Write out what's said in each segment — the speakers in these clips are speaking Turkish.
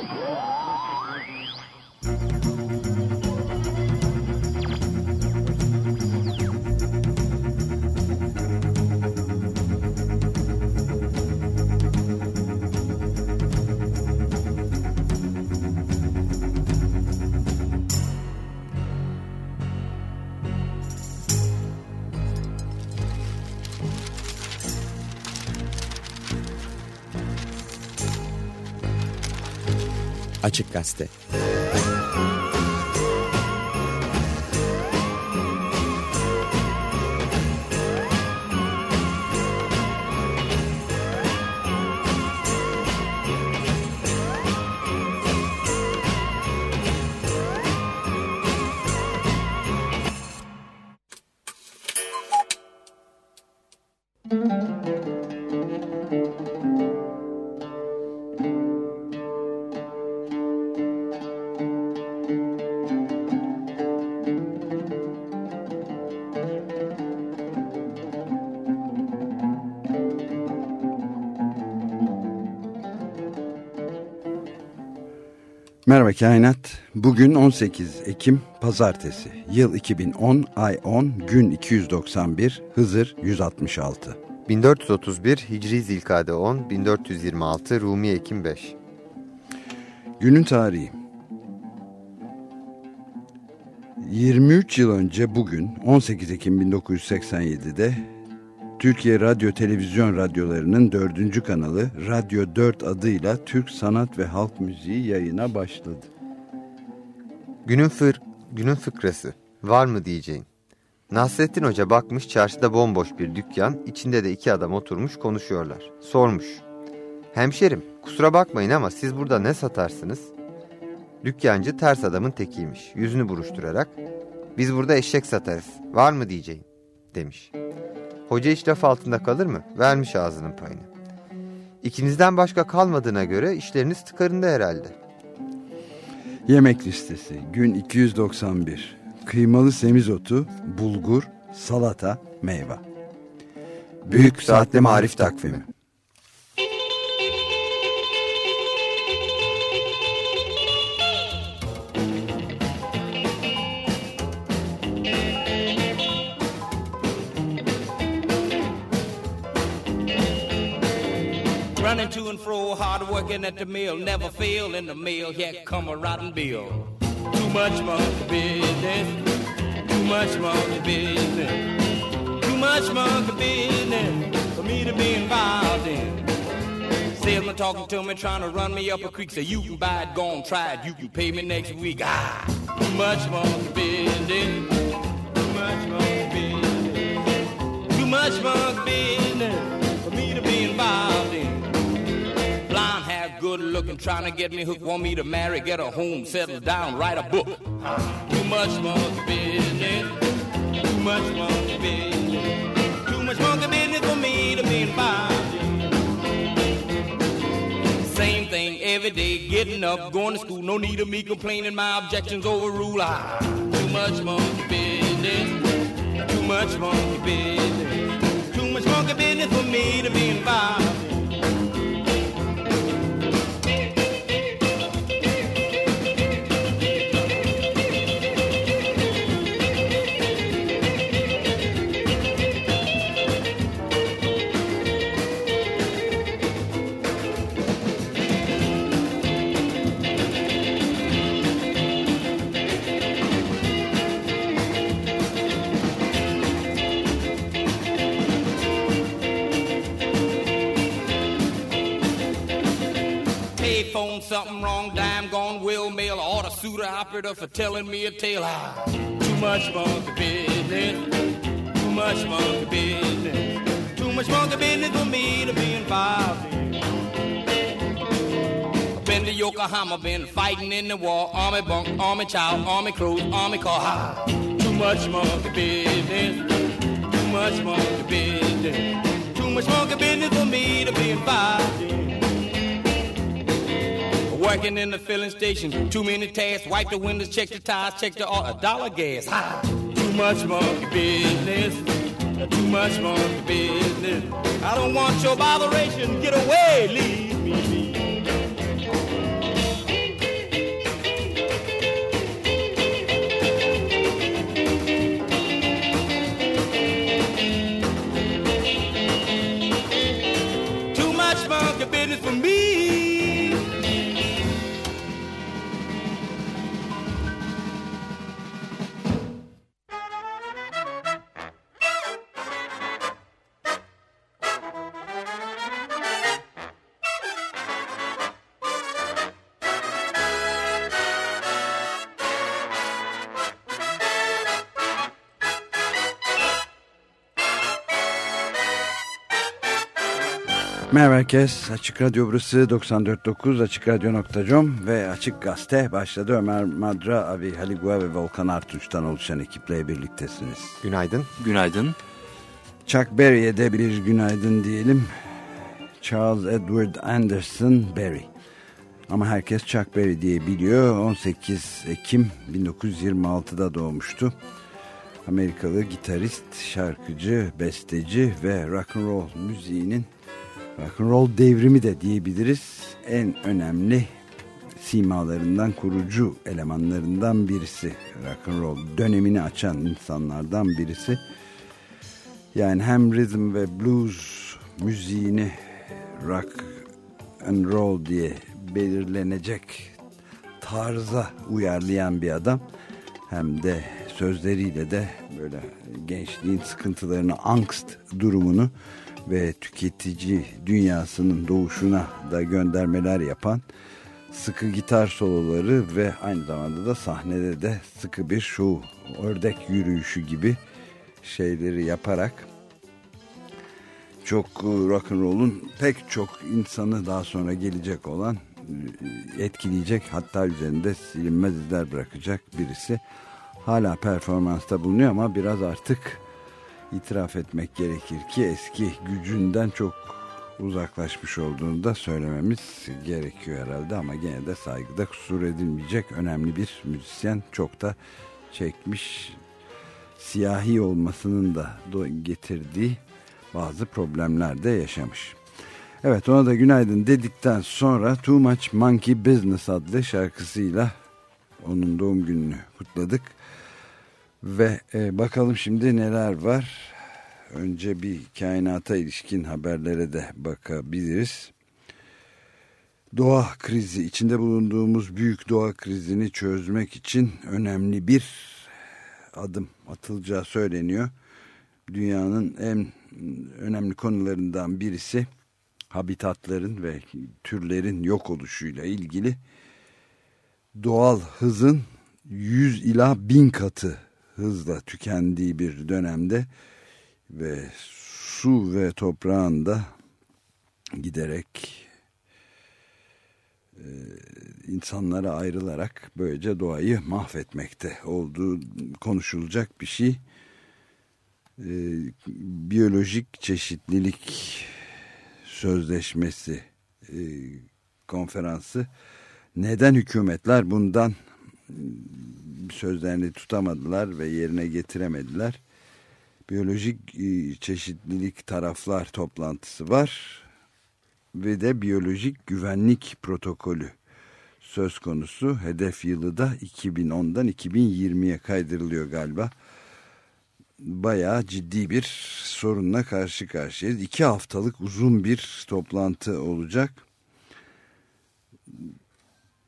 Oh! Açık Gazete Merhaba Kainat. Bugün 18 Ekim Pazartesi. Yıl 2010, ay 10, gün 291, Hızır 166. 1431 Hicri Zilkade 10, 1426 Rumi Ekim 5. Günün tarihi. 23 yıl önce bugün 18 Ekim 1987'de Türkiye Radyo Televizyon Radyolarının dördüncü kanalı Radyo 4 adıyla Türk Sanat ve Halk Müziği yayına başladı. Günün, fır, günün fıkrası var mı diyeceğin. Nasrettin Hoca bakmış çarşıda bomboş bir dükkan, içinde de iki adam oturmuş konuşuyorlar. Sormuş. Hemşerim kusura bakmayın ama siz burada ne satarsınız? Dükkancı ters adamın tekiymiş. Yüzünü buruşturarak biz burada eşek satarız var mı diyeceğin demiş. Hoca hiç laf altında kalır mı? Vermiş ağzının payını. İkinizden başka kalmadığına göre işleriniz tıkarında herhalde. Yemek listesi gün 291. Kıymalı semizotu, bulgur, salata, meyve. Büyük Saatte Marif Takvimi Running to and fro, hard working at the mill, never fail in the mill. Here come a rotten bill. Too much monkey business, too much monkey business, too much monkey business for me to be involved in. Salesman talking to me, trying to run me up a creek. Say you can buy it, go on, try it. You can pay me next week. Ah, too much monkey business, too much monkey business, too much monkey business for me to be involved in looking, trying to get me hooked, want me to marry, get a home, settle down, write a book. Too much monkey business, too much monkey business, too much monkey business for me to be involved. Same thing every day, getting up, going to school, no need of me complaining, my objections overrule. Ah, too much monkey business, too much monkey business, too much monkey business for me to be involved mail, order operator for telling me a tale. Ah, too much monkey business, too much monkey business, too much monkey business for me to be involved in. Been to Yokohama, been fighting in the war, army bunk, army child, army clothes, army car. Ah, too much monkey business, too much monkey business, too much monkey business for me to be involved in. Working in the filling station. Too many tasks. Wipe the windows, check the tires, check the oil. A dollar gas. Ha! Too much monkey business. Too much monkey business. I don't want your botheration. Get away, leave me. be. Too much monkey business for me Merhaba herkes. Açık Radyo burası 94.9 AçıkRadyo.com ve Açık Gazete başladı. Ömer Madra, Abi Haligua ve Volkan Artunç'tan oluşan ekiple birliktesiniz. Günaydın. Günaydın. Chuck Berry'e de bir günaydın diyelim. Charles Edward Anderson Berry. Ama herkes Chuck Berry diye biliyor. 18 Ekim 1926'da doğmuştu. Amerikalı gitarist, şarkıcı, besteci ve rock and roll müziğinin rock and roll devrimi de diyebiliriz. En önemli simalarından, kurucu elemanlarından birisi. Rock and roll dönemini açan insanlardan birisi. Yani hem rhythm ve blues müziğini rock and roll diye belirlenecek tarza uyarlayan bir adam. Hem de sözleriyle de böyle gençliğin sıkıntılarını, angst durumunu ve tüketici dünyasının doğuşuna da göndermeler yapan sıkı gitar soloları ve aynı zamanda da sahnede de sıkı bir şov, ördek yürüyüşü gibi şeyleri yaparak çok e, rock and roll'un pek çok insanı daha sonra gelecek olan e, etkileyecek hatta üzerinde silinmez izler bırakacak birisi. Hala performansta bulunuyor ama biraz artık itiraf etmek gerekir ki eski gücünden çok uzaklaşmış olduğunu da söylememiz gerekiyor herhalde ama gene de saygıda kusur edilmeyecek önemli bir müzisyen çok da çekmiş siyahi olmasının da getirdiği bazı problemler de yaşamış. Evet ona da günaydın dedikten sonra Too Much Monkey Business adlı şarkısıyla onun doğum gününü kutladık. Ve e, bakalım şimdi neler var. Önce bir kainata ilişkin haberlere de bakabiliriz. Doğa krizi, içinde bulunduğumuz büyük doğa krizini çözmek için önemli bir adım atılacağı söyleniyor. Dünyanın en önemli konularından birisi habitatların ve türlerin yok oluşuyla ilgili doğal hızın 100 ila 1000 katı hızla tükendiği bir dönemde ve su ve toprağın da giderek e, insanlara ayrılarak böylece doğayı mahvetmekte olduğu konuşulacak bir şey. E, biyolojik çeşitlilik sözleşmesi e, konferansı neden hükümetler bundan sözlerini tutamadılar ve yerine getiremediler. Biyolojik e, çeşitlilik taraflar toplantısı var ve de biyolojik güvenlik protokolü söz konusu. Hedef yılı da 2010'dan 2020'ye kaydırılıyor galiba. Bayağı ciddi bir sorunla karşı karşıyayız. İki haftalık uzun bir toplantı olacak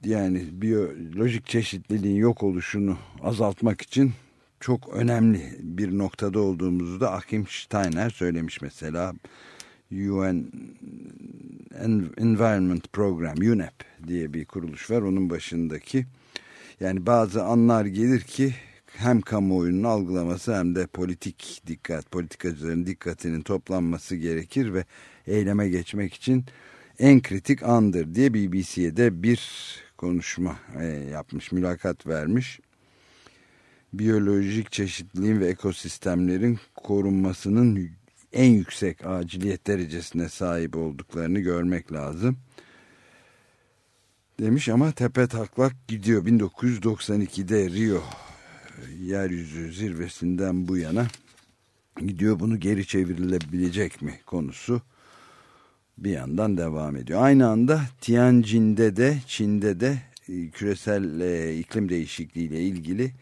yani biyolojik çeşitliliğin yok oluşunu azaltmak için çok önemli bir noktada olduğumuzu da Akim Steiner söylemiş mesela. UN Environment Program UNEP diye bir kuruluş var onun başındaki yani bazı anlar gelir ki hem kamuoyunun algılaması hem de politik dikkat politikacıların dikkatinin toplanması gerekir ve eyleme geçmek için en kritik andır diye BBC'ye de bir konuşma e, yapmış, mülakat vermiş. Biyolojik çeşitliliğin ve ekosistemlerin korunmasının en yüksek aciliyet derecesine sahip olduklarını görmek lazım. Demiş ama tepe taklak gidiyor. 1992'de Rio yeryüzü zirvesinden bu yana gidiyor. Bunu geri çevrilebilecek mi konusu bir yandan devam ediyor. Aynı anda Tianjin'de de Çin'de de e, küresel e, iklim değişikliği ile ilgili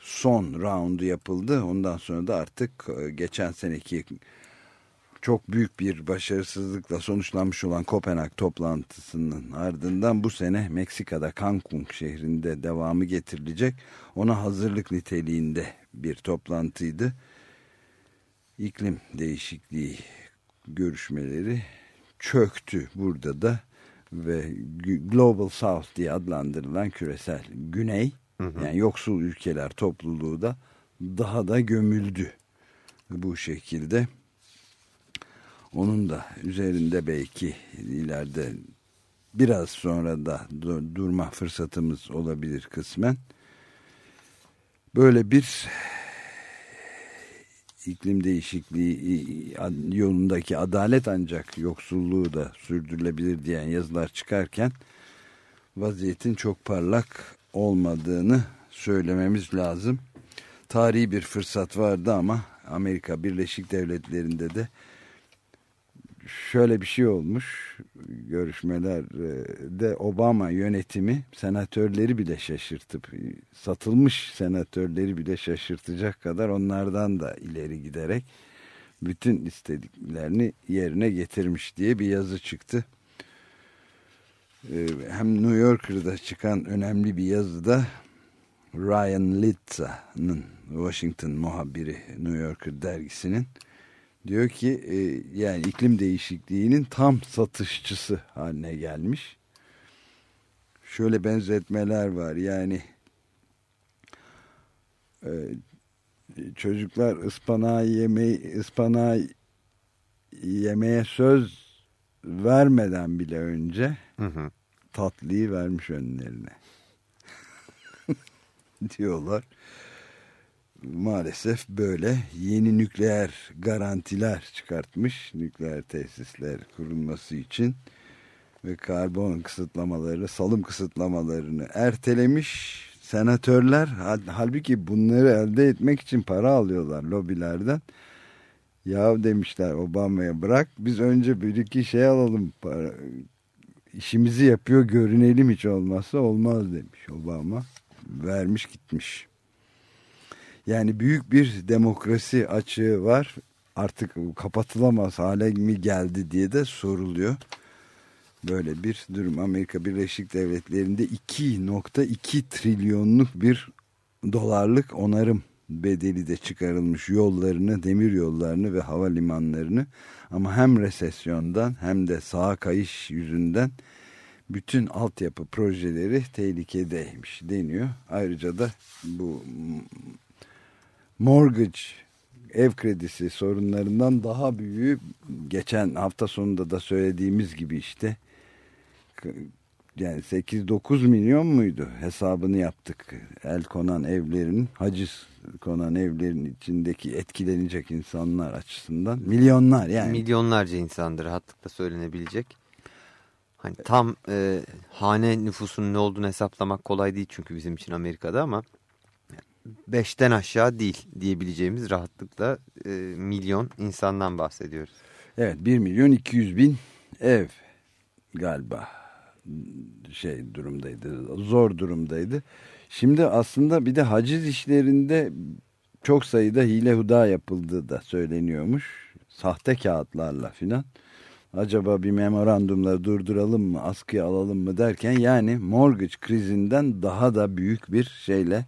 son roundu yapıldı. Ondan sonra da artık e, geçen seneki çok büyük bir başarısızlıkla sonuçlanmış olan Kopenhag toplantısının ardından bu sene Meksika'da Cancun şehrinde devamı getirilecek. Ona hazırlık niteliğinde bir toplantıydı. İklim değişikliği görüşmeleri çöktü burada da ve Global South diye adlandırılan küresel güney hı hı. yani yoksul ülkeler topluluğu da daha da gömüldü bu şekilde. Onun da üzerinde belki ileride biraz sonra da durma fırsatımız olabilir kısmen. Böyle bir iklim değişikliği yolundaki adalet ancak yoksulluğu da sürdürülebilir diyen yazılar çıkarken vaziyetin çok parlak olmadığını söylememiz lazım. Tarihi bir fırsat vardı ama Amerika Birleşik Devletleri'nde de şöyle bir şey olmuş görüşmelerde Obama yönetimi senatörleri bile şaşırtıp satılmış senatörleri bile şaşırtacak kadar onlardan da ileri giderek bütün istediklerini yerine getirmiş diye bir yazı çıktı. Ee, hem New Yorker'da çıkan önemli bir yazıda Ryan Litza'nın Washington muhabiri New Yorker dergisinin diyor ki e, yani iklim değişikliğinin tam satışçısı haline gelmiş. Şöyle benzetmeler var yani e, çocuklar ıspanağı yemeği ıspanağı yemeye söz vermeden bile önce hı hı. tatlıyı vermiş önlerine diyorlar maalesef böyle yeni nükleer garantiler çıkartmış nükleer tesisler kurulması için ve karbon kısıtlamaları, salım kısıtlamalarını ertelemiş senatörler halbuki bunları elde etmek için para alıyorlar lobilerden. Ya demişler Obama'ya bırak biz önce bir iki şey alalım para, işimizi yapıyor görünelim hiç olmazsa olmaz demiş Obama vermiş gitmiş. Yani büyük bir demokrasi açığı var. Artık kapatılamaz hale mi geldi diye de soruluyor. Böyle bir durum. Amerika Birleşik Devletleri'nde 2.2 trilyonluk bir dolarlık onarım bedeli de çıkarılmış yollarını, demir yollarını ve havalimanlarını ama hem resesyondan hem de sağa kayış yüzünden bütün altyapı projeleri tehlikedeymiş deniyor. Ayrıca da bu mortgage ev kredisi sorunlarından daha büyüğü geçen hafta sonunda da söylediğimiz gibi işte yani 8-9 milyon muydu hesabını yaptık. El konan evlerin haciz konan evlerin içindeki etkilenecek insanlar açısından milyonlar yani. Milyonlarca insandır rahatlıkla söylenebilecek. Hani tam e, hane nüfusunun ne olduğunu hesaplamak kolay değil çünkü bizim için Amerika'da ama beşten aşağı değil diyebileceğimiz rahatlıkla e, milyon insandan bahsediyoruz. Evet 1 milyon 200 bin ev galiba şey durumdaydı zor durumdaydı. Şimdi aslında bir de haciz işlerinde çok sayıda hile huda yapıldığı da söyleniyormuş. Sahte kağıtlarla filan. Acaba bir memorandumla durduralım mı, askıya alalım mı derken yani mortgage krizinden daha da büyük bir şeyle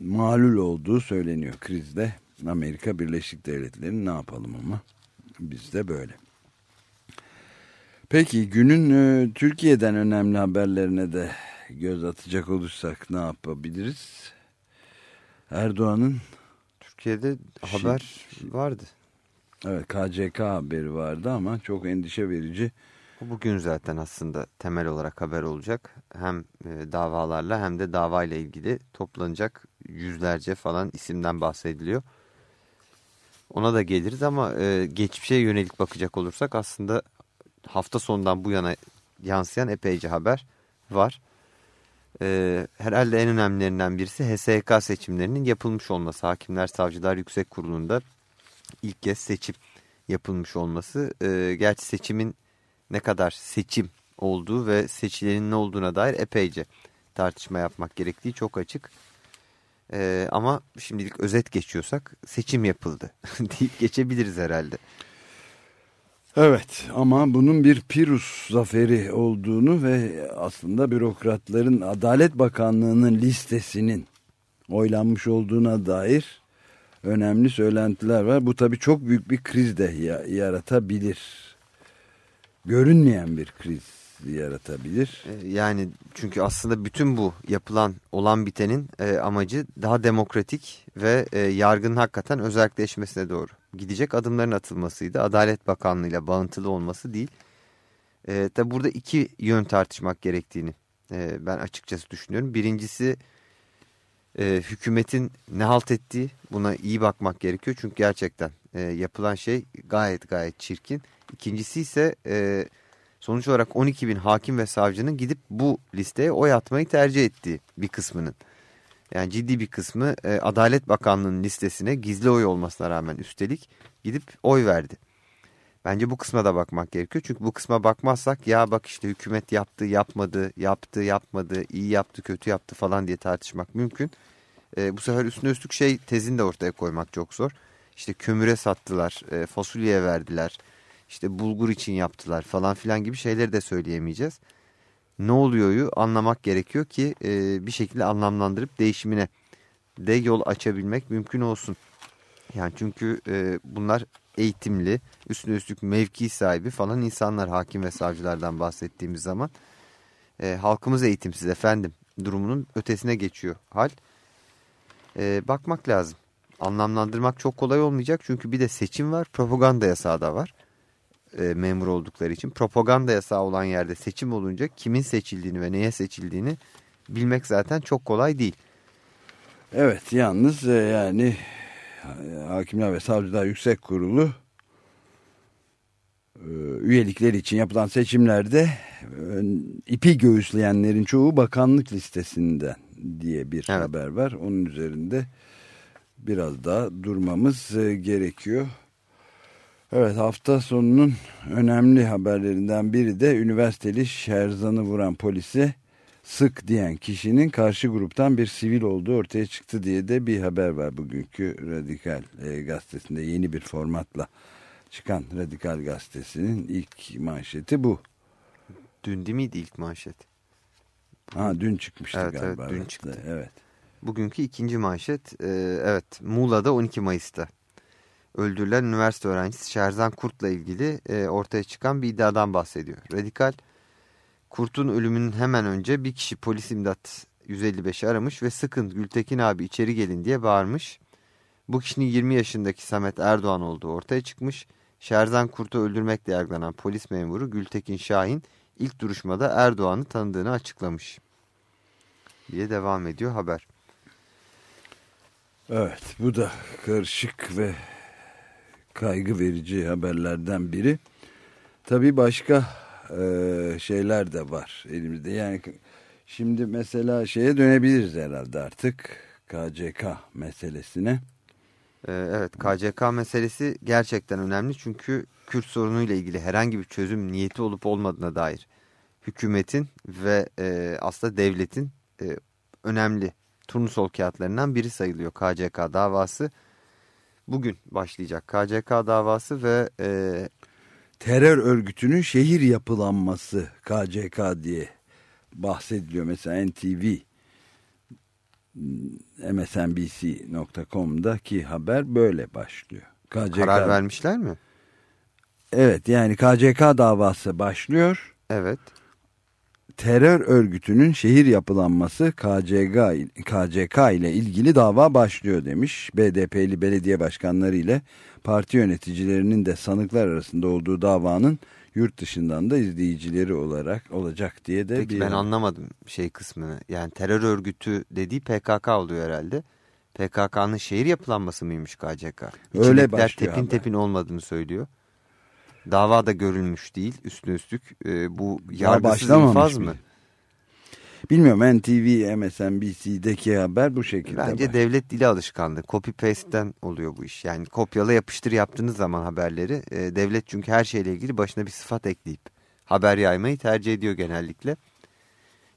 malul olduğu söyleniyor krizde. Amerika Birleşik Devletleri'nin ne yapalım ama biz de böyle. Peki günün e, Türkiye'den önemli haberlerine de göz atacak olursak ne yapabiliriz? Erdoğan'ın Türkiye'de şey, haber vardı. Evet KCK haberi vardı ama çok endişe verici. Bugün zaten aslında temel olarak haber olacak. Hem e, davalarla hem de davayla ilgili toplanacak yüzlerce falan isimden bahsediliyor. Ona da geliriz ama e, geçmişe yönelik bakacak olursak aslında hafta sonundan bu yana yansıyan epeyce haber var. E, herhalde en önemlilerinden birisi HSK seçimlerinin yapılmış olması. Hakimler Savcılar Yüksek Kurulu'nda ilk kez seçim yapılmış olması. E, gerçi seçimin ne kadar seçim olduğu ve seçilenin ne olduğuna dair epeyce tartışma yapmak gerektiği çok açık. Ee, ama şimdilik özet geçiyorsak seçim yapıldı deyip geçebiliriz herhalde. Evet ama bunun bir Pirus zaferi olduğunu ve aslında bürokratların Adalet Bakanlığı'nın listesinin oylanmış olduğuna dair önemli söylentiler var. Bu tabii çok büyük bir kriz de yaratabilir. Görünmeyen bir kriz yaratabilir. E, yani çünkü aslında bütün bu yapılan olan bitenin e, amacı daha demokratik ve e, yargının hakikaten özelleşmesine doğru gidecek adımların atılmasıydı. Adalet Bakanlığı ile bağıntılı olması değil. E, tabi burada iki yön tartışmak gerektiğini e, ben açıkçası düşünüyorum. Birincisi e, hükümetin ne halt ettiği buna iyi bakmak gerekiyor. Çünkü gerçekten e, yapılan şey gayet gayet çirkin. İkincisi ise e, sonuç olarak 12 bin hakim ve savcının gidip bu listeye oy atmayı tercih ettiği bir kısmının. Yani ciddi bir kısmı e, Adalet Bakanlığı'nın listesine gizli oy olmasına rağmen üstelik gidip oy verdi. Bence bu kısma da bakmak gerekiyor. Çünkü bu kısma bakmazsak ya bak işte hükümet yaptı, yapmadı, yaptı, yapmadı, iyi yaptı, kötü yaptı falan diye tartışmak mümkün. E, bu sefer üstüne üstlük şey tezini de ortaya koymak çok zor. İşte kömüre sattılar, e, fasulyeye verdiler, işte bulgur için yaptılar falan filan gibi şeyleri de söyleyemeyeceğiz. Ne oluyoryu anlamak gerekiyor ki e, bir şekilde anlamlandırıp değişimine de yol açabilmek mümkün olsun. Yani çünkü e, bunlar eğitimli, üstüne üstlük mevki sahibi falan insanlar hakim ve savcılardan bahsettiğimiz zaman. E, halkımız eğitimsiz efendim durumunun ötesine geçiyor hal. E, bakmak lazım. Anlamlandırmak çok kolay olmayacak çünkü bir de seçim var, propaganda yasağı da var. E, memur oldukları için. Propaganda yasağı olan yerde seçim olunca kimin seçildiğini ve neye seçildiğini bilmek zaten çok kolay değil. Evet yalnız e, yani Hakimler ve Savcılar Yüksek Kurulu e, üyelikleri için yapılan seçimlerde e, ipi göğüsleyenlerin çoğu bakanlık listesinden diye bir evet. haber var. Onun üzerinde biraz daha durmamız e, gerekiyor. Evet hafta sonunun önemli haberlerinden biri de üniversiteli Şerzan'ı vuran polise sık diyen kişinin karşı gruptan bir sivil olduğu ortaya çıktı diye de bir haber var bugünkü Radikal e, gazetesinde yeni bir formatla çıkan Radikal gazetesinin ilk manşeti bu. Dün değil miydi ilk manşet? Ha dün çıkmıştı evet, galiba. Evet dün çıktı. Evet. Bugünkü ikinci manşet e, evet Muğla'da 12 Mayıs'ta öldürülen üniversite öğrencisi Şerzan Kurt'la ilgili e, ortaya çıkan bir iddiadan bahsediyor. Radikal Kurt'un ölümünün hemen önce bir kişi polis imdat 155'i aramış ve sıkın Gültekin abi içeri gelin diye bağırmış. Bu kişinin 20 yaşındaki Samet Erdoğan olduğu ortaya çıkmış. Şerzan Kurt'u öldürmekle yargılanan polis memuru Gültekin Şahin ilk duruşmada Erdoğan'ı tanıdığını açıklamış. Diye devam ediyor haber. Evet bu da karışık ve kaygı verici haberlerden biri. Tabii başka e, şeyler de var elimizde. Yani şimdi mesela şeye dönebiliriz herhalde artık KCK meselesine. Ee, evet KCK meselesi gerçekten önemli çünkü Kürt sorunuyla ilgili herhangi bir çözüm niyeti olup olmadığına dair hükümetin ve e, aslında devletin e, önemli turnusol kağıtlarından biri sayılıyor KCK davası. Bugün başlayacak KCK davası ve e, terör örgütünün şehir yapılanması KCK diye bahsediliyor. Mesela NTV msnbc.com'daki haber böyle başlıyor. KCK, Karar vermişler mi? Evet yani KCK davası başlıyor. Evet. Terör örgütünün şehir yapılanması KCK, KCK ile ilgili dava başlıyor demiş. BDP'li belediye başkanları ile parti yöneticilerinin de sanıklar arasında olduğu davanın yurt dışından da izleyicileri olarak olacak diye de Peki bir... ben anlamadım şey kısmını. Yani terör örgütü dediği PKK oluyor herhalde. PKK'nın şehir yapılanması mıymış KCK? Öyle başlıyor tepin tepin olmadığını söylüyor. Dava da görülmüş değil üstüne üstlük. E, bu yargısız infaz mı? Bilmiyorum NTV, MSNBC'deki haber bu şekilde. Bence var. devlet dili alışkanlığı. Copy paste'den oluyor bu iş. Yani kopyala yapıştır yaptığınız zaman haberleri e, devlet çünkü her şeyle ilgili başına bir sıfat ekleyip haber yaymayı tercih ediyor genellikle.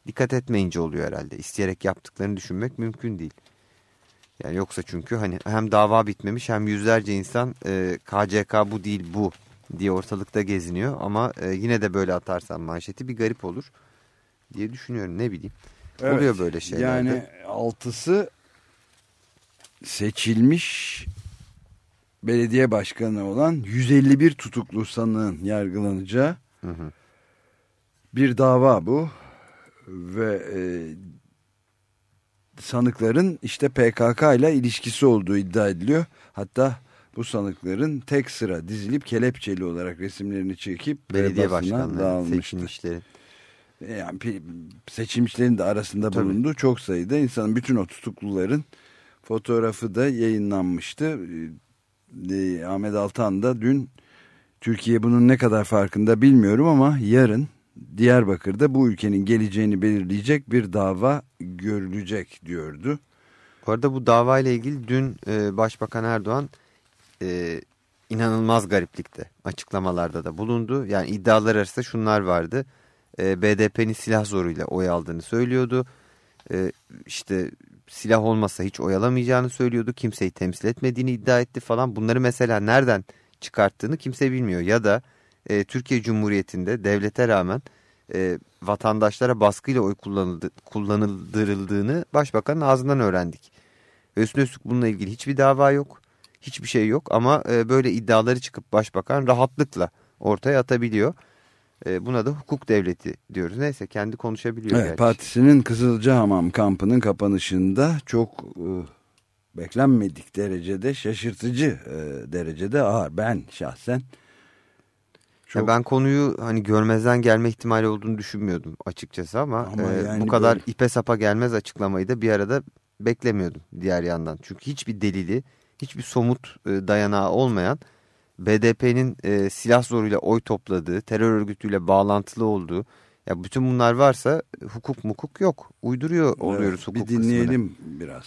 Dikkat etmeyince oluyor herhalde. İsteyerek yaptıklarını düşünmek mümkün değil. Yani yoksa çünkü hani hem dava bitmemiş hem yüzlerce insan e, KCK bu değil bu diye ortalıkta geziniyor. Ama e, yine de böyle atarsan manşeti bir garip olur diye düşünüyorum ne bileyim. Evet, Oluyor böyle şeyler. Yani altısı seçilmiş belediye başkanı olan 151 tutuklu sanığın yargılanacağı hı hı. bir dava bu ve e, sanıkların işte PKK ile ilişkisi olduğu iddia ediliyor. Hatta bu sanıkların tek sıra dizilip kelepçeli olarak resimlerini çekip belediye başkanları seçilmişlerin. Yani seçilmişlerin de arasında Tabii. bulunduğu çok sayıda insanın bütün o tutukluların fotoğrafı da yayınlanmıştı. Ee, Ahmet Altan da dün Türkiye bunun ne kadar farkında bilmiyorum ama yarın Diyarbakır'da bu ülkenin geleceğini belirleyecek bir dava görülecek diyordu. Bu arada bu dava ile ilgili dün e, Başbakan Erdoğan e, inanılmaz gariplikte açıklamalarda da bulundu. Yani iddialar arasında şunlar vardı. E, BDP'nin silah zoruyla oy aldığını söylüyordu. E, işte silah olmasa hiç oy alamayacağını söylüyordu. Kimseyi temsil etmediğini iddia etti falan. Bunları mesela nereden çıkarttığını kimse bilmiyor. Ya da e, Türkiye Cumhuriyeti'nde devlete rağmen e, vatandaşlara baskıyla oy kullanıldı, kullanıldırıldığını başbakanın ağzından öğrendik. Üstüne üstlük bununla ilgili hiçbir dava yok. Hiçbir şey yok ama e, böyle iddiaları çıkıp başbakan rahatlıkla ortaya atabiliyor. E, buna da hukuk devleti diyoruz. Neyse kendi konuşabiliyor. Evet, partisinin Kızılcahamam kampının kapanışında çok e, beklenmedik derecede şaşırtıcı e, derecede ağır. Ben şahsen çok... ben konuyu hani görmezden gelme ihtimali olduğunu düşünmüyordum açıkçası ama, ama e, yani bu kadar böyle... ipe sapa gelmez açıklamayı da bir arada beklemiyordum diğer yandan. Çünkü hiçbir delili, hiçbir somut e, dayanağı olmayan BDP'nin e, silah zoruyla oy topladığı, terör örgütüyle bağlantılı olduğu, ya bütün bunlar varsa hukuk mukuk yok. Uyduruyor oluyoruz evet, hukuk Bir dinleyelim kısmına. biraz.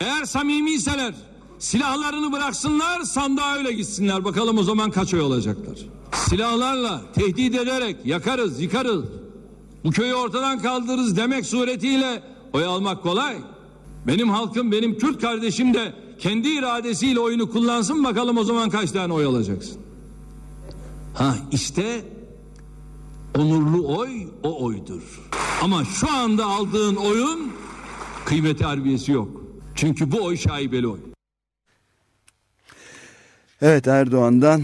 Eğer samimiyseler silahlarını bıraksınlar sandığa öyle gitsinler. Bakalım o zaman kaç oy olacaklar. Silahlarla tehdit ederek yakarız, yıkarız. Bu köyü ortadan kaldırırız demek suretiyle oy almak kolay. Benim halkım, benim Kürt kardeşim de kendi iradesiyle oyunu kullansın bakalım o zaman kaç tane oy alacaksın. Ha işte onurlu oy o oydur. Ama şu anda aldığın oyun kıymeti harbiyesi yok. Çünkü bu oy şaibeli oy. Evet Erdoğan'dan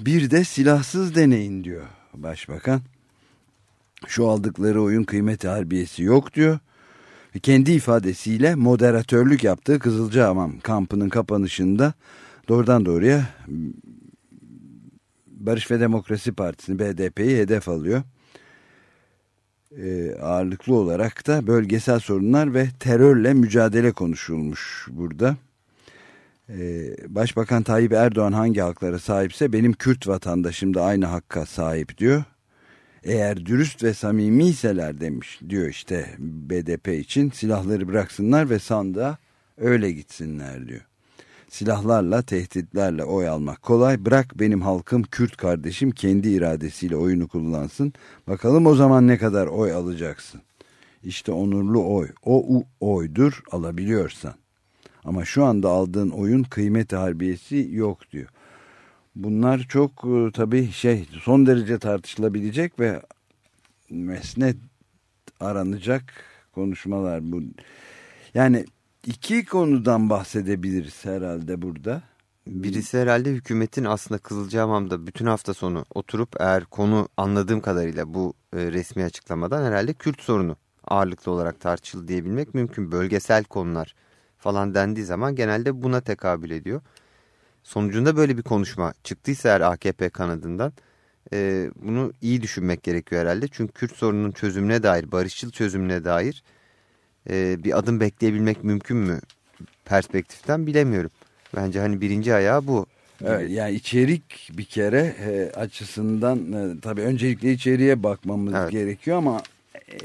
bir de silahsız deneyin diyor başbakan. Şu aldıkları oyun kıymeti harbiyesi yok diyor kendi ifadesiyle moderatörlük yaptığı Kızılcahamam kampının kapanışında doğrudan doğruya Barış ve Demokrasi Partisi'ni BDP'yi hedef alıyor. Ee, ağırlıklı olarak da bölgesel sorunlar ve terörle mücadele konuşulmuş burada. Ee, Başbakan Tayyip Erdoğan hangi haklara sahipse benim Kürt vatandaşım da aynı hakka sahip diyor eğer dürüst ve samimiyseler demiş diyor işte BDP için silahları bıraksınlar ve sandığa öyle gitsinler diyor. Silahlarla tehditlerle oy almak kolay bırak benim halkım Kürt kardeşim kendi iradesiyle oyunu kullansın bakalım o zaman ne kadar oy alacaksın. İşte onurlu oy o oydur alabiliyorsan ama şu anda aldığın oyun kıymeti harbiyesi yok diyor. Bunlar çok e, tabii şey son derece tartışılabilecek ve mesnet aranacak konuşmalar bu. Yani iki konudan bahsedebiliriz herhalde burada. Birisi herhalde hükümetin aslında Kızılcahamam'da bütün hafta sonu oturup eğer konu anladığım kadarıyla bu e, resmi açıklamadan herhalde Kürt sorunu ağırlıklı olarak tartışıldı diyebilmek mümkün. Bölgesel konular falan dendiği zaman genelde buna tekabül ediyor sonucunda böyle bir konuşma çıktıysa eğer AKP kanadından e, bunu iyi düşünmek gerekiyor herhalde. Çünkü Kürt sorununun çözümüne dair, barışçıl çözümüne dair e, bir adım bekleyebilmek mümkün mü perspektiften bilemiyorum. Bence hani birinci ayağı bu. Evet, yani içerik bir kere e, açısından e, tabii öncelikle içeriye bakmamız evet. gerekiyor ama e,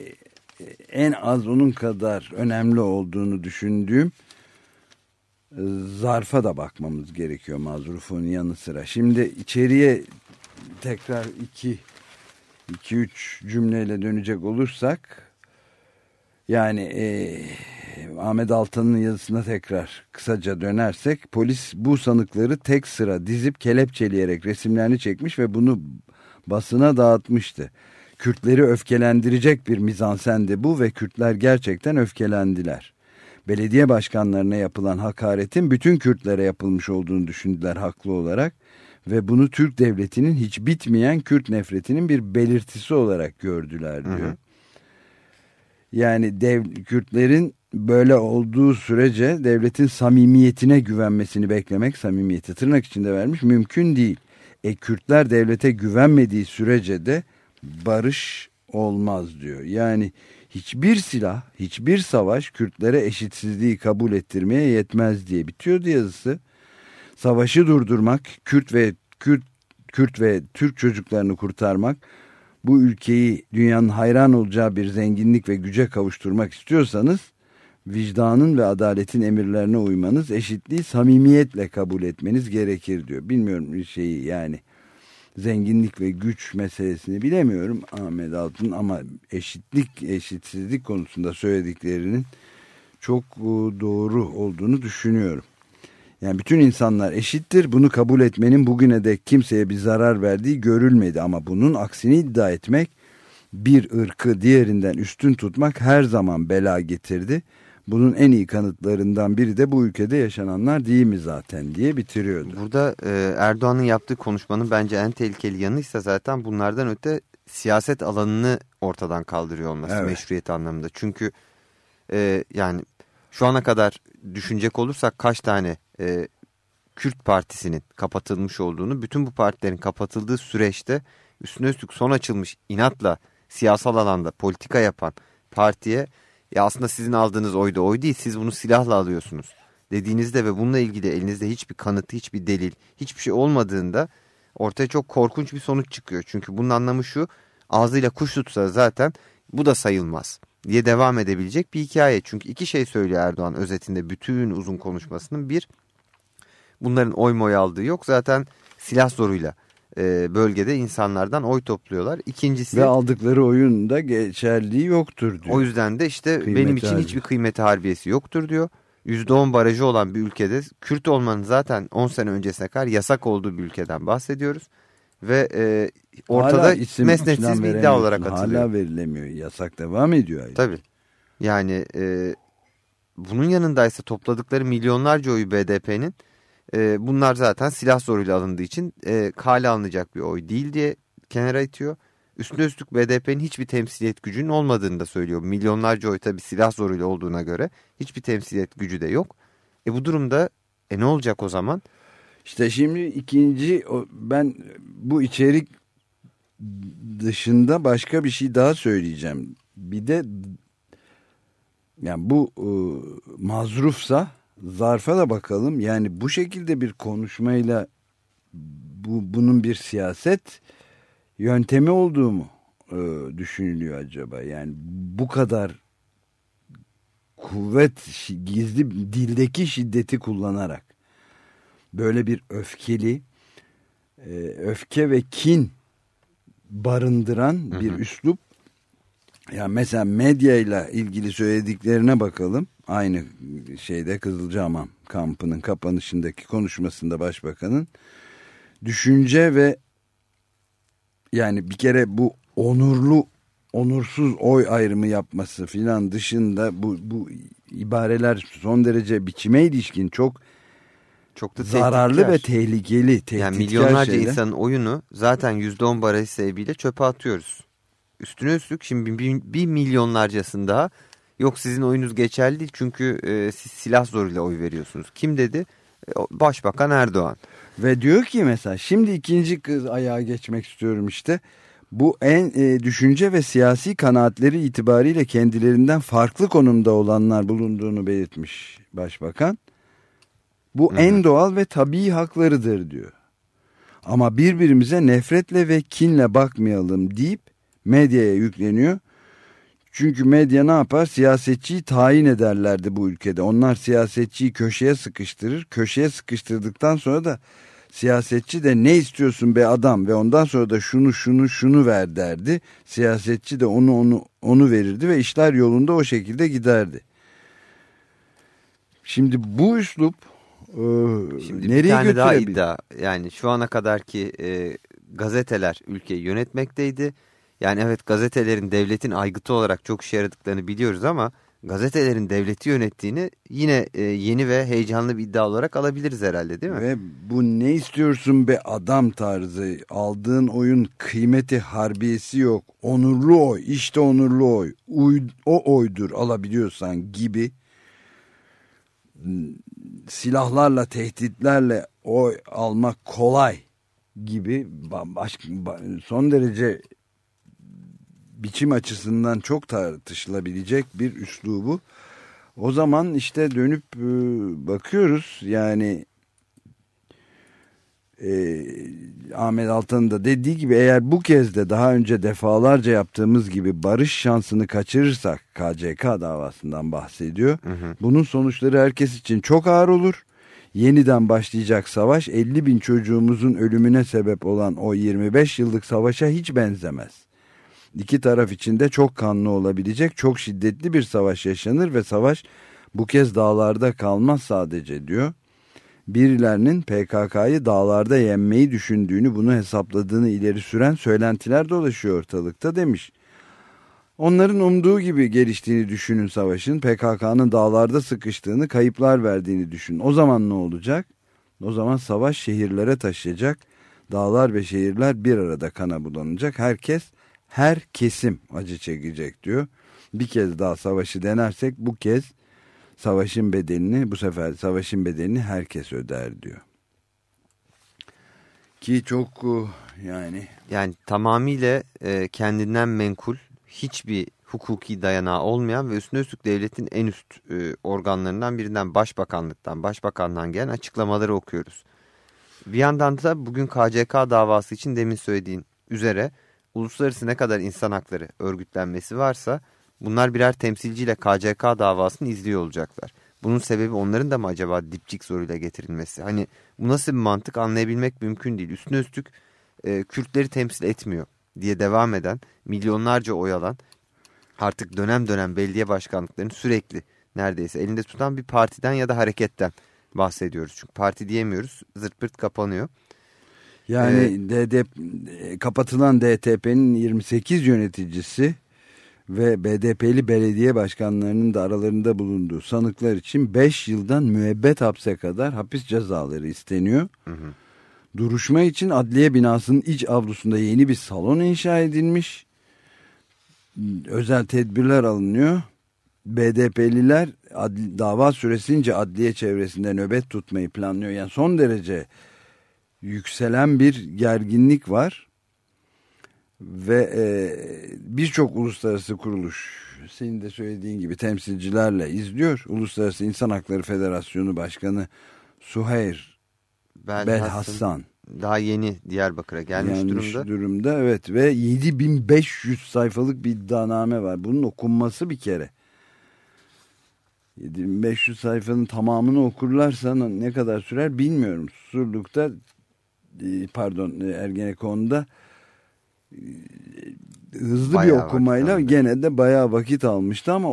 en az onun kadar önemli olduğunu düşündüğüm zarfa da bakmamız gerekiyor mazrufun yanı sıra. Şimdi içeriye tekrar iki, iki üç cümleyle dönecek olursak yani e, Ahmet Altan'ın yazısına tekrar kısaca dönersek polis bu sanıkları tek sıra dizip kelepçeleyerek resimlerini çekmiş ve bunu basına dağıtmıştı. Kürtleri öfkelendirecek bir mizansendi bu ve Kürtler gerçekten öfkelendiler belediye başkanlarına yapılan hakaretin bütün Kürtlere yapılmış olduğunu düşündüler haklı olarak ve bunu Türk devletinin hiç bitmeyen Kürt nefretinin bir belirtisi olarak gördüler diyor. Hı hı. Yani dev, Kürtlerin böyle olduğu sürece devletin samimiyetine güvenmesini beklemek, samimiyeti tırnak içinde vermiş mümkün değil. E Kürtler devlete güvenmediği sürece de barış olmaz diyor. Yani hiçbir silah, hiçbir savaş Kürtlere eşitsizliği kabul ettirmeye yetmez diye bitiyordu yazısı. Savaşı durdurmak, Kürt ve Kürt, Kürt ve Türk çocuklarını kurtarmak, bu ülkeyi dünyanın hayran olacağı bir zenginlik ve güce kavuşturmak istiyorsanız vicdanın ve adaletin emirlerine uymanız, eşitliği samimiyetle kabul etmeniz gerekir diyor. Bilmiyorum bir şeyi yani zenginlik ve güç meselesini bilemiyorum Ahmet Altın ama eşitlik, eşitsizlik konusunda söylediklerinin çok e, doğru olduğunu düşünüyorum. Yani bütün insanlar eşittir. Bunu kabul etmenin bugüne dek kimseye bir zarar verdiği görülmedi. Ama bunun aksini iddia etmek bir ırkı diğerinden üstün tutmak her zaman bela getirdi. Bunun en iyi kanıtlarından biri de bu ülkede yaşananlar değil mi zaten diye bitiriyordu. Burada e, Erdoğan'ın yaptığı konuşmanın bence en tehlikeli yanıysa zaten bunlardan öte siyaset alanını ortadan kaldırıyor olması evet. meşruiyet anlamında. Çünkü e, yani şu ana kadar düşünecek olursak kaç tane e, Kürt Partisi'nin kapatılmış olduğunu, bütün bu partilerin kapatıldığı süreçte üstüne üstlük son açılmış inatla siyasal alanda politika yapan partiye ya aslında sizin aldığınız oy da oy değil siz bunu silahla alıyorsunuz dediğinizde ve bununla ilgili elinizde hiçbir kanıt, hiçbir delil, hiçbir şey olmadığında ortaya çok korkunç bir sonuç çıkıyor. Çünkü bunun anlamı şu ağzıyla kuş tutsa zaten bu da sayılmaz diye devam edebilecek bir hikaye. Çünkü iki şey söylüyor Erdoğan özetinde bütün uzun konuşmasının. Bir, bunların oy moy aldığı yok. Zaten silah zoruyla e, bölgede insanlardan oy topluyorlar. İkincisi... Ve aldıkları oyun da geçerliği yoktur diyor. O yüzden de işte kıymeti benim için harbi. hiçbir kıymeti harbiyesi yoktur diyor. %10 barajı olan bir ülkede Kürt olmanın zaten 10 sene öncesine kadar yasak olduğu bir ülkeden bahsediyoruz. Ve e, ortada mesnetsiz bir iddia olarak atılıyor. Hala verilemiyor. Yasak devam ediyor. Ayrıca. Tabii. Yani e, bunun yanındaysa topladıkları milyonlarca oyu BDP'nin e, bunlar zaten silah zoruyla alındığı için e, kale alınacak bir oy değil diye kenara itiyor. Üstüne üstlük BDP'nin hiçbir temsiliyet gücünün olmadığını da söylüyor. Milyonlarca oy tabi silah zoruyla olduğuna göre hiçbir temsiliyet gücü de yok. E bu durumda e ne olacak o zaman? İşte şimdi ikinci ben bu içerik dışında başka bir şey daha söyleyeceğim. Bir de yani bu e, mazrufsa zarfa da bakalım. Yani bu şekilde bir konuşmayla bu bunun bir siyaset yöntemi olduğu mu e, düşünülüyor acaba? Yani bu kadar kuvvet gizli dildeki şiddeti kullanarak böyle bir öfkeli e, öfke ve kin barındıran bir hı hı. üslup ya mesela medya ile ilgili söylediklerine bakalım. Aynı şeyde Kızılcahamam kampının kapanışındaki konuşmasında başbakanın düşünce ve yani bir kere bu onurlu onursuz oy ayrımı yapması filan dışında bu, bu ibareler son derece biçime ilişkin çok çok da zararlı ve tehlikeli. Yani milyonlarca şeyler. insanın oyunu zaten %10 baraj sebebiyle çöpe atıyoruz. Üstüne üstlük şimdi bir, bir milyonlarcasını daha yok sizin oyunuz geçerli değil çünkü e, siz silah zoruyla oy veriyorsunuz. Kim dedi? E, Başbakan Erdoğan. Ve diyor ki mesela şimdi ikinci kız ayağa geçmek istiyorum işte. Bu en e, düşünce ve siyasi kanaatleri itibariyle kendilerinden farklı konumda olanlar bulunduğunu belirtmiş başbakan. Bu Hı -hı. en doğal ve tabii haklarıdır diyor. Ama birbirimize nefretle ve kinle bakmayalım deyip medyaya yükleniyor. Çünkü medya ne yapar? Siyasetçiyi tayin ederlerdi bu ülkede. Onlar siyasetçiyi köşeye sıkıştırır. Köşeye sıkıştırdıktan sonra da siyasetçi de ne istiyorsun be adam ve ondan sonra da şunu şunu şunu ver derdi. Siyasetçi de onu onu onu verirdi ve işler yolunda o şekilde giderdi. Şimdi bu üslup e, Şimdi nereye bir tane daha iddia yani şu ana kadar ki e, gazeteler ülkeyi yönetmekteydi yani evet gazetelerin devletin aygıtı olarak çok işe yaradıklarını biliyoruz ama gazetelerin devleti yönettiğini yine e, yeni ve heyecanlı bir iddia olarak alabiliriz herhalde değil mi? Ve bu ne istiyorsun be adam tarzı? Aldığın oyun kıymeti harbiyesi yok. Onurlu oy işte onurlu oy. Uy, o oydur alabiliyorsan gibi. Silahlarla, tehditlerle oy almak kolay gibi. Son derece biçim açısından çok tartışılabilecek bir üslubu. O zaman işte dönüp e, bakıyoruz yani e, Ahmet Altan'ın da dediği gibi eğer bu kez de daha önce defalarca yaptığımız gibi barış şansını kaçırırsak KCK davasından bahsediyor. Hı hı. Bunun sonuçları herkes için çok ağır olur. Yeniden başlayacak savaş 50 bin çocuğumuzun ölümüne sebep olan o 25 yıllık savaşa hiç benzemez. İki taraf için de çok kanlı olabilecek çok şiddetli bir savaş yaşanır ve savaş bu kez dağlarda kalmaz sadece diyor birilerinin PKK'yı dağlarda yenmeyi düşündüğünü bunu hesapladığını ileri süren söylentiler dolaşıyor ortalıkta demiş. Onların umduğu gibi geliştiğini düşünün savaşın PKK'nın dağlarda sıkıştığını kayıplar verdiğini düşün. O zaman ne olacak? O zaman savaş şehirlere taşıyacak. Dağlar ve şehirler bir arada kana bulanacak. Herkes her kesim acı çekecek diyor. Bir kez daha savaşı denersek bu kez savaşın bedelini bu sefer savaşın bedelini herkes öder diyor. Ki çok e, yani yani tamamıyla e, kendinden menkul hiçbir hukuki dayanağı olmayan ve üstüne üstlük devletin en üst e, organlarından birinden başbakanlıktan başbakandan gelen açıklamaları okuyoruz. Bir yandan da bugün KCK davası için demin söylediğin üzere uluslararası ne kadar insan hakları örgütlenmesi varsa Bunlar birer temsilciyle KCK davasını izliyor olacaklar. Bunun sebebi onların da mı acaba dipçik zoruyla getirilmesi? Hani bu nasıl bir mantık anlayabilmek mümkün değil. Üstüne üstlük e, Kürtleri temsil etmiyor diye devam eden, milyonlarca oy alan, artık dönem dönem belediye başkanlıklarını sürekli neredeyse elinde tutan bir partiden ya da hareketten bahsediyoruz. Çünkü parti diyemiyoruz, zırt pırt kapanıyor. Yani ee, DDP, kapatılan DTP'nin 28 yöneticisi ve BDP'li belediye başkanlarının da aralarında bulunduğu sanıklar için 5 yıldan müebbet hapse kadar hapis cezaları isteniyor. Hı hı. Duruşma için adliye binasının iç avlusunda yeni bir salon inşa edilmiş. Özel tedbirler alınıyor. BDP'liler adli, dava süresince adliye çevresinde nöbet tutmayı planlıyor. Yani son derece yükselen bir gerginlik var ve e, birçok uluslararası kuruluş senin de söylediğin gibi temsilcilerle izliyor. Uluslararası İnsan Hakları Federasyonu Başkanı Suheyr Bel, Bel Hassan. Daha yeni Diyarbakır'a gelmiş, gelmiş durumda. durumda. Evet ve 7500 sayfalık bir iddianame var. Bunun okunması bir kere. 7500 sayfanın tamamını okurlarsa ne kadar sürer bilmiyorum. Surluk'ta pardon e, Ergenekon'da hızlı bayağı bir okumayla gene de bayağı vakit almıştı ama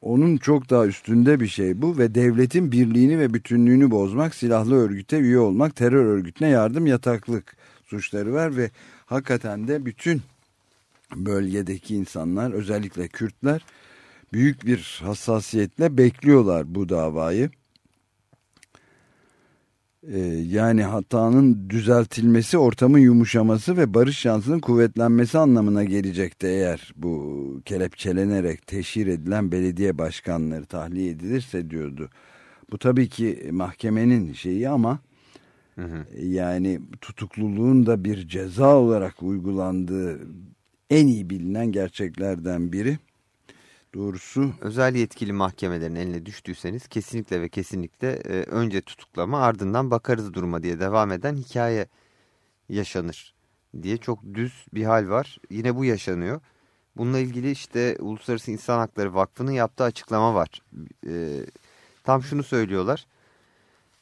onun çok daha üstünde bir şey bu ve devletin birliğini ve bütünlüğünü bozmak, silahlı örgüte üye olmak, terör örgütüne yardım, yataklık suçları var ve hakikaten de bütün bölgedeki insanlar özellikle Kürtler büyük bir hassasiyetle bekliyorlar bu davayı. Ee, yani hatanın düzeltilmesi, ortamın yumuşaması ve barış şansının kuvvetlenmesi anlamına gelecekti eğer bu kelepçelenerek teşhir edilen belediye başkanları tahliye edilirse diyordu. Bu tabii ki mahkemenin şeyi ama hı hı. yani tutukluluğun da bir ceza olarak uygulandığı en iyi bilinen gerçeklerden biri. Doğrusu. Özel yetkili mahkemelerin eline düştüyseniz kesinlikle ve kesinlikle e, önce tutuklama ardından bakarız duruma diye devam eden hikaye yaşanır diye çok düz bir hal var. Yine bu yaşanıyor. Bununla ilgili işte Uluslararası İnsan Hakları Vakfı'nın yaptığı açıklama var. E, tam şunu söylüyorlar.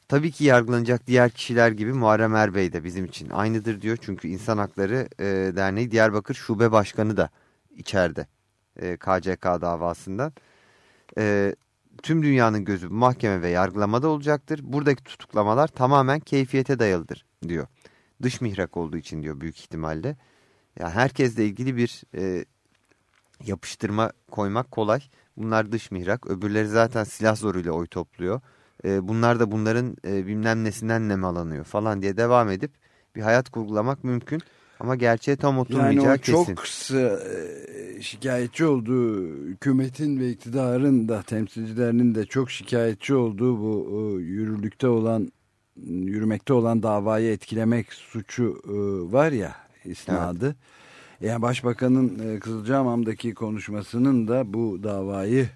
Tabii ki yargılanacak diğer kişiler gibi Muharrem Erbey de bizim için aynıdır diyor. Çünkü İnsan Hakları e, Derneği Diyarbakır Şube Başkanı da içeride e, KCK davasından. E, tüm dünyanın gözü mahkeme ve yargılamada olacaktır. Buradaki tutuklamalar tamamen keyfiyete dayalıdır diyor. Dış mihrak olduğu için diyor büyük ihtimalle. Yani herkesle ilgili bir e, yapıştırma koymak kolay. Bunlar dış mihrak. Öbürleri zaten silah zoruyla oy topluyor. E, bunlar da bunların e, bilmem nesinden nemalanıyor falan diye devam edip bir hayat kurgulamak mümkün. Ama gerçeğe tam oturmayacağı yani kesin. çok e, şikayetçi olduğu hükümetin ve iktidarın da temsilcilerinin de çok şikayetçi olduğu bu e, yürürlükte olan yürümekte olan davayı etkilemek suçu e, var ya isnadı. Evet. Yani başbakanın Kızılcahamam'daki konuşmasının da bu davayı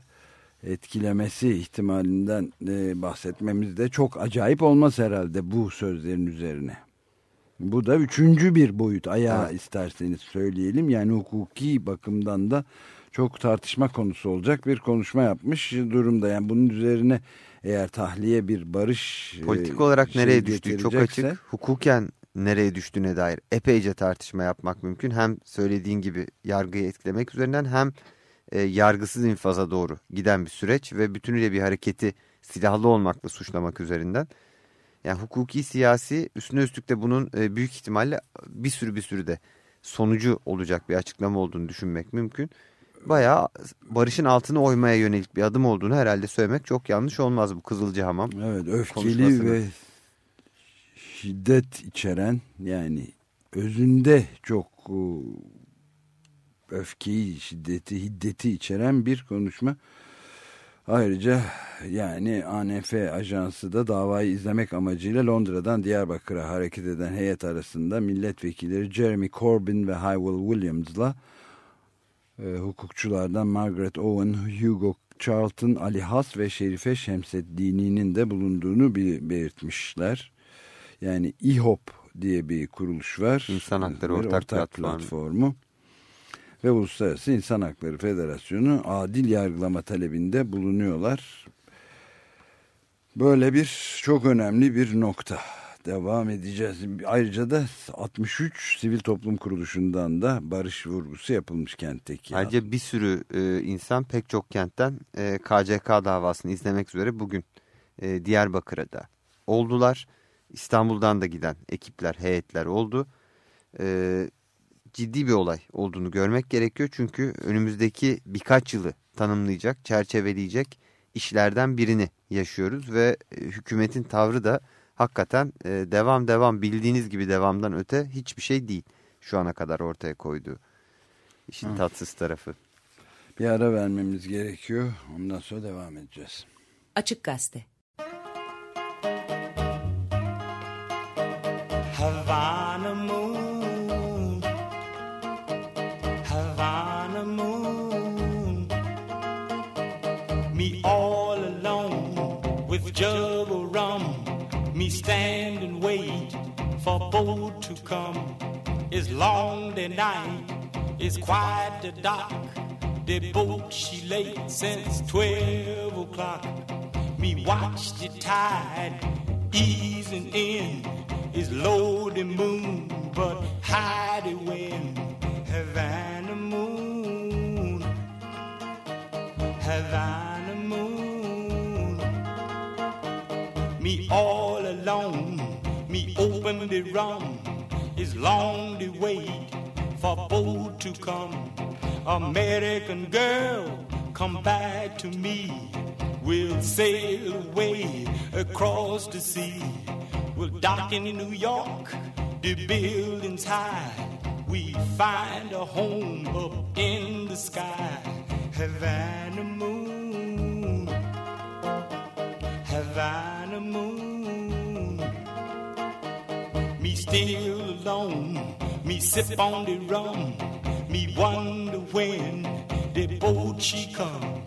etkilemesi ihtimalinden bahsetmemiz de çok acayip olmaz herhalde bu sözlerin üzerine. Bu da üçüncü bir boyut ayağı evet. isterseniz söyleyelim. Yani hukuki bakımdan da çok tartışma konusu olacak bir konuşma yapmış durumda. Yani bunun üzerine eğer tahliye bir barış politik olarak şey nereye düştüğü çok açık. Hukuken nereye düştüğüne dair epeyce tartışma yapmak mümkün. Hem söylediğin gibi yargıyı etkilemek üzerinden hem e, yargısız infaza doğru giden bir süreç ve bütünüyle bir hareketi silahlı olmakla suçlamak üzerinden. Yani hukuki siyasi üstüne üstlük de bunun e, büyük ihtimalle bir sürü bir sürü de sonucu olacak bir açıklama olduğunu düşünmek mümkün. Bayağı barışın altını oymaya yönelik bir adım olduğunu herhalde söylemek çok yanlış olmaz bu Kızılcahamam. Evet öfkeli ve şiddet içeren yani özünde çok e, öfkeyi, şiddeti, hiddeti içeren bir konuşma. Ayrıca yani ANF ajansı da davayı izlemek amacıyla Londra'dan Diyarbakır'a hareket eden heyet arasında milletvekilleri Jeremy Corbyn ve Hywell Williams'la e, hukukçulardan Margaret Owen, Hugo Charlton, Ali Has ve Şerife Şemseddini'nin de bulunduğunu belirtmişler. Yani İHOP diye bir kuruluş var. İnsan Hakları Ortak, ortak platformu. platformu ve Uluslararası İnsan Hakları Federasyonu adil yargılama talebinde bulunuyorlar. Böyle bir çok önemli bir nokta. Devam edeceğiz. Ayrıca da 63 sivil toplum kuruluşundan da barış vurgusu yapılmış kentteki. Ayrıca bir sürü e, insan pek çok kentten e, KCK davasını izlemek üzere bugün e, Diyarbakır'a da oldular. İstanbul'dan da giden ekipler, heyetler oldu. E, ciddi bir olay olduğunu görmek gerekiyor. Çünkü önümüzdeki birkaç yılı tanımlayacak, çerçeveleyecek işlerden birini yaşıyoruz. Ve e, hükümetin tavrı da hakikaten e, devam devam bildiğiniz gibi devamdan öte hiçbir şey değil. Şu ana kadar ortaya koyduğu işin tatsız tarafı. Bir ara vermemiz gerekiyor. Ondan sonra devam edeceğiz. Açık Gazete Havana of rum. Me stand and wait for boat to come. It's long the night, it's quite the dark. The boat she late since twelve o'clock. Me watch the tide easing in. It's low the moon, but high the wind. Havana moon, Havana. Rum, it's long the wait for boat to come. American girl, come back to me. We'll sail away across the sea. We'll dock in New York, the buildings high. We find a home up in the sky. Havana moon, Havana moon. Still alone, me sip on the rum, me wonder when the boat she come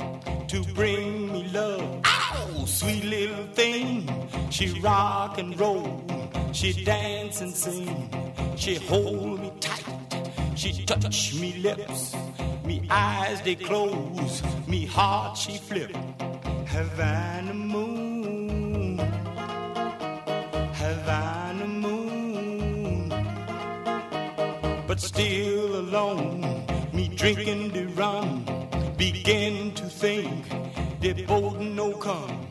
to bring me love. Oh, sweet little thing, she rock and roll, she dance and sing, she hold me tight, she touch me lips, me eyes they close, me heart she flip. Havana moon. But still alone, me drinking the rum, begin to think the boat no come.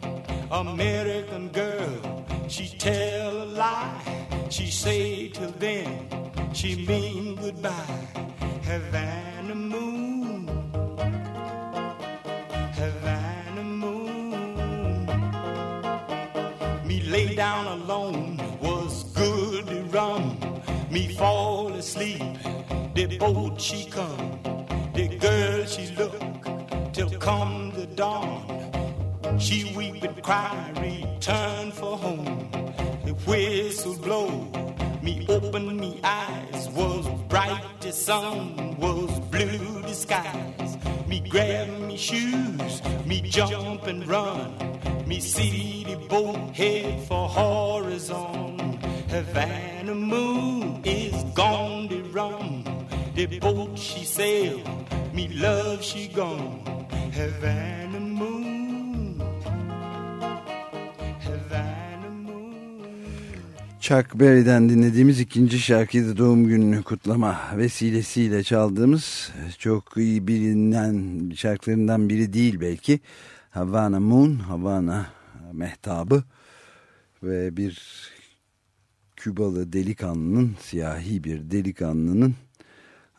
American girl, she tell a lie, she say till then, she mean goodbye. Havana moon, Havana moon. Me lay down alone was good rum. me fall boat she come, the girl she look, till come the dawn. She weep and cry, return for home. The whistle blow, me open me eyes, was bright the sun, was blue the skies. Me grab me shoes, me jump and run, me see the boat head for horizon. Havana moon is gone to run, the boat she sailed, me love she gone. Havana moon, moon. Chuck Berry'den dinlediğimiz ikinci şarkıydı doğum gününü kutlama vesilesiyle çaldığımız çok iyi bilinen şarkılarından biri değil belki. Havana Moon, Havana mehtabı ve bir Kübalı delikanlının, siyahi bir delikanlının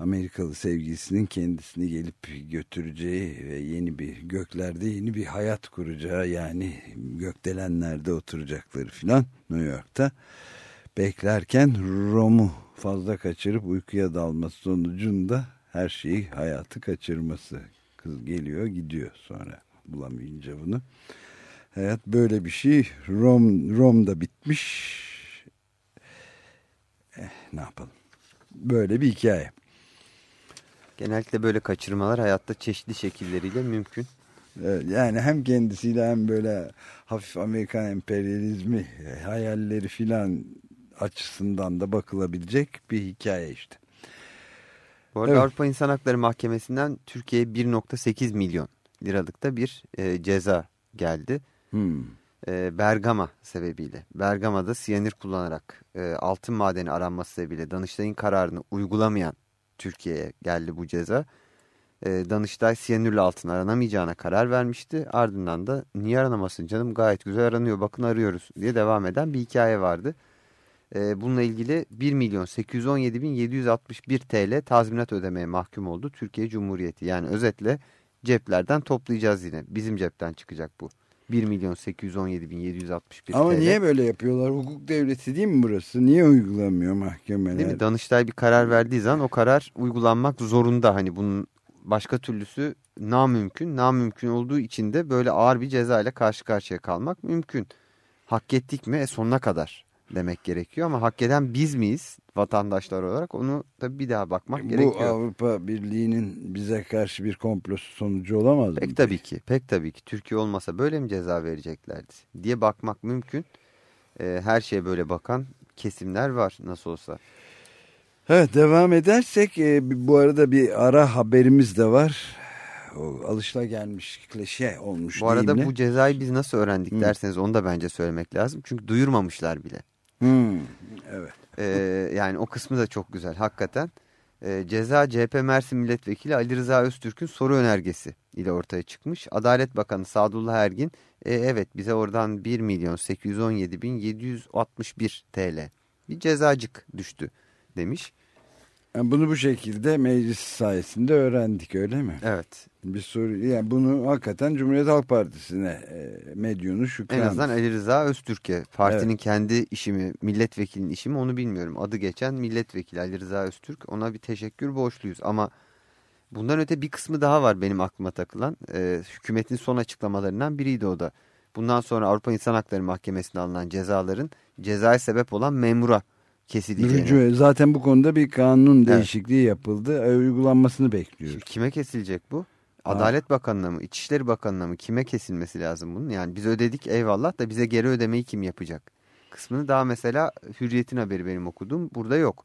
Amerikalı sevgilisinin kendisini gelip götüreceği ve yeni bir göklerde yeni bir hayat kuracağı yani gökdelenlerde oturacakları filan New York'ta beklerken Rom'u fazla kaçırıp uykuya dalması sonucunda her şeyi hayatı kaçırması. Kız geliyor gidiyor sonra bulamayınca bunu. Hayat böyle bir şey. Rom, Rom'da bitmiş. Eh, ne yapalım. Böyle bir hikaye. Genellikle böyle kaçırmalar hayatta çeşitli şekilleriyle mümkün. Evet, yani hem kendisiyle hem böyle hafif Amerikan emperyalizmi hayalleri filan açısından da bakılabilecek bir hikaye işte. Bu arada Evet. Avrupa İnsan Hakları Mahkemesi'nden Türkiye'ye 1.8 milyon liralıkta bir e, ceza geldi. Hmm. E, Bergama sebebiyle. Bergama'da siyanür kullanarak e, altın madeni aranması sebebiyle Danıştay'ın kararını uygulamayan Türkiye'ye geldi bu ceza. E, Danıştay siyanürle altın aranamayacağına karar vermişti. Ardından da niye aranamasın canım gayet güzel aranıyor bakın arıyoruz diye devam eden bir hikaye vardı. E, bununla ilgili 1 milyon 817 bin 761 TL tazminat ödemeye mahkum oldu Türkiye Cumhuriyeti. Yani özetle ceplerden toplayacağız yine. Bizim cepten çıkacak bu. 1 milyon 817 bin 761 Ama TL. niye böyle yapıyorlar? Hukuk devleti değil mi burası? Niye uygulamıyor mahkemeler? Değil mi? Danıştay bir karar verdiği zaman o karar uygulanmak zorunda. Hani bunun başka türlüsü namümkün. Namümkün olduğu için de böyle ağır bir ceza ile karşı karşıya kalmak mümkün. Hak ettik mi? E sonuna kadar demek gerekiyor. Ama hak eden biz miyiz vatandaşlar olarak? Onu da bir daha bakmak Bu gerekiyor. Avrupa Birliği'nin bize karşı bir komplosu sonucu olamaz mı? Pek tabii ki. Pek tabii ki. Türkiye olmasa böyle mi ceza vereceklerdi? Diye bakmak mümkün. Ee, her şeye böyle bakan kesimler var nasıl olsa. Evet devam edersek e, bu arada bir ara haberimiz de var. O alışılagelmiş klişe olmuş Bu arada deyimle. bu cezayı biz nasıl öğrendik Hı. derseniz onu da bence söylemek lazım. Çünkü duyurmamışlar bile. Hmm, evet. Ee, yani o kısmı da çok güzel hakikaten. Ee, ceza CHP Mersin Milletvekili Ali Rıza Öztürk'ün soru önergesi ile ortaya çıkmış. Adalet Bakanı Sadullah Ergin "E, evet bize oradan 1 milyon 817 bin 761 TL bir cezacık düştü demiş. Yani bunu bu şekilde meclis sayesinde öğrendik öyle mi? Evet Bir soru yani bunu hakikaten Cumhuriyet Halk Partisi'ne e, medyunu en şükran. azından Ali Rıza Öztürk'e partinin kendi işi mi milletvekilinin işi mi onu bilmiyorum. Adı geçen milletvekili Ali Rıza Öztürk ona bir teşekkür borçluyuz ama bundan öte bir kısmı daha var benim aklıma takılan. Ee, hükümetin son açıklamalarından biriydi o da. Bundan sonra Avrupa İnsan Hakları Mahkemesi'ne alınan cezaların cezaya sebep olan memura kesileceğini. Rücu- zaten bu konuda bir kanun değişikliği yapıldı. E, Uygulanmasını bekliyoruz. Şimdi kime kesilecek bu? Adalet Bakanı'na mı, İçişleri Bakanı'na mı kime kesilmesi lazım bunun? Yani biz ödedik eyvallah da bize geri ödemeyi kim yapacak? Kısmını daha mesela Hürriyet'in haberi benim okuduğum burada yok.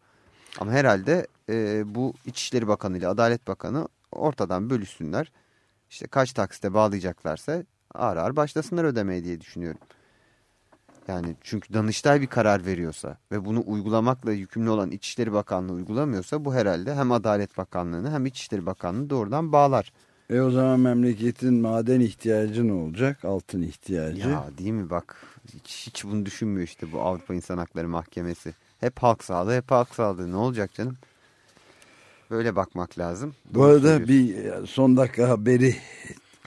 Ama herhalde e, bu İçişleri Bakanı ile Adalet Bakanı ortadan bölüşsünler. İşte kaç taksite bağlayacaklarsa ağır ağır başlasınlar ödemeye diye düşünüyorum. Yani çünkü Danıştay bir karar veriyorsa ve bunu uygulamakla yükümlü olan İçişleri Bakanlığı uygulamıyorsa bu herhalde hem Adalet Bakanlığı'nı hem İçişleri Bakanlığı'nı doğrudan bağlar. E o zaman memleketin maden ihtiyacı ne olacak? Altın ihtiyacı. Ya değil mi bak hiç, hiç bunu düşünmüyor işte bu Avrupa İnsan Hakları Mahkemesi. Hep halk sağlığı hep halk sağlığı ne olacak canım? Böyle bakmak lazım. Bu arada bir son dakika haberi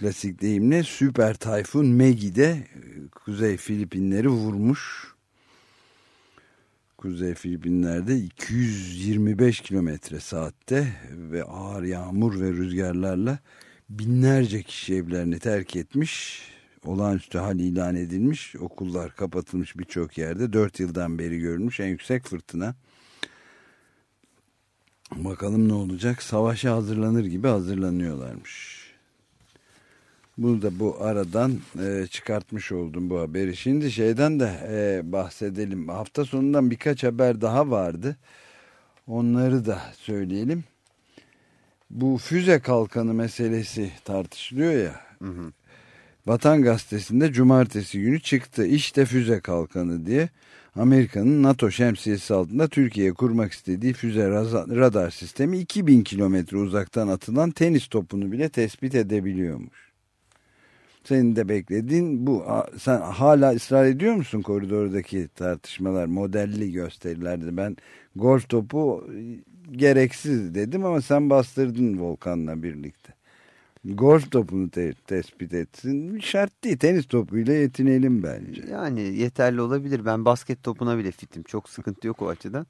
klasik deyimle süper tayfun Megi'de e, Kuzey Filipinleri vurmuş. Kuzey Filipinler'de 225 kilometre saatte ve ağır yağmur ve rüzgarlarla binlerce kişi evlerini terk etmiş. Olağanüstü hal ilan edilmiş. Okullar kapatılmış birçok yerde. 4 yıldan beri görülmüş en yüksek fırtına. Bakalım ne olacak? Savaşa hazırlanır gibi hazırlanıyorlarmış. Bunu da bu aradan e, çıkartmış oldum bu haberi. Şimdi şeyden de e, bahsedelim. Hafta sonundan birkaç haber daha vardı. Onları da söyleyelim. Bu füze kalkanı meselesi tartışılıyor ya. Hı hı. Vatan Gazetesi'nde cumartesi günü çıktı. İşte füze kalkanı diye. Amerika'nın NATO şemsiyesi altında Türkiye'ye kurmak istediği füze radar sistemi 2000 kilometre uzaktan atılan tenis topunu bile tespit edebiliyormuş. Senin de beklediğin bu. Sen hala ısrar ediyor musun koridordaki tartışmalar, modelli gösterilerde? Ben golf topu gereksiz dedim ama sen bastırdın Volkan'la birlikte. Golf topunu te tespit etsin. Şart değil. Tenis topuyla yetinelim bence. Yani yeterli olabilir. Ben basket topuna bile fitim. Çok sıkıntı yok o açıdan.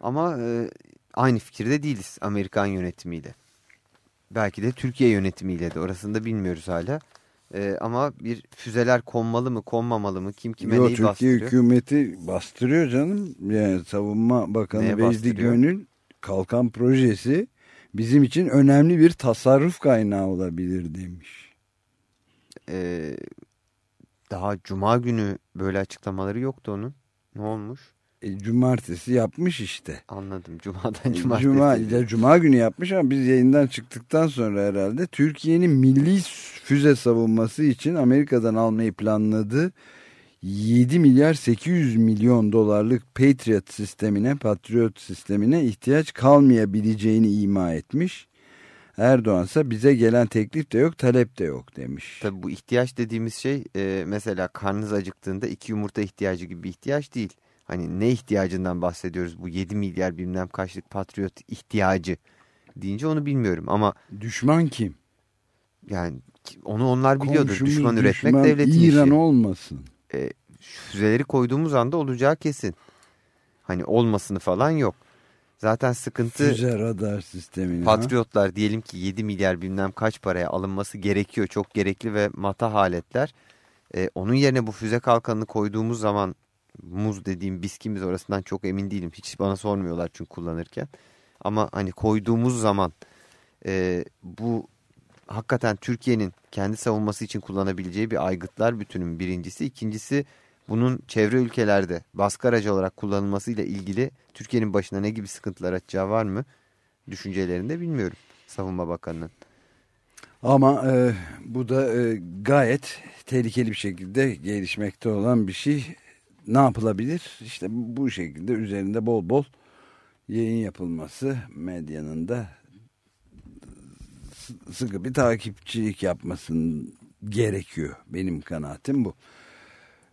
Ama e, aynı fikirde değiliz Amerikan yönetimiyle. Belki de Türkiye yönetimiyle de. Orasını da bilmiyoruz hala. E, ama bir füzeler konmalı mı konmamalı mı kim kime Yo, neyi Türkiye bastırıyor? Türkiye hükümeti bastırıyor canım. Yani Savunma Bakanı Neye Vecdi? Gönül kalkan projesi bizim için önemli bir tasarruf kaynağı olabilir demiş. Ee, daha cuma günü böyle açıklamaları yoktu onun. Ne olmuş? E, cumartesi yapmış işte. Anladım. Cuma'dan cumartesi. Cuma, ya, cuma günü yapmış ama biz yayından çıktıktan sonra herhalde Türkiye'nin milli füze savunması için Amerika'dan almayı planladığı 7 milyar 800 milyon dolarlık Patriot sistemine, Patriot sistemine ihtiyaç kalmayabileceğini ima etmiş. Erdoğan ise bize gelen teklif de yok, talep de yok demiş. Tabii bu ihtiyaç dediğimiz şey e, mesela karnınız acıktığında iki yumurta ihtiyacı gibi bir ihtiyaç değil. Hani ne ihtiyacından bahsediyoruz bu 7 milyar bilmem kaçlık patriot ihtiyacı deyince onu bilmiyorum ama. Düşman kim? Yani onu onlar biliyordur. Komşumuz, düşman üretmek düşman, devletin İran işi. İran olmasın e, füzeleri koyduğumuz anda olacağı kesin. Hani olmasını falan yok. Zaten sıkıntı füze radar sistemini. Patriotlar ha? diyelim ki 7 milyar bilmem kaç paraya alınması gerekiyor. Çok gerekli ve mata haletler. E, onun yerine bu füze kalkanını koyduğumuz zaman muz dediğim biskimiz orasından çok emin değilim. Hiç bana sormuyorlar çünkü kullanırken. Ama hani koyduğumuz zaman e, bu hakikaten Türkiye'nin kendi savunması için kullanabileceği bir aygıtlar bütünün birincisi. İkincisi bunun çevre ülkelerde baskı aracı olarak kullanılmasıyla ilgili Türkiye'nin başına ne gibi sıkıntılar açacağı var mı? Düşüncelerinde bilmiyorum Savunma Bakanı'nın. Ama e, bu da e, gayet tehlikeli bir şekilde gelişmekte olan bir şey. Ne yapılabilir? İşte bu şekilde üzerinde bol bol yayın yapılması medyanın da sıkı bir takipçilik yapmasın gerekiyor. Benim kanaatim bu.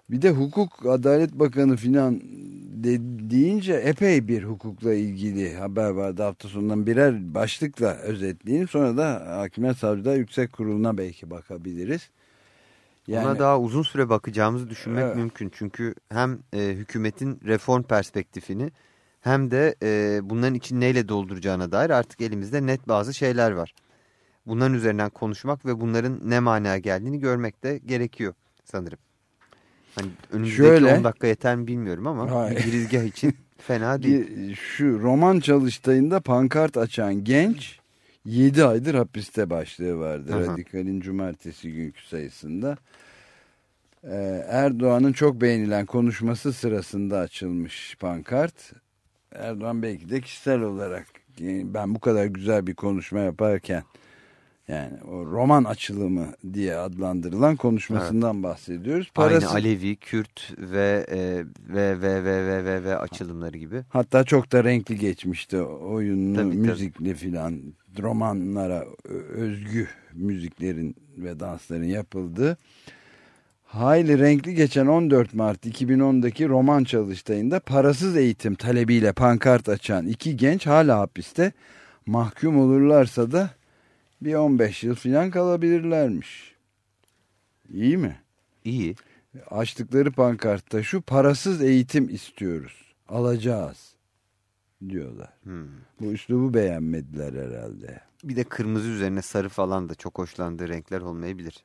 Bir de hukuk adalet bakanı filan de, deyince epey bir hukukla ilgili haber vardı hafta sonundan birer başlıkla özetleyeyim. Sonra da Hakimler Savcılar Yüksek Kurulu'na belki bakabiliriz. Yani, Ona daha uzun süre bakacağımızı düşünmek evet. mümkün. Çünkü hem e, hükümetin reform perspektifini hem de e, bunların için neyle dolduracağına dair artık elimizde net bazı şeyler var bunların üzerinden konuşmak ve bunların ne manaya geldiğini görmek de gerekiyor sanırım. Hani önümüzdeki Şöyle, 10 dakika yeter mi bilmiyorum ama hayır. girizgah için fena değil. Şu roman çalıştayında pankart açan genç 7 aydır hapiste başlığı vardı. Aha. Radikal'in cumartesi günkü sayısında. Ee, Erdoğan'ın çok beğenilen konuşması sırasında açılmış pankart. Erdoğan belki de kişisel olarak ben bu kadar güzel bir konuşma yaparken yani o roman açılımı diye adlandırılan konuşmasından evet. bahsediyoruz. Parası... Aynı Alevi, Kürt ve, e, ve, ve, ve, ve, ve, ve açılımları gibi. Hatta çok da renkli geçmişti oyunlu, tabii, müzikli filan romanlara özgü müziklerin ve dansların yapıldığı. Hayli renkli geçen 14 Mart 2010'daki roman çalıştayında parasız eğitim talebiyle pankart açan iki genç hala hapiste. Mahkum olurlarsa da bir 15 yıl falan kalabilirlermiş. İyi mi? İyi. Açtıkları pankartta şu parasız eğitim istiyoruz. alacağız diyorlar. Hmm. Bu üslubu beğenmediler herhalde. Bir de kırmızı üzerine sarı falan da çok hoşlandığı renkler olmayabilir.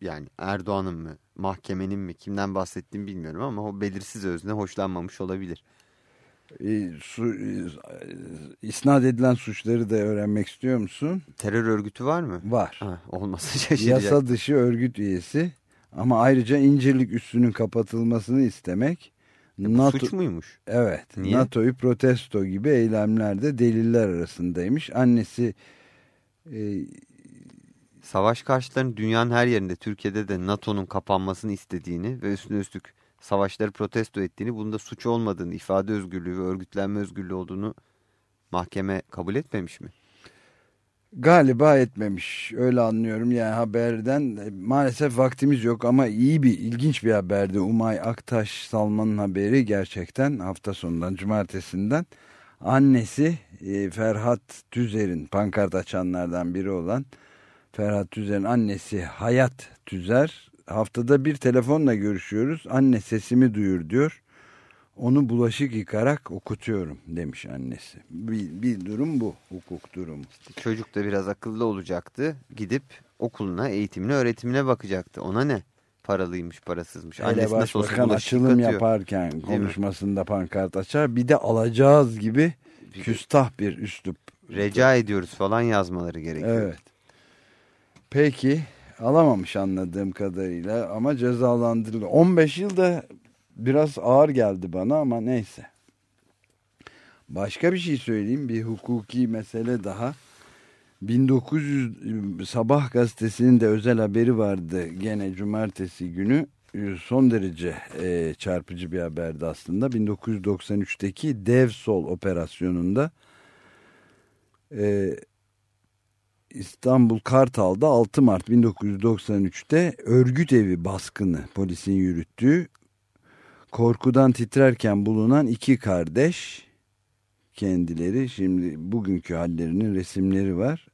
Yani Erdoğan'ın mı, mahkemenin mi, kimden bahsettiğimi bilmiyorum ama o belirsiz özne hoşlanmamış olabilir. E, su, e, isnat edilen suçları da öğrenmek istiyor musun? Terör örgütü var mı? Var. Ha, olmasa şaşıracak. Yasa dışı örgüt üyesi ama ayrıca İncirlik üssünün kapatılmasını istemek. E, bu NATO, suç muymuş? Evet. NATO'yu protesto gibi eylemlerde deliller arasındaymış. Annesi e, Savaş karşıtlarının dünyanın her yerinde Türkiye'de de NATO'nun kapanmasını istediğini ve üstüne üstlük savaşları protesto ettiğini, bunda suç olmadığını, ifade özgürlüğü ve örgütlenme özgürlüğü olduğunu mahkeme kabul etmemiş mi? Galiba etmemiş. Öyle anlıyorum yani haberden. E, Maalesef vaktimiz yok ama iyi bir, ilginç bir haberdi. Umay Aktaş Salman'ın haberi gerçekten hafta sonundan, cumartesinden. Annesi e, Ferhat Tüzer'in, pankart açanlardan biri olan Ferhat Tüzer'in annesi Hayat Tüzer. Haftada bir telefonla görüşüyoruz. Anne sesimi duyur diyor. Onu bulaşık yıkarak okutuyorum demiş annesi. Bir, bir durum bu, hukuk durumu. Çocuk da biraz akıllı olacaktı. Gidip okuluna, eğitimine, öğretimine bakacaktı. Ona ne? Paralıymış, parasızmış. Hele Annesi nasıl olsa açılım yıkatıyor. yaparken konuşmasında pankart açar. Bir de alacağız gibi küstah bir üslup. Rica ediyoruz falan yazmaları gerekiyor. Evet. Peki alamamış anladığım kadarıyla ama cezalandırıldı. 15 yılda biraz ağır geldi bana ama neyse. Başka bir şey söyleyeyim. Bir hukuki mesele daha. 1900 Sabah gazetesinin de özel haberi vardı gene cumartesi günü. Son derece e, çarpıcı bir haberdi aslında. 1993'teki Dev Sol operasyonunda e, İstanbul Kartal'da 6 Mart 1993'te örgüt evi baskını polisin yürüttüğü korkudan titrerken bulunan iki kardeş kendileri şimdi bugünkü hallerinin resimleri var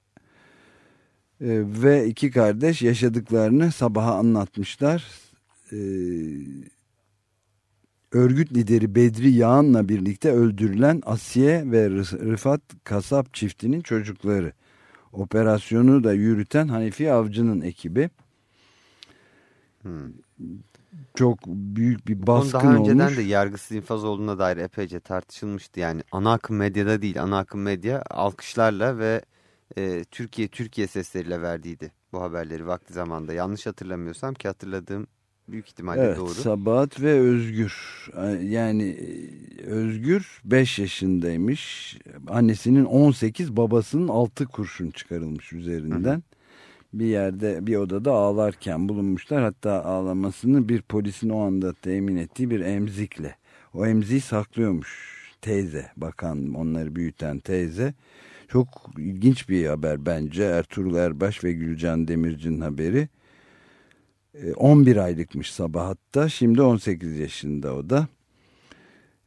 Ee, ve iki kardeş yaşadıklarını sabaha anlatmışlar. Ee, örgüt lideri Bedri Yağan'la birlikte öldürülen Asiye ve Rı- Rıfat Kasap çiftinin çocukları operasyonu da yürüten Hanifi Avcı'nın ekibi çok büyük bir baskın daha önceden olmuş. de yargısız infaz olduğuna dair epeyce tartışılmıştı. Yani ana akım medyada değil, ana akım medya alkışlarla ve e, Türkiye Türkiye sesleriyle verdiydi bu haberleri vakti zamanda. Yanlış hatırlamıyorsam ki hatırladığım büyük ihtimalle Evet, doğru. Sabahat ve Özgür. Yani e, Özgür 5 yaşındaymış. Annesinin 18, babasının 6 kurşun çıkarılmış üzerinden. Bir yerde, bir odada ağlarken bulunmuşlar. Hatta ağlamasını bir polisin o anda temin ettiği bir emzikle. O emziği saklıyormuş teyze, bakan onları büyüten teyze. Çok ilginç bir haber bence. Ertuğrul Erbaş ve Gülcan Demirci'nin haberi. E, 11 aylıkmış Sabahat'ta. Şimdi 18 yaşında o da.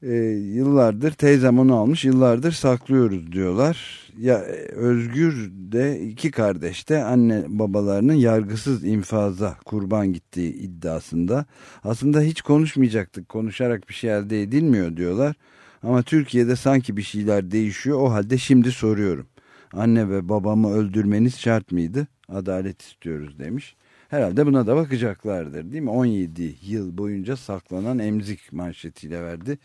E, yıllardır teyzem onu almış. Yıllardır saklıyoruz diyorlar. Ya e, Özgür de iki kardeş de anne babalarının yargısız infaza kurban gittiği iddiasında. Aslında hiç konuşmayacaktık. Konuşarak bir şey elde edilmiyor diyorlar. Ama Türkiye'de sanki bir şeyler değişiyor. O halde şimdi soruyorum. Anne ve babamı öldürmeniz şart mıydı? Adalet istiyoruz demiş. Herhalde buna da bakacaklardır değil mi? 17 yıl boyunca saklanan emzik manşetiyle verdi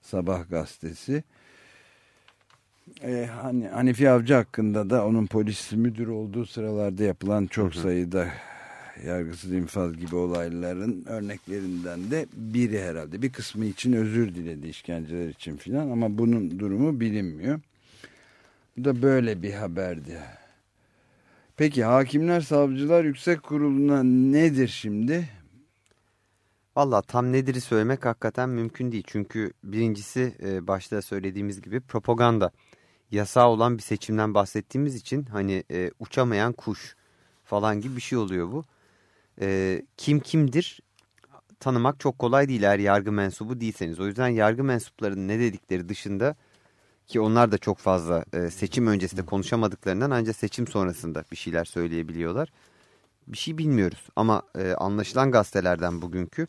Sabah gazetesi. Ee, hani Hanifi Avcı hakkında da onun polis müdürü olduğu sıralarda yapılan çok sayıda yargısız infaz gibi olayların örneklerinden de biri herhalde. Bir kısmı için özür diledi işkenceler için filan ama bunun durumu bilinmiyor. Bu da böyle bir haberdi. Peki Hakimler Savcılar Yüksek Kurulu'na nedir şimdi? Valla tam nedir'i söylemek hakikaten mümkün değil. Çünkü birincisi e, başta söylediğimiz gibi propaganda. Yasağı olan bir seçimden bahsettiğimiz için hani e, uçamayan kuş falan gibi bir şey oluyor bu. E, kim kimdir tanımak çok kolay değil eğer yargı mensubu değilseniz. O yüzden yargı mensuplarının ne dedikleri dışında ki onlar da çok fazla e, seçim öncesinde konuşamadıklarından ancak seçim sonrasında bir şeyler söyleyebiliyorlar. Bir şey bilmiyoruz ama e, anlaşılan gazetelerden bugünkü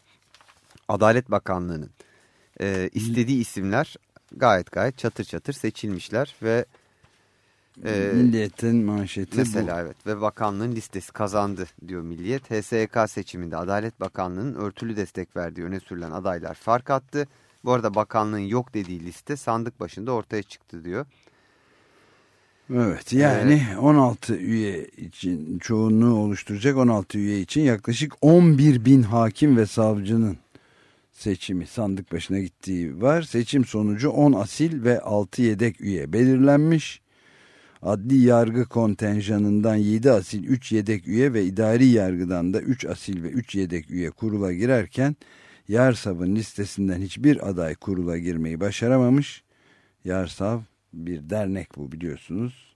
Adalet Bakanlığı'nın e, istediği isimler gayet gayet çatır çatır seçilmişler ve e, Milliyet'in manşeti mesela bu. evet ve bakanlığın listesi kazandı diyor Milliyet. HSYK seçiminde Adalet Bakanlığı'nın örtülü destek verdiği öne sürülen adaylar fark attı. Bu arada bakanlığın yok dediği liste sandık başında ortaya çıktı diyor. Evet yani evet. 16 üye için çoğunluğu oluşturacak 16 üye için yaklaşık 11 bin hakim ve savcının seçimi sandık başına gittiği var. Seçim sonucu 10 asil ve 6 yedek üye belirlenmiş. Adli yargı kontenjanından 7 asil 3 yedek üye ve idari yargıdan da 3 asil ve 3 yedek üye kurula girerken Yarsav'ın listesinden hiçbir aday kurula girmeyi başaramamış. Yarsav bir dernek bu biliyorsunuz.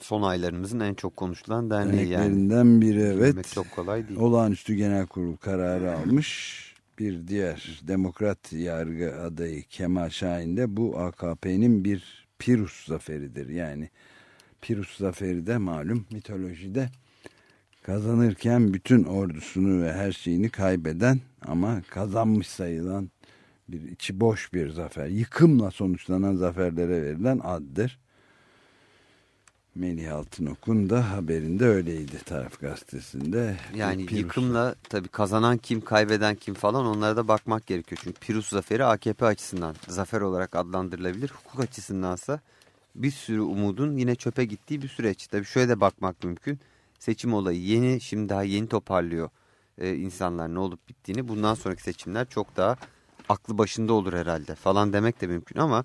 Son aylarımızın en çok konuşulan derneği Derneklerinden yani. biri evet. çok kolay değil. Olağanüstü Genel Kurul kararı almış. Bir diğer demokrat yargı adayı Kemal Şahin de bu AKP'nin bir Pirus zaferidir. Yani Pirus zaferi de malum mitolojide kazanırken bütün ordusunu ve her şeyini kaybeden ama kazanmış sayılan bir içi boş bir zafer. Yıkımla sonuçlanan zaferlere verilen addır. Melih Altınok'un da haberinde öyleydi taraf gazetesinde. Yani Pirus. yıkımla tabii kazanan kim kaybeden kim falan onlara da bakmak gerekiyor. Çünkü Pirus zaferi AKP açısından zafer olarak adlandırılabilir. Hukuk açısındansa bir sürü umudun yine çöpe gittiği bir süreç. Tabii şöyle de bakmak mümkün. Seçim olayı yeni şimdi daha yeni toparlıyor e, insanlar ne olup bittiğini. Bundan sonraki seçimler çok daha aklı başında olur herhalde falan demek de mümkün ama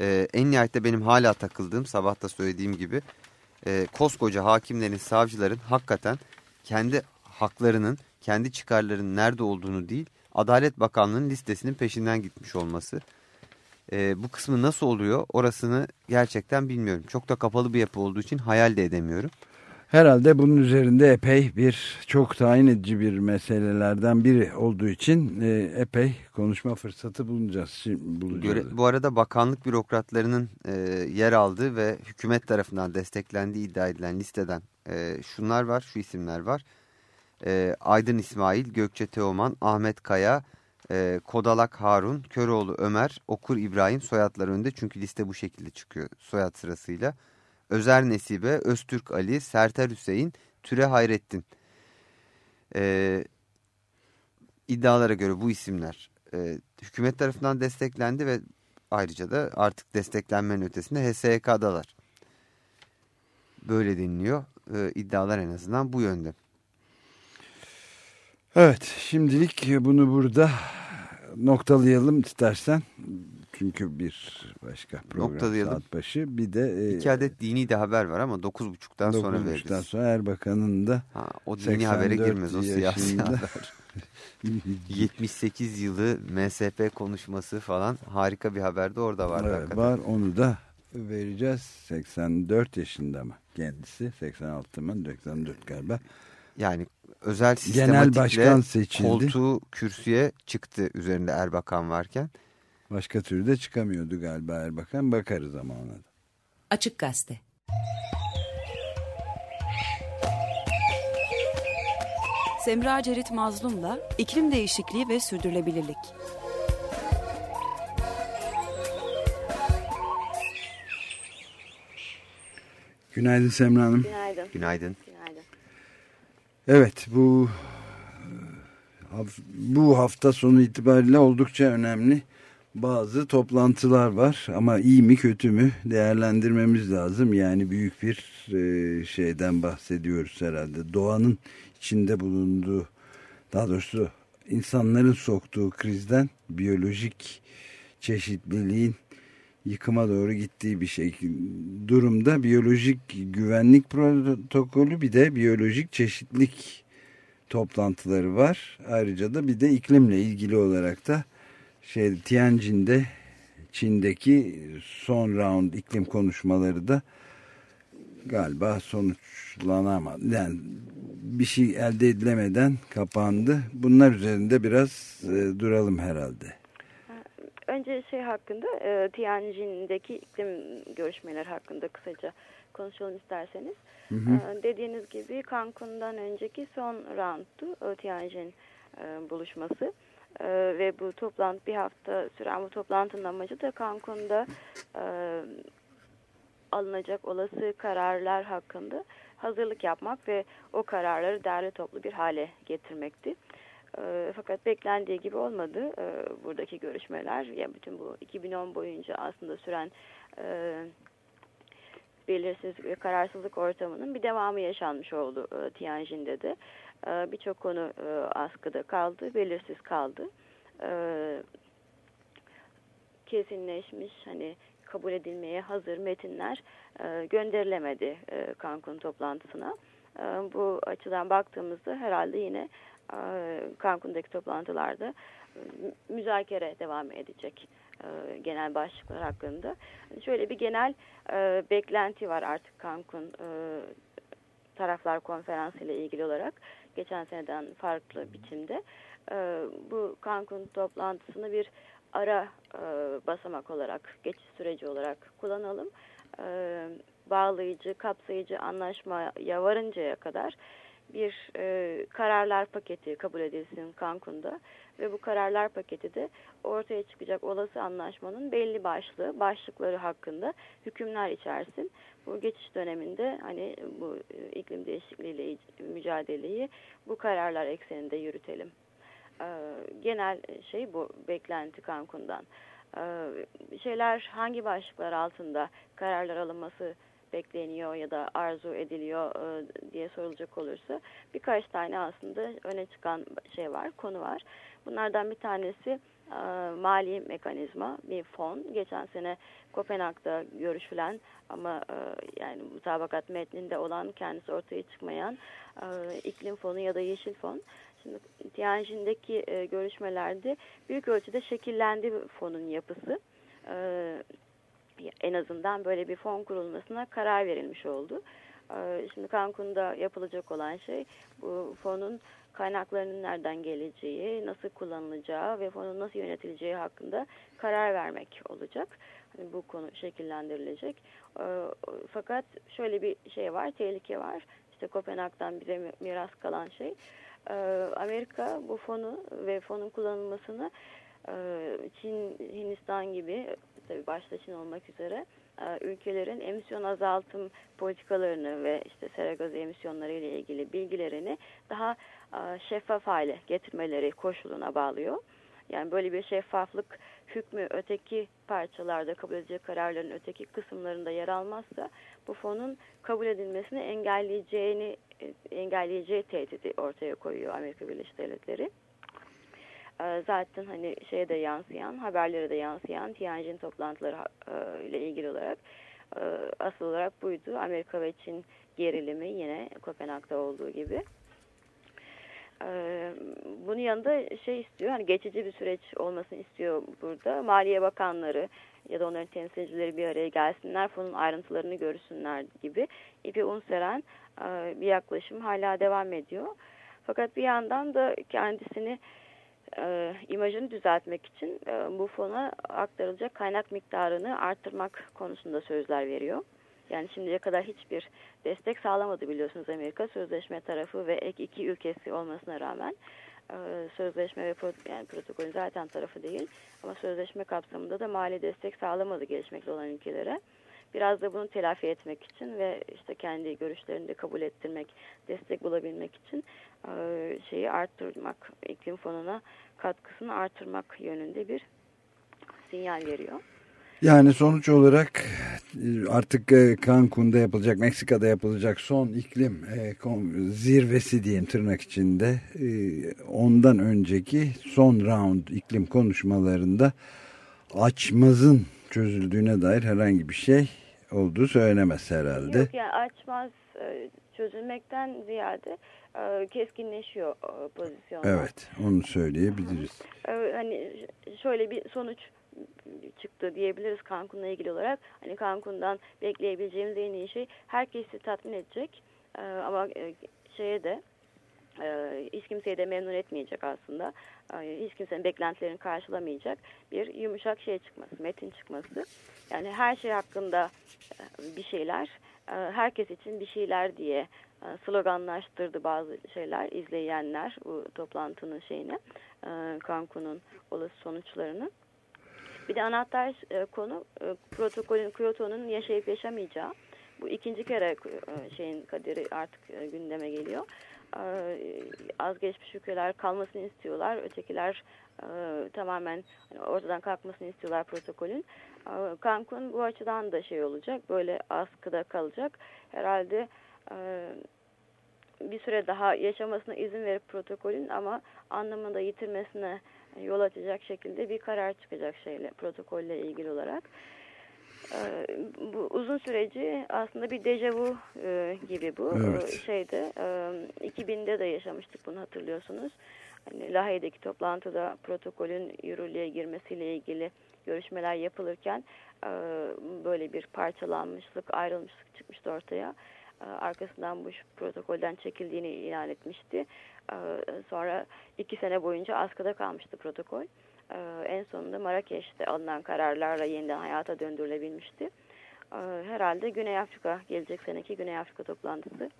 e, en nihayette benim hala takıldığım sabah da söylediğim gibi e, koskoca hakimlerin, savcıların hakikaten kendi haklarının, kendi çıkarlarının nerede olduğunu değil, Adalet Bakanlığı'nın listesinin peşinden gitmiş olması. E, bu kısmı nasıl oluyor orasını gerçekten bilmiyorum. Çok da kapalı bir yapı olduğu için hayal de edemiyorum. Herhalde bunun üzerinde epey bir çok tayin edici bir meselelerden biri olduğu için e, epey konuşma fırsatı bulacağız. Şimdi. Bu arada bakanlık bürokratlarının e, yer aldığı ve hükümet tarafından desteklendiği iddia edilen listeden e, şunlar var, şu isimler var. Aydın İsmail, Gökçe Teoman, Ahmet Kaya, Kodalak Harun, Köroğlu Ömer, Okur İbrahim soyadları önde. Çünkü liste bu şekilde çıkıyor soyad sırasıyla. Özer Nesibe, Öztürk Ali, Serter Hüseyin, Türe Hayrettin. Ee, iddialara göre bu isimler e, hükümet tarafından desteklendi ve ayrıca da artık desteklenmenin ötesinde HSYK'dalar. Böyle deniliyor. Ee, iddialar en azından bu yönde. Evet şimdilik bunu burada noktalayalım istersen. Çünkü bir başka program saat başı. Bir de e, iki adet dini de haber var ama 9.30'dan sonra veririz. 9.30'dan sonra Erbakan'ın da ha, o dini habere girmez o siyasi haber. 78 yılı MSP konuşması falan harika bir haber de orada var. Evet, var onu da vereceğiz. 84 yaşında mı kendisi? 86 mı? 94 galiba. Yani özel sistematikle Genel başkan seçildi. koltuğu kürsüye çıktı üzerinde Erbakan varken. Başka türlü de çıkamıyordu galiba Erbakan. Bakarız ama ona da. Açık Gazete Semra Cerit Mazlum'la iklim değişikliği ve sürdürülebilirlik. Günaydın Semra Hanım. Günaydın. Günaydın. Günaydın. Evet bu bu hafta sonu itibariyle oldukça önemli bazı toplantılar var ama iyi mi kötü mü değerlendirmemiz lazım. Yani büyük bir e, şeyden bahsediyoruz herhalde. Doğanın içinde bulunduğu daha doğrusu insanların soktuğu krizden biyolojik çeşitliliğin yıkıma doğru gittiği bir şey durumda biyolojik güvenlik protokolü bir de biyolojik çeşitlik toplantıları var. Ayrıca da bir de iklimle ilgili olarak da şey Tianjin'de Çin'deki son round iklim konuşmaları da galiba sonuçlanamadı. Yani bir şey elde edilemeden kapandı. Bunlar üzerinde biraz e, duralım herhalde. Önce şey hakkında e, Tianjin'deki iklim görüşmeler hakkında kısaca konuşalım isterseniz. Hı hı. E, dediğiniz gibi Cancun'dan önceki son roundtu e, Tianjin e, buluşması. E, ve bu toplantı bir hafta süren bu toplantının amacı da Cancun'da e, alınacak olası kararlar hakkında hazırlık yapmak ve o kararları derli toplu bir hale getirmekti. E, fakat beklendiği gibi olmadı e, buradaki görüşmeler. Yani bütün bu 2010 boyunca aslında süren e, belirsizlik ve kararsızlık ortamının bir devamı yaşanmış oldu e, Tianjin'de de. E, Birçok konu e, askıda kaldı, belirsiz kaldı. E, kesinleşmiş, hani kabul edilmeye hazır metinler e, gönderilemedi e, Cancun toplantısına. E, bu açıdan baktığımızda herhalde yine e, Cancun'daki toplantılarda müzakere devam edecek genel başlıklar hakkında. Şöyle bir genel beklenti var artık Cancun taraflar konferansı ile ilgili olarak geçen seneden farklı biçimde. E, bu Cancun toplantısını bir ara e, basamak olarak, geçiş süreci olarak kullanalım. E, bağlayıcı, kapsayıcı anlaşmaya varıncaya kadar bir kararlar paketi kabul edilsin Cancun'da ve bu kararlar paketi de ortaya çıkacak olası anlaşmanın belli başlığı, başlıkları hakkında hükümler içersin. Bu geçiş döneminde hani bu e, iklim değişikliğiyle mücadeleyi bu kararlar ekseninde yürütelim. E, genel şey bu beklenti Cancun'dan. E, şeyler hangi başlıklar altında kararlar alınması bekleniyor ya da arzu ediliyor e, diye sorulacak olursa birkaç tane aslında öne çıkan şey var, konu var. Bunlardan bir tanesi e, mali mekanizma, bir fon. Geçen sene Kopenhag'da görüşülen ama e, yani mutabakat metninde olan kendisi ortaya çıkmayan e, iklim fonu ya da yeşil fon. Şimdi Tianjin'deki e, görüşmelerde büyük ölçüde şekillendi fonun yapısı. E, en azından böyle bir fon kurulmasına karar verilmiş oldu. Ee, şimdi Cancun'da yapılacak olan şey bu fonun kaynaklarının nereden geleceği, nasıl kullanılacağı ve fonun nasıl yönetileceği hakkında karar vermek olacak. Hani bu konu şekillendirilecek. Ee, fakat şöyle bir şey var, tehlike var. İşte Kopenhag'dan bize miras kalan şey. Ee, Amerika bu fonu ve fonun kullanılmasını Çin, Hindistan gibi tabii başta Çin olmak üzere e, ülkelerin emisyon azaltım politikalarını ve işte sera gazı emisyonları ile ilgili bilgilerini daha e, şeffaf hale getirmeleri koşuluna bağlıyor. Yani böyle bir şeffaflık hükmü öteki parçalarda kabul edecek kararların öteki kısımlarında yer almazsa bu fonun kabul edilmesini engelleyeceğini engelleyeceği tehdidi ortaya koyuyor Amerika Birleşik Devletleri. Ee, zaten hani şeye de yansıyan, haberlere de yansıyan Tianjin toplantıları e, ile ilgili olarak e, asıl olarak buydu. Amerika ve Çin gerilimi yine Kopenhag'da olduğu gibi. Ee, bunun yanında şey istiyor, hani geçici bir süreç olmasını istiyor burada. Maliye Bakanları ya da onların temsilcileri bir araya gelsinler, fonun ayrıntılarını görsünler gibi ipi un seren e, bir yaklaşım hala devam ediyor. Fakat bir yandan da kendisini e, imajını düzeltmek için e, bu fona aktarılacak kaynak miktarını arttırmak konusunda sözler veriyor. Yani şimdiye kadar hiçbir destek sağlamadı biliyorsunuz Amerika sözleşme tarafı ve ek iki ülkesi olmasına rağmen e, sözleşme ve prot yani protokolün zaten tarafı değil ama sözleşme kapsamında da mali destek sağlamadı gelişmekte olan ülkelere. Biraz da bunu telafi etmek için ve işte kendi görüşlerini de kabul ettirmek, destek bulabilmek için şeyi arttırmak, iklim fonuna katkısını artırmak yönünde bir sinyal veriyor. Yani sonuç olarak e, artık e, Cancun'da yapılacak, Meksika'da yapılacak son iklim zirvesi diyeyim tırnak içinde ondan önceki son round iklim konuşmalarında açmazın çözüldüğüne dair herhangi bir şey olduğu söylenemez herhalde. Yok yani açmaz e, çözülmekten ziyade e, keskinleşiyor e, pozisyonlar. Evet onu söyleyebiliriz. Hani şöyle bir sonuç çıktı diyebiliriz Cancun'la ilgili olarak. Hani Cancun'dan bekleyebileceğimiz en iyi şey herkesi tatmin edecek ama şeye de hiç kimseyi de memnun etmeyecek aslında. Hiç kimsenin beklentilerini karşılamayacak bir yumuşak şey çıkması, metin çıkması. Yani her şey hakkında bir şeyler, herkes için bir şeyler diye sloganlaştırdı bazı şeyler izleyenler bu toplantının şeyini e, Cancun'un olası sonuçlarını. Bir de anahtar e, konu e, protokolün Kyoto'nun yaşayıp yaşamayacağı. Bu ikinci kere e, şeyin kaderi artık e, gündeme geliyor. E, az geçmiş ülkeler kalmasını istiyorlar. Ötekiler e, tamamen hani ortadan kalkmasını istiyorlar protokolün. E, Cancun bu açıdan da şey olacak. Böyle askıda kalacak. Herhalde e, bir süre daha yaşamasına izin verip protokolün ama anlamında yitirmesine yol açacak şekilde bir karar çıkacak şeyle protokolle ilgili olarak. Ee, bu uzun süreci aslında bir dejavu e, gibi bu. Evet. Ee, şeyde e, 2000'de de yaşamıştık bunu hatırlıyorsunuz. Hani Lahey'deki toplantıda protokolün yürürlüğe girmesiyle ilgili görüşmeler yapılırken e, böyle bir parçalanmışlık, ayrılmışlık çıkmıştı ortaya. E, arkasından bu protokolden çekildiğini ilan etmişti. E, sonra iki sene boyunca askıda kalmıştı protokol. E, en sonunda Marrakeş'te alınan kararlarla yeniden hayata döndürülebilmişti. E, herhalde Güney Afrika gelecek seneki Güney Afrika toplantısı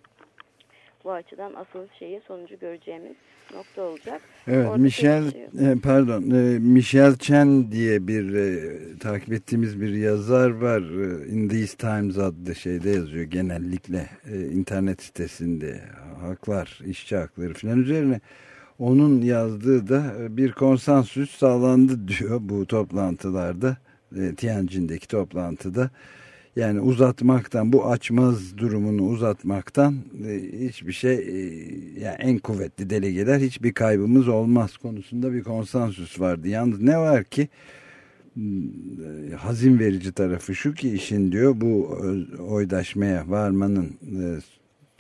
bu açıdan asıl şeyi sonucu göreceğimiz nokta olacak. Evet, Orada Michel şey e, pardon, e, Michel Chen diye bir e, takip ettiğimiz bir yazar var. In These Times adlı şeyde yazıyor genellikle internet sitesinde haklar, işçi hakları falan üzerine. Onun yazdığı da bir konsensüs sağlandı diyor bu toplantılarda. Tianjin'deki toplantıda. Yani uzatmaktan bu açmaz durumunu uzatmaktan e, hiçbir şey e, yani en kuvvetli delegeler hiçbir kaybımız olmaz konusunda bir konsensüs vardı. Yalnız ne var ki e, hazin verici tarafı şu ki işin diyor bu oydaşmaya varmanın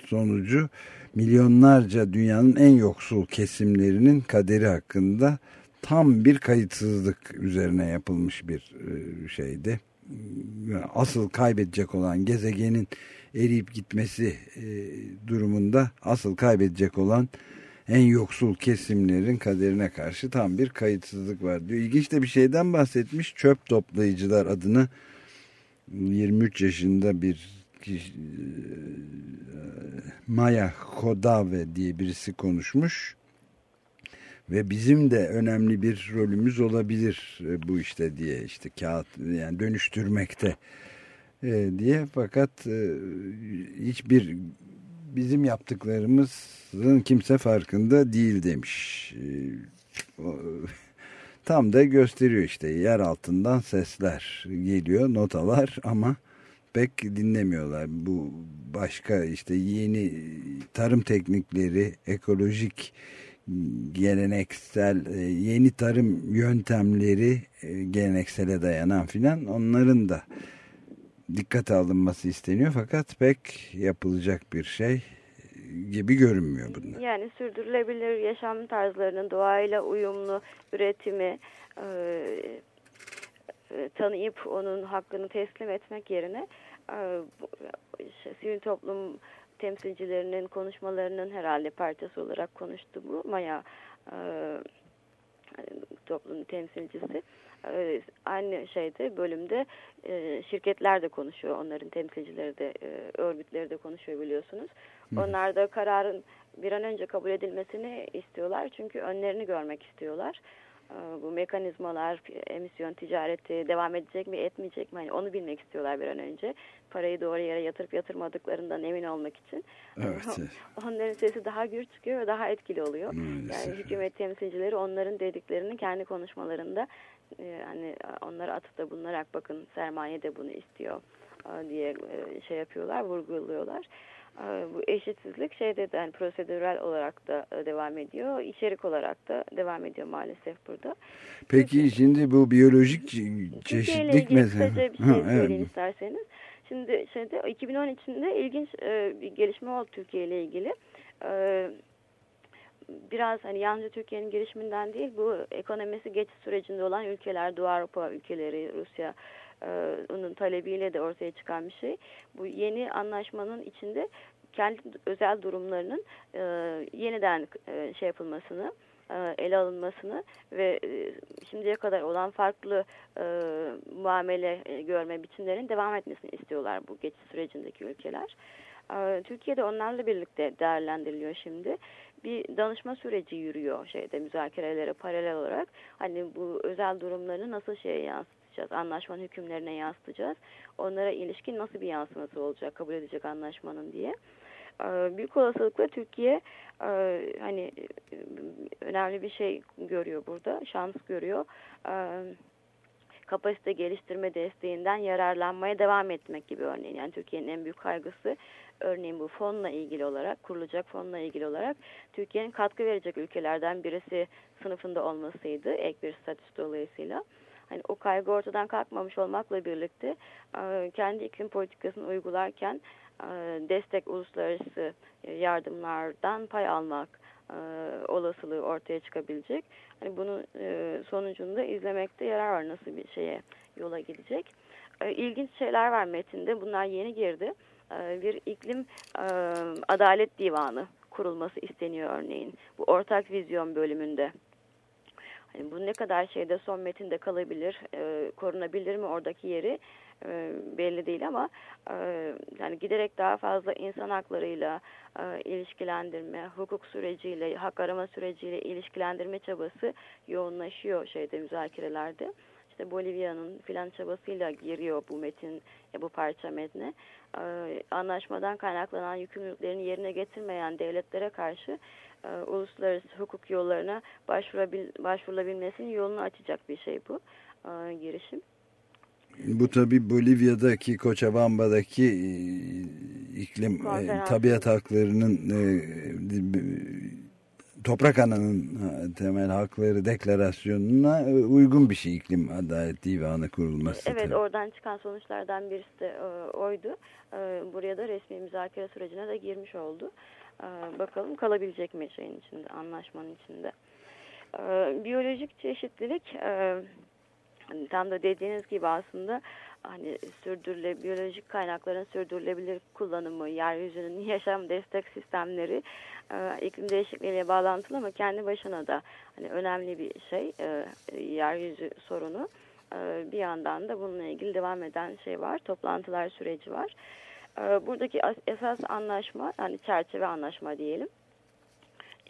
sonucu milyonlarca dünyanın en yoksul kesimlerinin kaderi hakkında tam bir kayıtsızlık üzerine yapılmış bir şeydi asıl kaybedecek olan gezegenin eriyip gitmesi e, durumunda asıl kaybedecek olan en yoksul kesimlerin kaderine karşı tam bir kayıtsızlık var diyor. İlginç de bir şeyden bahsetmiş. Çöp toplayıcılar adına 23 yaşında bir kişi, e, Maya Kodave diye birisi konuşmuş. Ve bizim de önemli bir rolümüz olabilir e, bu işte diye işte kağıt yani dönüştürmekte e, diye fakat e, hiçbir bizim yaptıklarımızın kimse farkında değil demiş. E, tam da gösteriyor işte yer altından sesler geliyor notalar ama pek dinlemiyorlar. Bu başka işte yeni tarım teknikleri, ekolojik geleneksel e, yeni tarım yöntemleri e, geleneksele dayanan filan onların da dikkate alınması isteniyor fakat pek yapılacak bir şey gibi görünmüyor bunlar. Yani sürdürülebilir yaşam tarzlarının doğayla uyumlu üretimi e, e, tanıyıp onun hakkını teslim etmek yerine e, sivil toplum temsilcilerinin konuşmalarının herhalde parçası olarak konuştu bu Maya e, toplum temsilcisi. E, aynı şeyde bölümde e, şirketler de konuşuyor. Onların temsilcileri de e, örgütleri de konuşuyor biliyorsunuz. Onlar da kararın bir an önce kabul edilmesini istiyorlar. Çünkü önlerini görmek istiyorlar. Bu mekanizmalar, emisyon ticareti devam edecek mi, etmeyecek mi? Hani onu bilmek istiyorlar bir an önce. Parayı doğru yere yatırıp yatırmadıklarından emin olmak için. Evet. Onların sesi daha gür çıkıyor ve daha etkili oluyor. Maalesef, Yani hükümet temsilcileri onların dediklerini kendi konuşmalarında e, hani onlara atıp da bulunarak bakın sermaye de bunu istiyor e, diye e, şey yapıyorlar, vurguluyorlar. E, Bu eşitsizlik şeyde de hani prosedürel olarak da e, devam ediyor, içerik olarak da devam ediyor maalesef burada. Peki şimdi bu biyolojik çeşitlilik kısaca bir şey Ha, evet. isterseniz. Şimdi şeyde 2010 içinde ilginç e, bir gelişme oldu Türkiye ile ilgili. E, biraz hani yalnızca Türkiye'nin gelişiminden değil bu ekonomisi geçiş sürecinde olan ülkeler, Doğu Avrupa ülkeleri, Rusya e, onun talebiyle de ortaya çıkan bir şey. Bu yeni anlaşmanın içinde kendi özel durumlarının e, yeniden e, şey yapılmasını, e, ele alınmasını ve e, şimdiye kadar olan farklı e, muamele e, görme biçimlerinin devam etmesini istiyorlar bu geçiş sürecindeki ülkeler. E, Türkiye'de onlarla birlikte değerlendiriliyor şimdi. Bir danışma süreci yürüyor şeyde müzakerelere paralel olarak. Hani bu özel durumlarını nasıl şeye yansıtacağız? Anlaşmanın hükümlerine yansıtacağız. Onlara ilişkin nasıl bir yansıması olacak kabul edecek anlaşmanın diye. E, büyük olasılıkla Türkiye e, hani e, önemli bir şey görüyor burada, şans görüyor. E, kapasite geliştirme desteğinden yararlanmaya devam etmek gibi örneğin. Yani Türkiye'nin en büyük kaygısı örneğin bu fonla ilgili olarak, kurulacak fonla ilgili olarak Türkiye'nin katkı verecek ülkelerden birisi sınıfında olmasıydı ek bir statüsü dolayısıyla. Hani o kaygı ortadan kalkmamış olmakla birlikte kendi iklim politikasını uygularken destek uluslararası yardımlardan pay almak olasılığı ortaya çıkabilecek. Hani bunun sonucunda izlemekte yarar var nasıl bir şeye yola gidecek. İlginç şeyler var metinde. Bunlar yeni girdi. Bir iklim adalet divanı kurulması isteniyor örneğin. Bu ortak vizyon bölümünde. Hani bu ne kadar şeyde son metinde kalabilir, korunabilir mi oradaki yeri e, belli değil ama e, yani giderek daha fazla insan haklarıyla e, ilişkilendirme, hukuk süreciyle, hak arama süreciyle ilişkilendirme çabası yoğunlaşıyor şeyde müzakerelerde. İşte Bolivya'nın filan çabasıyla giriyor bu metin, bu parça metne. Ee, anlaşmadan kaynaklanan yükümlülüklerini yerine getirmeyen devletlere karşı e, uluslararası hukuk yollarına başvurabil, başvurulabilmesinin yolunu açacak bir şey bu e, girişim. Bu tabi Bolivya'daki Cochabamba'daki e, iklim e, tabiat haklarının e, toprak ananın temel hakları deklarasyonuna uygun bir şey iklim adalet divanı kurulması. Evet tabii. oradan çıkan sonuçlardan birisi de e, oydu. E, buraya da resmi müzakere sürecine de girmiş oldu. E, bakalım kalabilecek mi şeyin içinde anlaşmanın içinde. E, biyolojik çeşitlilik e, Hani tam da dediğiniz gibi aslında hani sürdürüle biyolojik kaynakların sürdürülebilir kullanımı, yeryüzünün yaşam destek sistemleri e, iklim değişikliğiyle bağlantılı ama kendi başına da hani önemli bir şey e, yeryüzü sorunu. Bir yandan da bununla ilgili devam eden şey var, toplantılar süreci var. Buradaki esas anlaşma, yani çerçeve anlaşma diyelim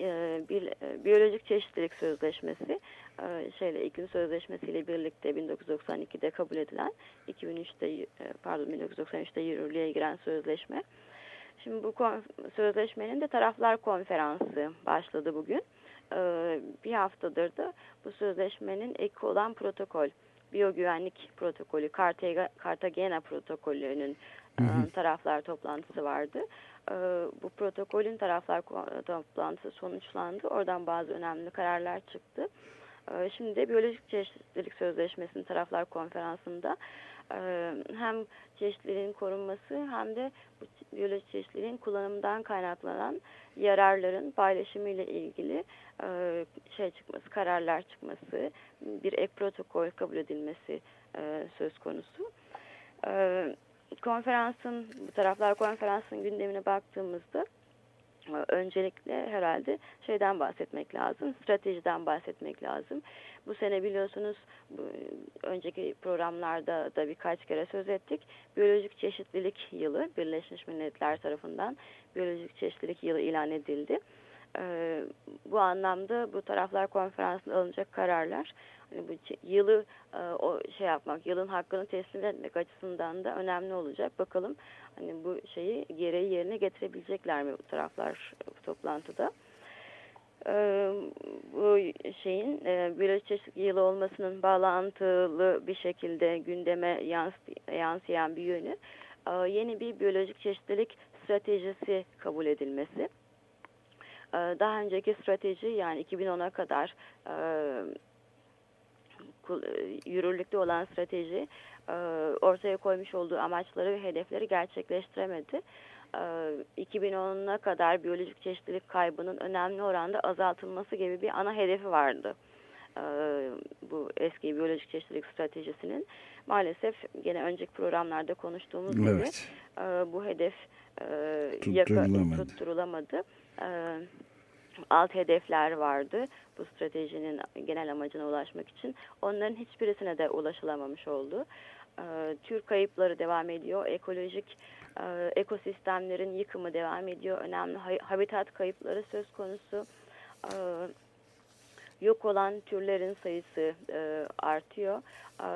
e, bir e, biyolojik çeşitlilik sözleşmesi e, şeyle iklim sözleşmesiyle birlikte 1992'de kabul edilen 2003'te pardon 1993'te yürürlüğe giren sözleşme. Şimdi bu sözleşmenin de taraflar konferansı başladı bugün. Bir haftadır da bu sözleşmenin eki olan protokol, biyogüvenlik protokolü, Cartagena protokolünün taraflar toplantısı vardı. Bu protokolün taraflar toplantısı sonuçlandı. Oradan bazı önemli kararlar çıktı. Şimdi de biyolojik çeşitlilik sözleşmesinin taraflar konferansında hem çeşitliliğin korunması hem de bu biyolojik çeşitliliğin kullanımından kaynaklanan yararların paylaşımı ile ilgili şey çıkması, kararlar çıkması, bir ek protokol kabul edilmesi söz konusu. Konferansın, bu taraflar konferansın gündemine baktığımızda e, öncelikle herhalde şeyden bahsetmek lazım, stratejiden bahsetmek lazım. Bu sene biliyorsunuz önceki programlarda da birkaç kere söz ettik. Biyolojik çeşitlilik yılı Birleşmiş Milletler tarafından biyolojik çeşitlilik yılı ilan edildi. Ee, bu anlamda bu taraflar konferansında alınacak kararlar yılı e, o şey yapmak, yılın hakkını teslim etmek açısından da önemli olacak. Bakalım hani bu şeyi gereği yerine getirebilecekler mi bu taraflar bu toplantıda? Ee, bu şeyin e, biyoloji çeşitlilik yılı olmasının bağlantılı bir şekilde gündeme yansıyan bir yönü e, yeni bir biyolojik çeşitlilik stratejisi kabul edilmesi. E, daha önceki strateji yani 2010'a kadar e, e, yürürlükte olan strateji e, ortaya koymuş olduğu amaçları ve hedefleri gerçekleştiremedi. 2010'a e, kadar biyolojik çeşitlilik kaybının önemli oranda azaltılması gibi bir ana hedefi vardı. Bu eski biyolojik çeşitlilik stratejisinin maalesef gene önceki programlarda konuştuğumuz gibi evet. bu hedef tutturulamadı. tutturulamadı alt hedefler vardı bu stratejinin genel amacına ulaşmak için. Onların hiçbirisine de ulaşılamamış oldu. Ee, tür kayıpları devam ediyor. Ekolojik E, ekosistemlerin yıkımı devam ediyor. Önemli habitat kayıpları söz konusu. E, yok olan türlerin sayısı e, artıyor. E,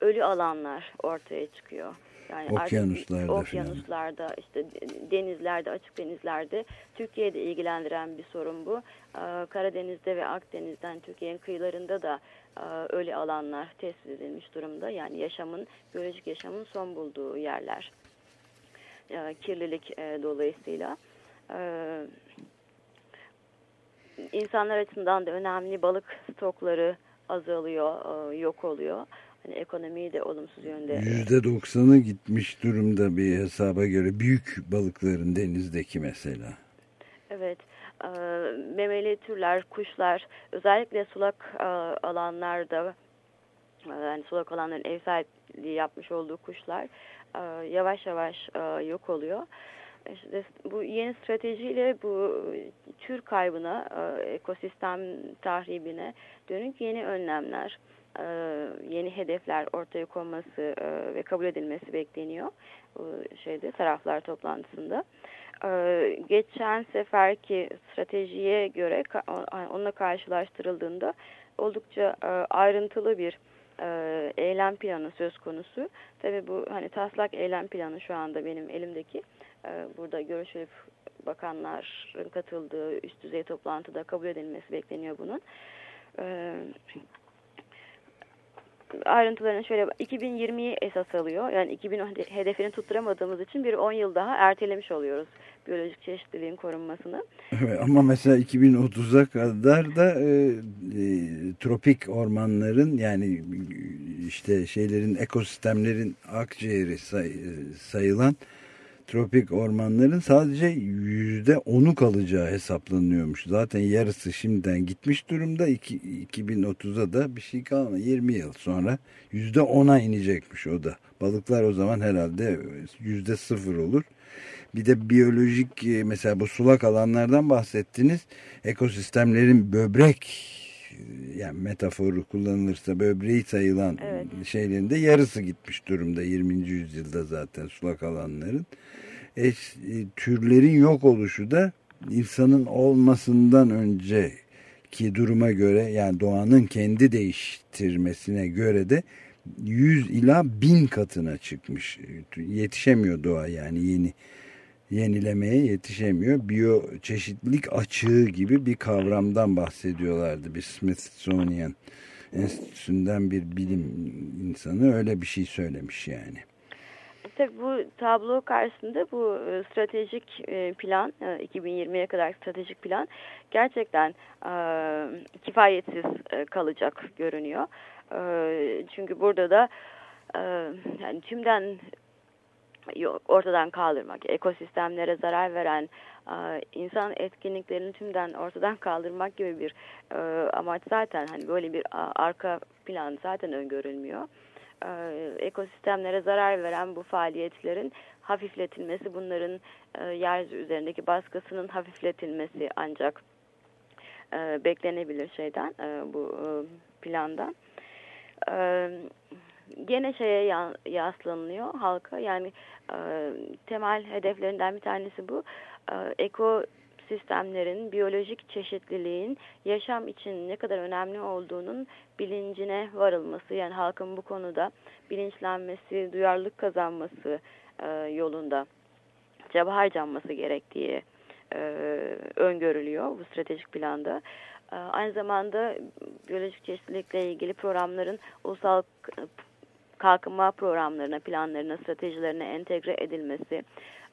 ölü alanlar ortaya çıkıyor. Yani okyanuslarda, okyanuslarda falan. işte denizlerde, açık denizlerde Türkiye'de ilgilendiren bir sorun bu. Ee, Karadeniz'de ve Akdeniz'den Türkiye'nin kıyılarında da e, öyle alanlar tespit edilmiş durumda. Yani yaşamın, biyolojik yaşamın son bulduğu yerler. Ee, kirlilik e, dolayısıyla. Ee, insanlar açısından da önemli balık stokları azalıyor, e, yok oluyor hani ekonomiyi de olumsuz yönde. Yüzde doksanı gitmiş durumda bir hesaba göre büyük balıkların denizdeki mesela. Evet e, memeli türler, kuşlar özellikle sulak e, alanlarda e, yani sulak alanların ev sahipliği yapmış olduğu kuşlar yavaş yavaş yok oluyor. İşte bu yeni stratejiyle bu tür kaybına, ekosistem tahribine dönük yeni önlemler e, yeni hedefler ortaya konması e, ve kabul edilmesi bekleniyor şeyde taraflar toplantısında. E, geçen seferki stratejiye göre onunla karşılaştırıldığında oldukça ayrıntılı bir eylem planı söz konusu. Tabii bu hani taslak eylem planı şu anda benim elimdeki. burada görüşülüp bakanların katıldığı üst düzey toplantıda kabul edilmesi bekleniyor bunun ayrıntılarını şöyle 2020'yi esas alıyor. Yani 2000 hedefini tutturamadığımız için bir 10 yıl daha ertelemiş oluyoruz biyolojik çeşitliliğin korunmasını. Evet, ama mesela 2030'a kadar da e, e, tropik ormanların yani işte şeylerin ekosistemlerin akciğeri say, sayılan tropik ormanların sadece yüzde onu kalacağı hesaplanıyormuş. Zaten yarısı şimdiden gitmiş durumda. 2030'a da bir şey kalmadı. 20 yıl sonra yüzde ona inecekmiş o da. Balıklar o zaman herhalde yüzde sıfır olur. Bir de biyolojik e, mesela bu sulak alanlardan bahsettiniz. Ekosistemlerin böbrek yani metaforu kullanılırsa böbreği sayılan evet. şeylerin de yarısı gitmiş durumda 20. yüzyılda zaten sulak alanların. E, türlerin yok oluşu da insanın olmasından önceki duruma göre yani doğanın kendi değiştirmesine göre de 100 ila 1000 katına çıkmış. Yetişemiyor doğa yani yeni yenilemeye yetişemiyor. Biyo çeşitlilik açığı gibi bir kavramdan bahsediyorlardı bir Smithsonian Enstitüsü'nden bir bilim insanı öyle bir şey söylemiş yani. Tabii bu tablo karşısında bu e, stratejik e, plan, 2020'ye kadar stratejik plan gerçekten e, kifayetsiz kalacak görünüyor. Çünkü burada da yani tümden ortadan kaldırmak, ekosistemlere zarar veren insan etkinliklerini tümden ortadan kaldırmak gibi bir amaç zaten hani böyle bir arka plan zaten öngörülmüyor. Ekosistemlere zarar veren bu faaliyetlerin hafifletilmesi, bunların yeryüzü üzerindeki baskısının hafifletilmesi ancak beklenebilir şeyden bu plandan gene şeye yaslanılıyor halka. Yani e, temel hedeflerinden bir tanesi bu. E, eko sistemlerin, biyolojik çeşitliliğin yaşam için ne kadar önemli olduğunun bilincine varılması. Yani halkın bu konuda bilinçlenmesi, duyarlılık kazanması e, yolunda çaba harcanması gerektiği e, öngörülüyor bu stratejik planda. Aynı zamanda biyolojik çeşitlilikle ilgili programların ulusal kalkınma programlarına, planlarına, stratejilerine entegre edilmesi,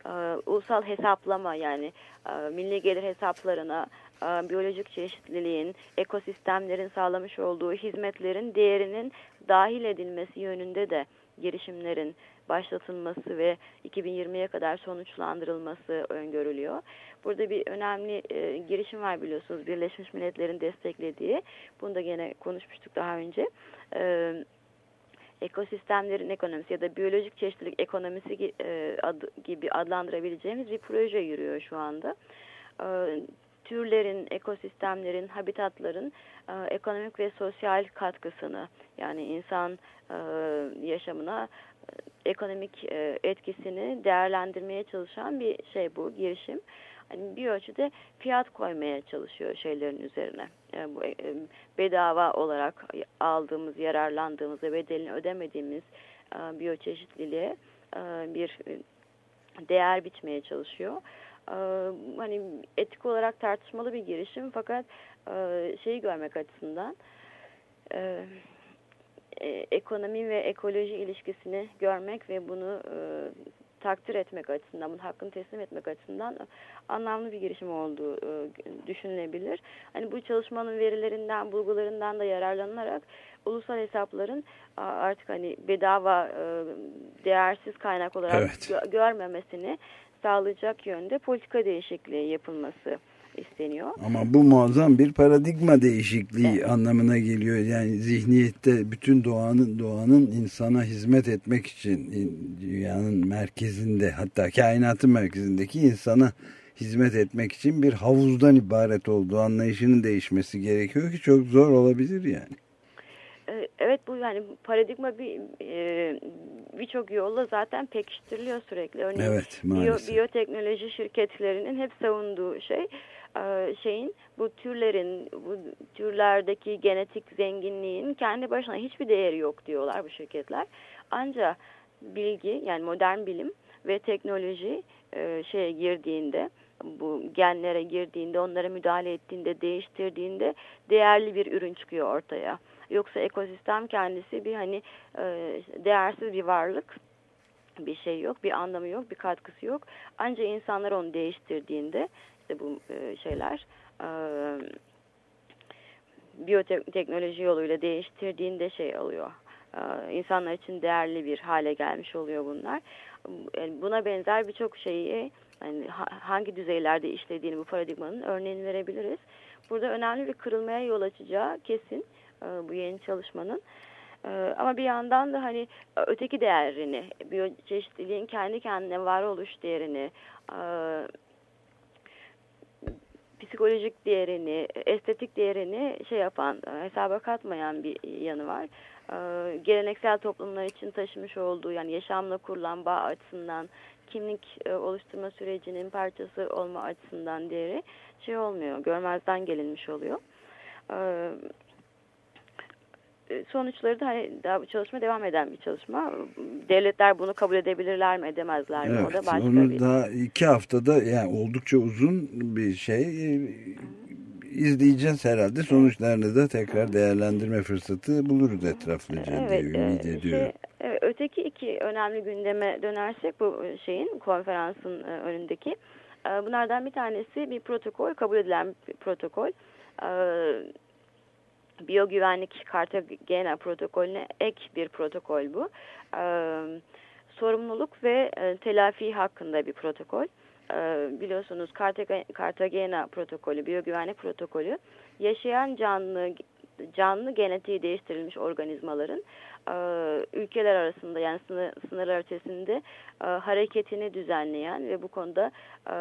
e, ulusal hesaplama yani e, milli gelir hesaplarına e, biyolojik çeşitliliğin, ekosistemlerin sağlamış olduğu hizmetlerin değerinin dahil edilmesi yönünde de girişimlerin başlatılması ve 2020'ye kadar sonuçlandırılması öngörülüyor. Burada bir önemli e, girişim var biliyorsunuz Birleşmiş Milletler'in desteklediği. Bunu da gene konuşmuştuk daha önce. E, ekosistemlerin ekonomisi ya da biyolojik çeşitlilik ekonomisi e, gibi adlandırabileceğimiz bir proje yürüyor şu anda. E, türlerin, ekosistemlerin, habitatların e, ekonomik ve sosyal katkısını yani insan e, yaşamına ekonomik etkisini değerlendirmeye çalışan bir şey bu girişim. Hani bir ölçüde fiyat koymaya çalışıyor şeylerin üzerine. Yani e, bu e, bedava olarak aldığımız, yararlandığımız ve bedelini ödemediğimiz e, biyoçeşitliliğe bir değer biçmeye çalışıyor. Hani etik olarak tartışmalı bir girişim fakat şeyi görmek açısından ekonomi ve ekoloji ilişkisini görmek ve bunu takdir etmek açısından, bunun hakkını teslim etmek açısından anlamlı bir girişim olduğu e, düşünülebilir. Hani bu çalışmanın verilerinden, bulgularından da yararlanarak ulusal hesapların artık hani bedava e, değersiz kaynak olarak evet. gö görmemesini sağlayacak yönde politika değişikliği yapılması isteniyor. Ama bu muazzam bir paradigma değişikliği evet. anlamına geliyor. Yani zihniyette bütün doğanın doğanın insana hizmet etmek için dünyanın merkezinde hatta kainatın merkezindeki insana hizmet etmek için bir havuzdan ibaret olduğu anlayışının değişmesi gerekiyor ki çok zor olabilir yani. Ee, evet bu yani paradigma bir e, birçok yolla zaten pekiştiriliyor sürekli. Örneğin evet, biyo, biyoteknoloji şirketlerinin hep savunduğu şey şeyin bu türlerin bu türlerdeki genetik zenginliğin kendi başına hiçbir değeri yok diyorlar bu şirketler. Ancak bilgi yani modern bilim ve teknoloji e, şeye girdiğinde bu genlere girdiğinde onlara müdahale ettiğinde değiştirdiğinde değerli bir ürün çıkıyor ortaya. Yoksa ekosistem kendisi bir hani e, değersiz bir varlık bir şey yok, bir anlamı yok, bir katkısı yok. Ancak insanlar onu değiştirdiğinde işte bu e, şeyler e, biyoteknoloji yoluyla değiştirdiğinde şey oluyor. E, insanlar için değerli bir hale gelmiş oluyor bunlar. Buna benzer birçok şeyi yani hangi düzeylerde işlediğini bu paradigmanın örneğini verebiliriz. Burada önemli bir kırılmaya yol açacağı kesin bu yeni çalışmanın. Ama bir yandan da hani öteki değerini, biyoçeşitliliğin kendi kendine varoluş değerini, psikolojik değerini, estetik değerini şey yapan, hesaba katmayan bir yanı var. E, geleneksel toplumlar için taşımış olduğu yani yaşamla kurulan bağ açısından kimlik e, oluşturma sürecinin parçası olma açısından değeri şey olmuyor, görmezden gelinmiş oluyor. Sonuçları da hani daha bu çalışma devam eden bir çalışma. Devletler bunu kabul edebilirler mi, edemezler mi? Evet, o da başka onu bir. daha iki haftada yani oldukça uzun bir şey izleyeceğiz herhalde. Sonuçlarını da tekrar değerlendirme fırsatı buluruz etraflıca evet, diye ümit şey, ediyorum. Evet, öteki iki önemli gündeme dönersek bu şeyin konferansın önündeki. Bunlardan bir tanesi bir protokol, kabul edilen bir protokol biyogüvenlik Cartagena protokolüne ek bir protokol bu. E, sorumluluk ve e, telafi hakkında bir protokol. E, biliyorsunuz Cartagena protokolü, biyogüvenlik protokolü yaşayan canlı canlı genetiği değiştirilmiş organizmaların e, ülkeler arasında yani sınır, sınırlar ötesinde e, hareketini düzenleyen ve bu konuda e,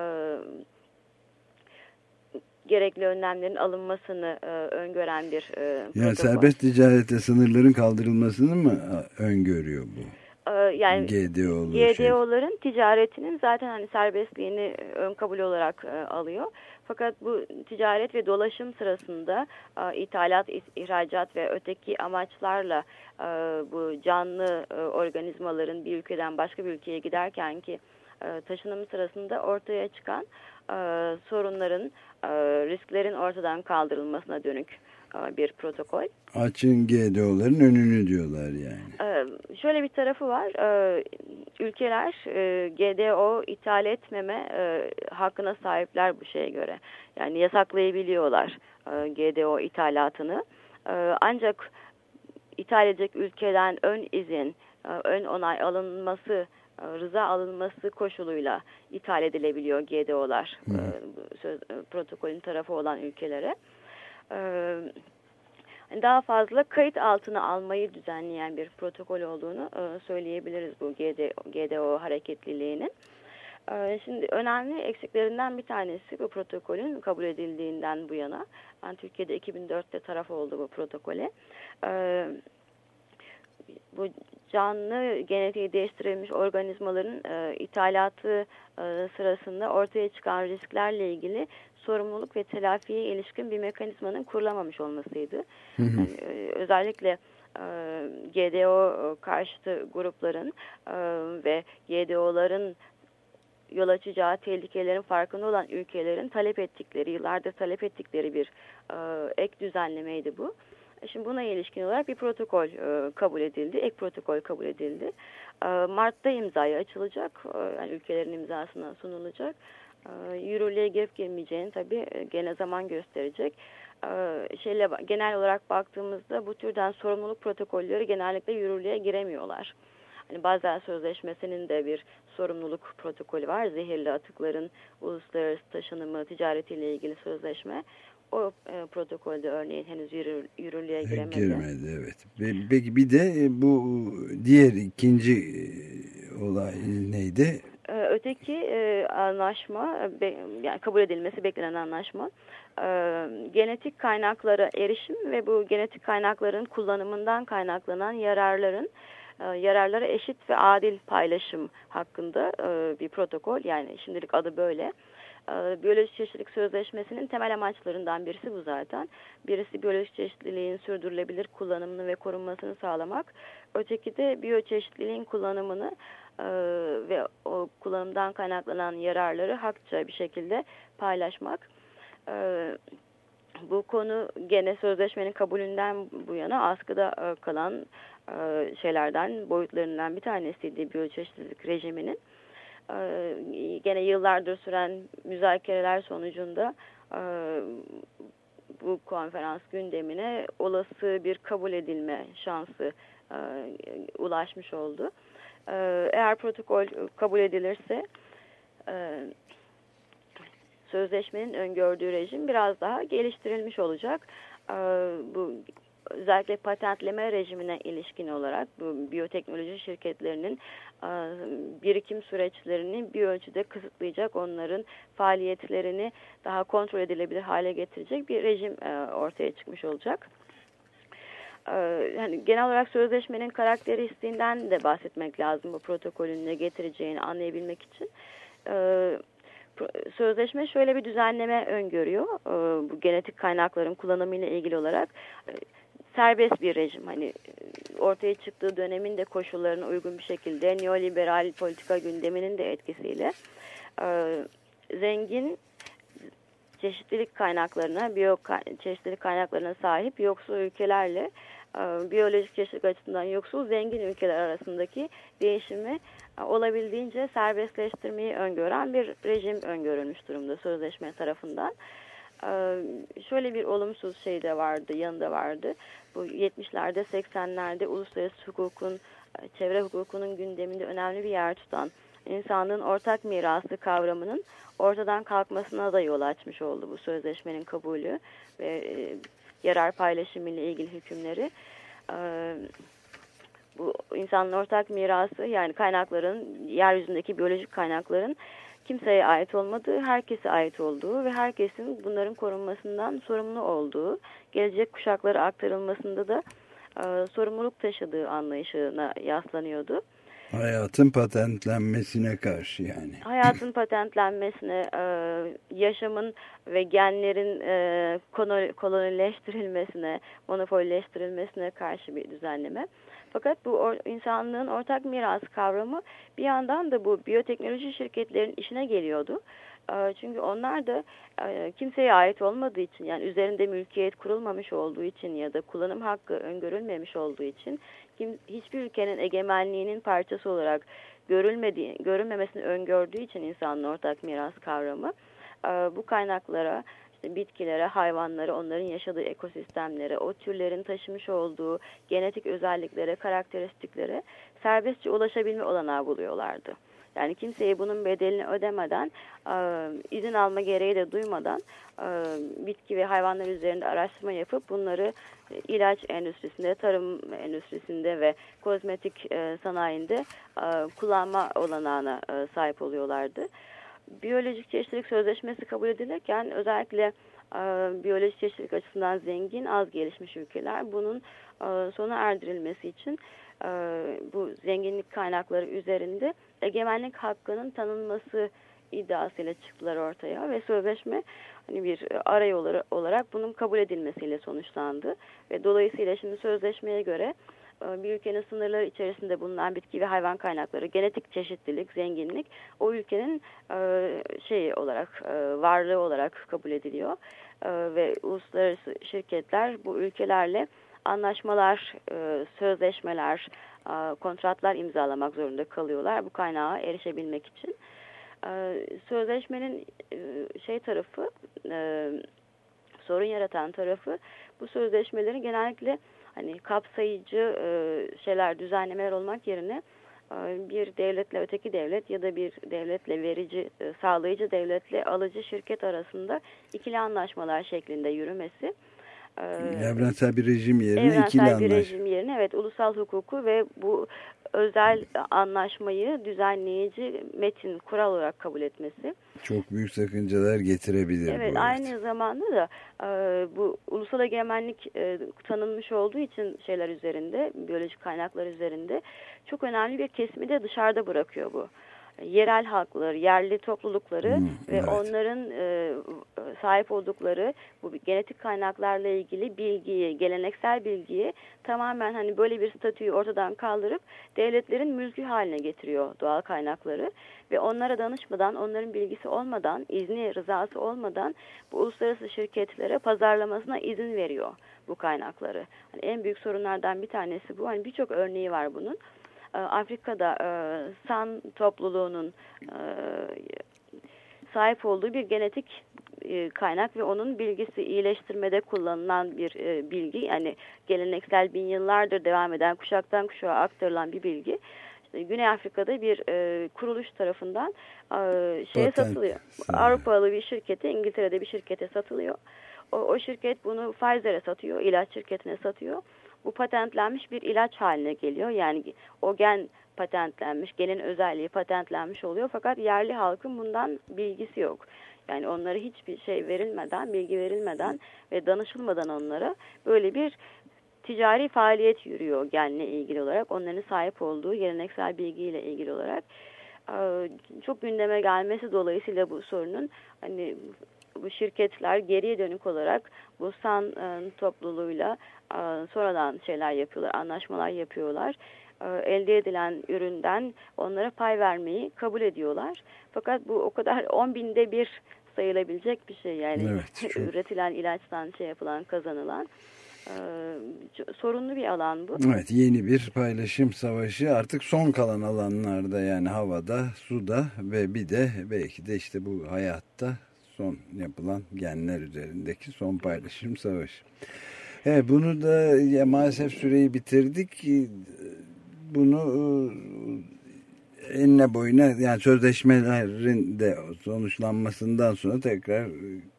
gerekli önlemlerin alınmasını e, öngören bir e, protokol. Yani serbest ticarete sınırların kaldırılmasını mı e, öngörüyor bu? E, yani GDO'ların şey. ticaretinin zaten hani serbestliğini ön kabul olarak e, alıyor. Fakat bu ticaret ve dolaşım sırasında e, ithalat, ihracat ve öteki amaçlarla e, bu canlı e, organizmaların bir ülkeden başka bir ülkeye giderken ki e, taşınım sırasında ortaya çıkan e, sorunların, e, risklerin ortadan kaldırılmasına dönük e, bir protokol. Açın GDO'ların önünü diyorlar yani. E, şöyle bir tarafı var. E, ülkeler e, GDO ithal etmeme e, hakkına sahipler bu şeye göre. Yani yasaklayabiliyorlar e, GDO ithalatını. E, ancak ithal edecek ülkeden ön izin, ön onay alınması rıza alınması koşuluyla ithal edilebiliyor GDO'lar e, söz, e, protokolün tarafı olan ülkelere. Hani daha fazla kayıt altına almayı düzenleyen bir protokol olduğunu söyleyebiliriz bu GDO, GDO hareketliliğinin. Şimdi önemli eksiklerinden bir tanesi bu protokolün kabul edildiğinden bu yana. Ben Türkiye'de 2004'te taraf oldu bu protokole bu canlı genetiği değiştirilmiş organizmaların e, ithalatı e, sırasında ortaya çıkan risklerle ilgili sorumluluk ve telafiye ilişkin bir mekanizmanın kurulamamış olmasıydı. Hı hı. Yani, e, özellikle e, GDO karşıtı grupların e, ve GDO'ların yol açacağı tehlikelerin farkında olan ülkelerin talep ettikleri, yıllardır talep ettikleri bir e, ek düzenlemeydi bu. Şimdi buna ilişkin olarak bir protokol e, kabul edildi, ek protokol kabul edildi. E, Mart'ta imzaya açılacak, e, yani ülkelerin imzasına sunulacak. E, yürürlüğe girip girmeyeceğini tabii e, gene zaman gösterecek. E, şeyle genel olarak baktığımızda bu türden sorumluluk protokolleri genellikle yürürlüğe giremiyorlar. Hani Basel Sözleşmesi'nin de bir sorumluluk protokolü var. Zehirli atıkların uluslararası taşınımı, ticaretiyle ilgili sözleşme. O e, protokolde örneğin henüz yürür, yürürlüğe giremedi. Girmedi evet. Ve- Peki bir de e, bu diğer ikinci e, olay neydi? Öteki e, anlaşma, e, be- yani kabul edilmesi beklenen anlaşma, e, genetik kaynaklara erişim ve bu genetik kaynakların kullanımından kaynaklanan yararların e, yararlara eşit ve adil paylaşım hakkında e, bir protokol. Yani şimdilik adı böyle. E, Biyolojik çeşitlilik sözleşmesinin temel amaçlarından birisi bu zaten. Birisi biyolojik çeşitliliğin sürdürülebilir kullanımını ve korunmasını sağlamak. Öteki de biyoçeşitliliğin kullanımını e, ve o kullanımdan kaynaklanan yararları hakça bir şekilde paylaşmak. E, bu konu gene sözleşmenin kabulünden bu yana askıda kalan şeylerden, boyutlarından bir tanesiydi biyoçeşitlilik rejiminin. E, gene yıllardır süren müzakereler sonucunda e, bu konferans gündemine olası bir kabul edilme şansı e, ulaşmış oldu. E, eğer protokol kabul edilirse sözleşmenin öngördüğü rejim biraz daha geliştirilmiş olacak. Bu özellikle patentleme rejimine ilişkin olarak bu biyoteknoloji şirketlerinin e, birikim süreçlerini bir ölçüde kısıtlayacak, onların faaliyetlerini daha kontrol edilebilir hale getirecek bir rejim e, ortaya çıkmış olacak. E, yani genel olarak sözleşmenin karakteristiğinden de bahsetmek lazım bu protokolün ne getireceğini anlayabilmek için. Sözleşme şöyle bir düzenleme öngörüyor. Bu genetik kaynakların kullanımıyla ilgili olarak serbest bir rejim. Hani e, ortaya çıktığı dönemin de koşullarına uygun bir şekilde neoliberal politika gündeminin de etkisiyle e, zengin çeşitlilik kaynaklarına, biyo çeşitlilik kaynaklarına sahip yoksul ülkelerle e, biyolojik çeşitlilik açısından yoksul zengin ülkeler arasındaki değişimi e, olabildiğince serbestleştirmeyi öngören bir rejim öngörülmüş durumda sözleşme tarafından. E, şöyle bir olumsuz şey de vardı, yanında vardı. Bu 70'lerde, 80'lerde uluslararası hukukun, e, çevre hukukunun gündeminde önemli bir yer tutan insanlığın ortak mirası kavramının ortadan kalkmasına da yol açmış oldu bu sözleşmenin kabulü ve e, yarar paylaşımı ile ilgili hükümleri. E, bu insanın ortak mirası yani kaynakların, yeryüzündeki biyolojik kaynakların kimseye ait olmadığı, herkese ait olduğu ve herkesin bunların korunmasından sorumlu olduğu, gelecek kuşaklara aktarılmasında da e, sorumluluk taşıdığı anlayışına yaslanıyordu. Hayatın patentlenmesine karşı yani. Hayatın patentlenmesine, e, yaşamın ve genlerin e, kolonileştirilmesine, monopolleştirilmesine karşı bir düzenleme. Fakat bu insanlığın ortak miras kavramı bir yandan da bu biyoteknoloji şirketlerin işine geliyordu. Çünkü onlar da kimseye ait olmadığı için yani üzerinde mülkiyet kurulmamış olduğu için ya da kullanım hakkı öngörülmemiş olduğu için kim, hiçbir ülkenin egemenliğinin parçası olarak görülmediği, görülmemesini öngördüğü için insanın ortak miras kavramı bu kaynaklara bitkilere, hayvanlara, onların yaşadığı ekosistemlere, o türlerin taşımış olduğu genetik özelliklere, karakteristiklere serbestçe ulaşabilme olanağı buluyorlardı. Yani kimseye bunun bedelini ödemeden, izin alma gereği de duymadan bitki ve hayvanlar üzerinde araştırma yapıp bunları ilaç endüstrisinde, tarım endüstrisinde ve kozmetik sanayinde kullanma olanağına sahip oluyorlardı. Biyolojik çeşitlilik sözleşmesi kabul edilirken özellikle e, biyolojik çeşitlilik açısından zengin, az gelişmiş ülkeler. Bunun e, sona erdirilmesi için e, bu zenginlik kaynakları üzerinde egemenlik hakkının tanınması iddiasıyla çıktılar ortaya ve sözleşme hani bir arayol olarak bunun kabul edilmesiyle sonuçlandı ve dolayısıyla şimdi sözleşmeye göre bir ülkenin sınırları içerisinde bulunan bitki ve hayvan kaynakları, genetik çeşitlilik, zenginlik o ülkenin e, şey olarak e, varlığı olarak kabul ediliyor ve uluslararası şirketler bu ülkelerle anlaşmalar, sözleşmeler, kontratlar imzalamak zorunda kalıyorlar bu kaynağa erişebilmek için. Sözleşmenin şey tarafı, sorun yaratan tarafı bu sözleşmelerin genellikle hani kapsayıcı e, şeyler düzenlemeler olmak yerine e, bir devletle öteki devlet ya da bir devletle verici e, sağlayıcı devletle alıcı şirket arasında ikili anlaşmalar şeklinde yürümesi. E, evrensel bir rejim yerine evrensel ikili anlaşma. bir rejim yerine evet ulusal hukuku ve bu özel anlaşmayı düzenleyici metin kural olarak kabul etmesi. Çok büyük sakıncalar getirebilir. Evet bu aynı zamanda da e, bu ulusal egemenlik e, tanınmış olduğu için şeyler üzerinde biyolojik kaynaklar üzerinde çok önemli bir kesimi de dışarıda bırakıyor bu yerel halkları, yerli toplulukları hmm, ve evet. onların e, sahip oldukları bu genetik kaynaklarla ilgili bilgiyi, geleneksel bilgiyi tamamen hani böyle bir statüyü ortadan kaldırıp devletlerin mülkü haline getiriyor doğal kaynakları ve onlara danışmadan, onların bilgisi olmadan, izni, rızası olmadan bu uluslararası şirketlere pazarlamasına izin veriyor bu kaynakları. Hani en büyük sorunlardan bir tanesi bu. Hani birçok örneği var bunun. E, Afrika'da e, San topluluğunun e, sahip olduğu bir genetik kaynak ve onun bilgisi iyileştirmede kullanılan bir bilgi yani geleneksel bin yıllardır devam eden kuşaktan kuşağa aktarılan bir bilgi Güney Afrika'da bir e, kuruluş tarafından e, şeye Patent. satılıyor. Avrupalı bir şirkete, İngiltere'de bir şirkete satılıyor. O, o şirket bunu Pfizer'e satıyor, ilaç şirketine satıyor bu patentlenmiş bir ilaç haline geliyor. Yani o gen patentlenmiş, genin özelliği patentlenmiş oluyor fakat yerli halkın bundan bilgisi yok. Yani onlara hiçbir şey verilmeden, bilgi verilmeden ve danışılmadan onlara böyle bir ticari faaliyet yürüyor genle ilgili olarak. Onların sahip olduğu geleneksel bilgiyle ilgili olarak çok gündeme gelmesi dolayısıyla bu sorunun hani bu şirketler geriye dönük olarak bu san e, topluluğuyla e, sonradan şeyler yapıyorlar, anlaşmalar yapıyorlar. E, elde edilen üründen onlara pay vermeyi kabul ediyorlar. Fakat bu o kadar 10 binde bir sayılabilecek bir şey yani evet, çok... üretilen ilaçtan şey yapılan kazanılan. Ee, sorunlu bir alan bu. Evet yeni bir paylaşım savaşı artık son kalan alanlarda yani havada, suda ve bir de belki de işte bu hayatta son yapılan genler üzerindeki son paylaşım savaşı. Evet bunu da ya maalesef süreyi bitirdik. Bunu e, enine boyuna yani sözleşmelerin de sonuçlanmasından sonra tekrar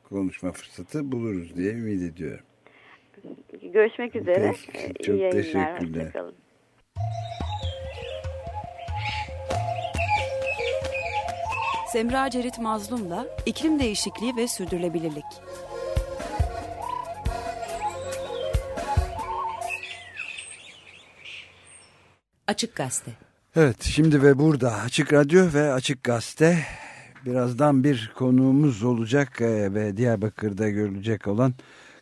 konuşma fırsatı buluruz diye ümit ediyorum. Görüşmek üzere. Peki, çok İyi teşekkürler. Semra Cerit Mazlum'la iklim değişikliği ve sürdürülebilirlik. Açık Gazete. Evet şimdi ve burada Açık Radyo ve Açık Gazete birazdan bir konuğumuz olacak e, ve Diyarbakır'da görülecek olan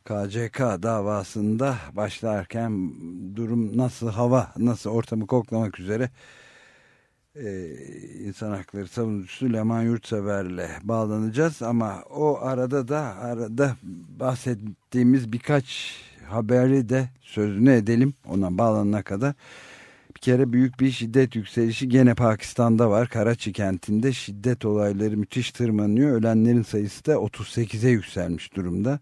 KCK davasında başlarken durum nasıl hava nasıl ortamı koklamak üzere e, insan hakları savunucusu Leman Yurtsever'le bağlanacağız ama o arada da arada bahsettiğimiz birkaç haberi de sözünü edelim ona bağlanana kadar. Bir kere büyük bir şiddet yükselişi gene Pakistan'da var. Karachi kentinde şiddet olayları müthiş tırmanıyor. Ölenlerin sayısı da 38'e yükselmiş durumda.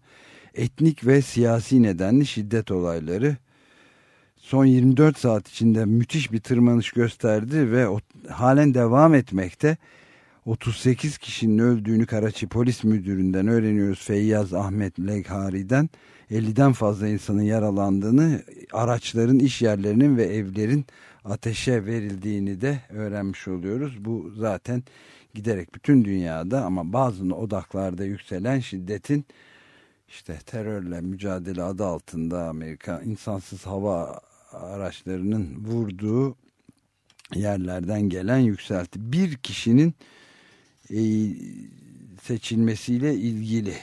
Etnik ve siyasi nedenli şiddet olayları son 24 saat içinde müthiş bir tırmanış gösterdi ve o, halen devam etmekte. 38 kişinin öldüğünü Karaçi Polis Müdürü'nden öğreniyoruz Feyyaz Ahmet Leghari'den. 50'den fazla insanın yaralandığını, araçların, iş yerlerinin ve evlerin ateşe verildiğini de öğrenmiş oluyoruz. Bu zaten giderek bütün dünyada ama bazı odaklarda yükselen şiddetin işte terörle mücadele adı altında Amerika insansız hava araçlarının vurduğu yerlerden gelen yükselti. Bir kişinin e, seçilmesiyle ilgili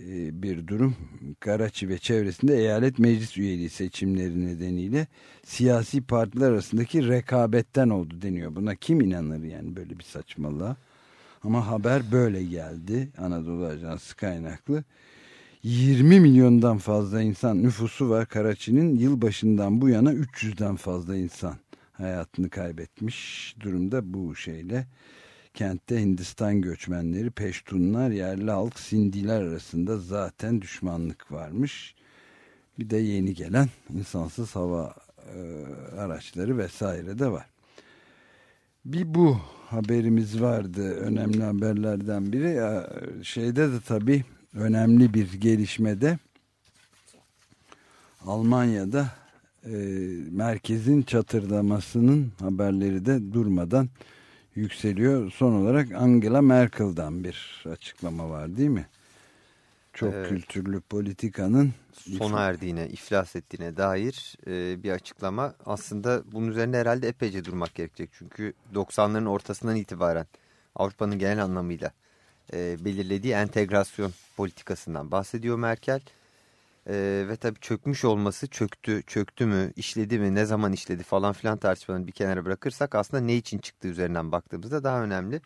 e, bir durum. Karaçi ve çevresinde eyalet meclis üyeliği seçimleri nedeniyle siyasi partiler arasındaki rekabetten oldu deniyor. Buna kim inanır yani böyle bir saçmalığa? Ama haber böyle geldi Anadolu Ajansı kaynaklı. 20 milyondan fazla insan nüfusu var Karaçi'nin. Yılbaşından bu yana 300'den fazla insan hayatını kaybetmiş durumda bu şeyle. Kentte Hindistan göçmenleri, Peştunlar, yerli halk, Sindiler arasında zaten düşmanlık varmış. Bir de yeni gelen insansız hava e, araçları vesaire de var. Bir bu haberimiz vardı. Önemli haberlerden biri. Şeyde de tabii önemli bir gelişmede Almanya'da e, merkezin çatırdamasının haberleri de durmadan yükseliyor. Son olarak Angela Merkel'dan bir açıklama var değil mi? Çok evet. kültürlü politikanın sona erdiğine, iflas ettiğine dair e, bir açıklama. Aslında bunun üzerinde herhalde epeyce durmak gerekecek. Çünkü 90'ların ortasından itibaren Avrupa'nın genel anlamıyla e, belirlediği entegrasyon politikasından bahsediyor Merkel. E, ve tabii çökmüş olması çöktü, çöktü mü, işledi mi, ne zaman işledi falan filan tartışmalarını bir kenara bırakırsak aslında ne için çıktığı üzerinden baktığımızda daha önemli.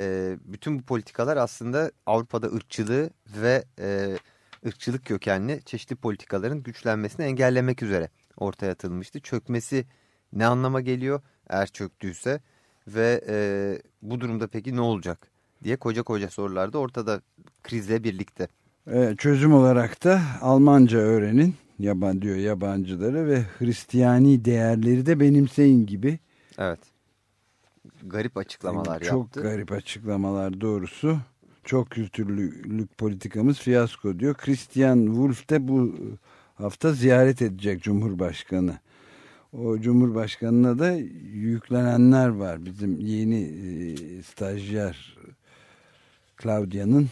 E, bütün bu politikalar aslında Avrupa'da ırkçılığı ve e, ırkçılık kökenli çeşitli politikaların güçlenmesini engellemek üzere ortaya atılmıştı. Çökmesi ne anlama geliyor eğer çöktüyse ve e, bu durumda peki ne olacak diye koca koca sorular da ortada krizle birlikte. Evet, çözüm olarak da Almanca öğrenin yaban diyor yabancıları ve Hristiyani değerleri de benimseyin gibi. Evet. Garip açıklamalar Çok yaptı. Çok garip açıklamalar doğrusu. Çok kültürlülük politikamız fiyasko diyor. Christian Wolff de bu hafta ziyaret edecek Cumhurbaşkanı. O Cumhurbaşkanına da yüklenenler var. Bizim yeni e, stajyer Claudia'nın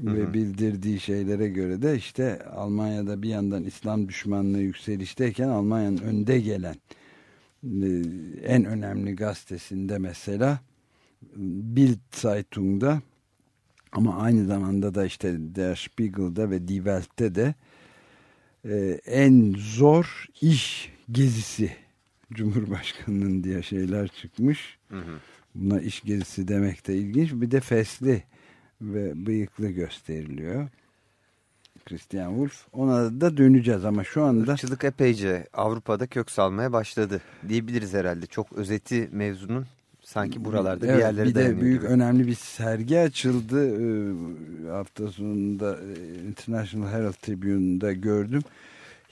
ve bildirdiği şeylere göre de işte Almanya'da bir yandan İslam düşmanlığı yükselişteyken Almanya'nın önde gelen e, en önemli gazetesinde mesela Bild Zeitung'da ama aynı zamanda da işte Der Spiegel'da ve Die Welt'te de e, en zor iş gezisi Cumhurbaşkanı'nın diye şeyler çıkmış. Hı hı. Buna iş gezisi demek de ilginç. Bir de fesli ve bıyıklı gösteriliyor. Christian Wolff. Ona da döneceğiz ama şu anda... Irkçılık epeyce Avrupa'da kök salmaya başladı diyebiliriz herhalde. Çok özeti mevzunun sanki buralarda evet, bir yerlere Bir de büyük gibi. önemli bir sergi açıldı. Ee, hafta sonunda e, International Herald Tribune'da gördüm.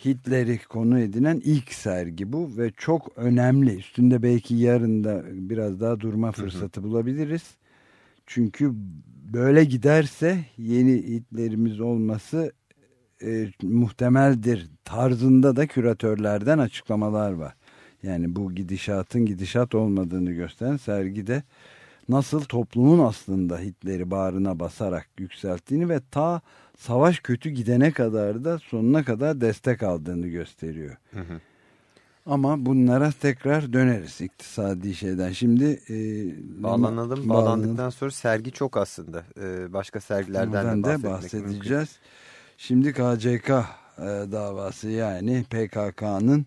Hitler'i konu edinen ilk sergi bu ve çok önemli. Üstünde belki yarın da biraz daha durma fırsatı hı hı. bulabiliriz. Çünkü böyle giderse yeni Hitler'imiz olması e, muhtemeldir tarzında da küratörlerden açıklamalar var. Yani bu gidişatın gidişat olmadığını gösteren sergide nasıl toplumun aslında Hitler'i bağrına basarak yükselttiğini ve ta savaş kötü gidene kadar da sonuna kadar destek aldığını gösteriyor. Hı hı. Ama bunlara tekrar döneriz iktisadi şeyden. Şimdi e, bağlanalım. Bağlandıktan sonra sergi çok aslında. E, başka sergilerden de, de bahsedeceğiz. Mümkün. Şimdi KCK e, davası yani PKK'nın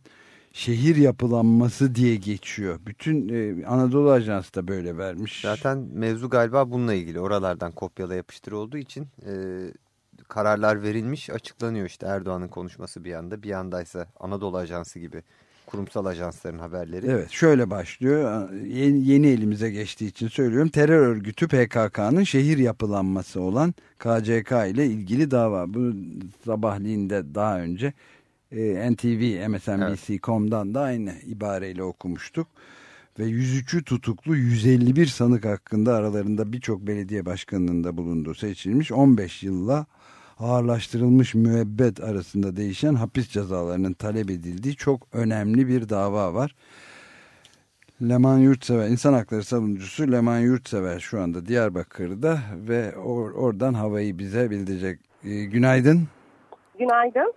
şehir yapılanması diye geçiyor. Bütün e, Anadolu Ajansı da böyle vermiş. Zaten mevzu galiba bununla ilgili. Oralardan kopyala yapıştır olduğu için e, kararlar verilmiş açıklanıyor. işte Erdoğan'ın konuşması bir yanda bir yandaysa Anadolu Ajansı gibi kurumsal ajansların haberleri. Evet şöyle başlıyor yeni, yeni elimize geçtiği için söylüyorum terör örgütü PKK'nın şehir yapılanması olan KCK ile ilgili dava. Bu sabahleyin de daha önce e, NTV MSNBC.com'dan evet. da aynı ibareyle okumuştuk. Ve 103'ü tutuklu 151 sanık hakkında aralarında birçok belediye başkanının da bulunduğu seçilmiş 15 yılla ağırlaştırılmış müebbet arasında değişen hapis cezalarının talep edildiği çok önemli bir dava var. Leman Yurtsever, insan hakları savunucusu Leman Yurtsever şu anda Diyarbakır'da ve or oradan havayı bize bildirecek. E, günaydın. Günaydın.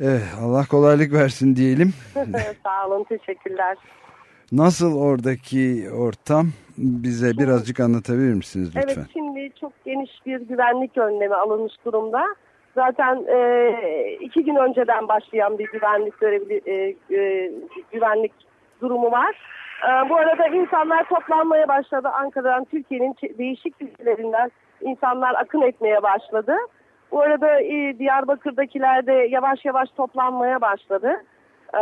Evet, Allah kolaylık versin diyelim. Sağ olun, teşekkürler. Nasıl oradaki ortam? Bize birazcık anlatabilir misiniz lütfen? Evet, şimdi çok geniş bir güvenlik önlemi alınmış durumda. Zaten e, iki gün önceden başlayan bir güvenlik görevi, e, e, güvenlik durumu var. E, bu arada insanlar toplanmaya başladı. Ankara'dan, Türkiye'nin değişik ülkelerinden insanlar akın etmeye başladı. Bu arada e, Diyarbakır'dakiler de yavaş yavaş toplanmaya başladı. E,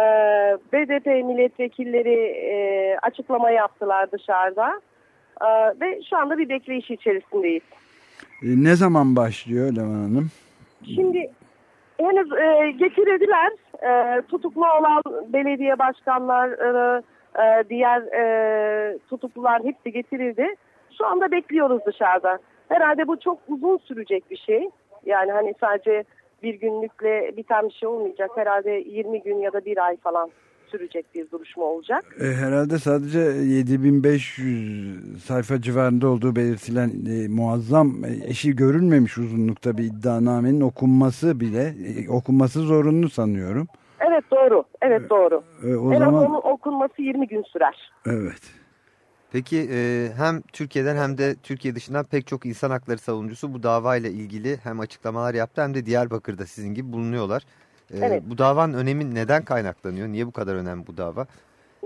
BDP milletvekilleri e, açıklama yaptılar dışarıda. E, ve şu anda bir bekleyiş içerisindeyiz. E, ne zaman başlıyor Levan Hanım? Şimdi henüz e, getirdiler. E, tutuklu olan belediye başkanları, e, diğer e, tutuklular hepsi getirildi. Şu anda bekliyoruz dışarıda. Herhalde bu çok uzun sürecek bir şey. Yani hani sadece bir günlükle biten bir şey olmayacak. Herhalde 20 gün ya da bir ay falan sürecek bir duruşma olacak. E, herhalde sadece 7500 sayfa civarında olduğu belirtilen e, muazzam e, eşi görülmemiş uzunlukta bir iddianamenin okunması bile e, okunması zorunlu sanıyorum. Evet doğru. Evet doğru. E, o en zaman... onun okunması 20 gün sürer. Evet. Peki e, hem Türkiye'den hem de Türkiye dışından pek çok insan hakları savunucusu bu davayla ilgili hem açıklamalar yaptı hem de Diyarbakır'da sizin gibi bulunuyorlar. E, Evet. Bu davanın önemi neden kaynaklanıyor? Niye bu kadar önemli bu dava?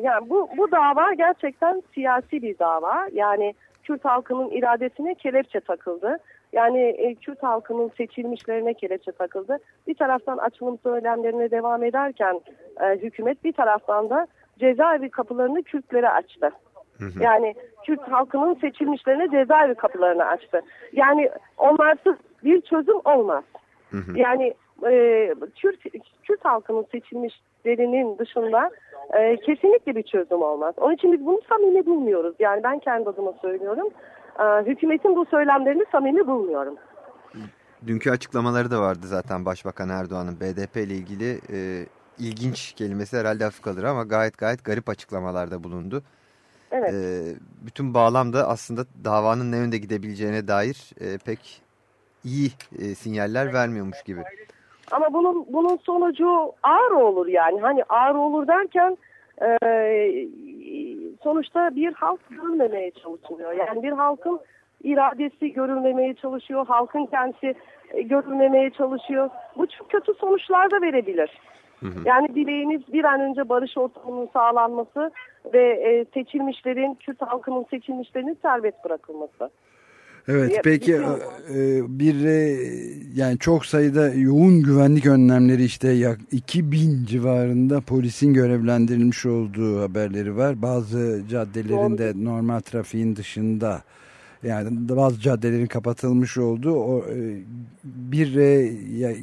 Yani bu, bu dava gerçekten siyasi bir dava. Yani Kürt halkının iradesine kelepçe takıldı. Yani e, Kürt halkının seçilmişlerine kelepçe takıldı. Bir taraftan açılım söylemlerine devam ederken e, hükümet bir taraftan da cezaevi kapılarını Kürtlere açtı. Yani Kürt halkının seçilmişlerine cezaevi kapılarını açtı. Yani onlarsız bir çözüm olmaz. Yani e, Kürt, Kürt halkının seçilmişlerinin dışında e, kesinlikle bir çözüm olmaz. Onun için biz bunu samimi bulmuyoruz. Yani ben kendi adıma söylüyorum. E, hükümetin bu söylemlerini samimi bulmuyorum. Dünkü açıklamaları da vardı zaten Başbakan Erdoğan'ın BDP ile ilgili e, ilginç kelimesi herhalde hafif kalır ama gayet gayet garip açıklamalarda bulundu. Evet. E, bütün bağlamda aslında davanın ne yönde gidebileceğine dair e, pek iyi e, sinyaller vermiyormuş gibi. Ama bunun bunun sonucu ağır olur yani. Hani ağır olur derken e, sonuçta bir halk görülmemeye çalışılıyor. Yani bir halkın iradesi görülmemeye çalışıyor. Halkın kendisi görülmemeye çalışıyor. Bu çok kötü sonuçlar da verebilir. Yani dileğimiz bir an önce barış ortamının sağlanması ve e, seçilmişlerin, Kürt halkının seçilmişlerinin serbest bırakılması. Evet Ya, peki e, bir e, yani çok sayıda yoğun güvenlik önlemleri işte yak 2000 civarında polisin görevlendirilmiş olduğu haberleri var. Bazı caddelerinde normal trafiğin dışında yani bazı caddelerin kapatılmış olduğu o e, bir e,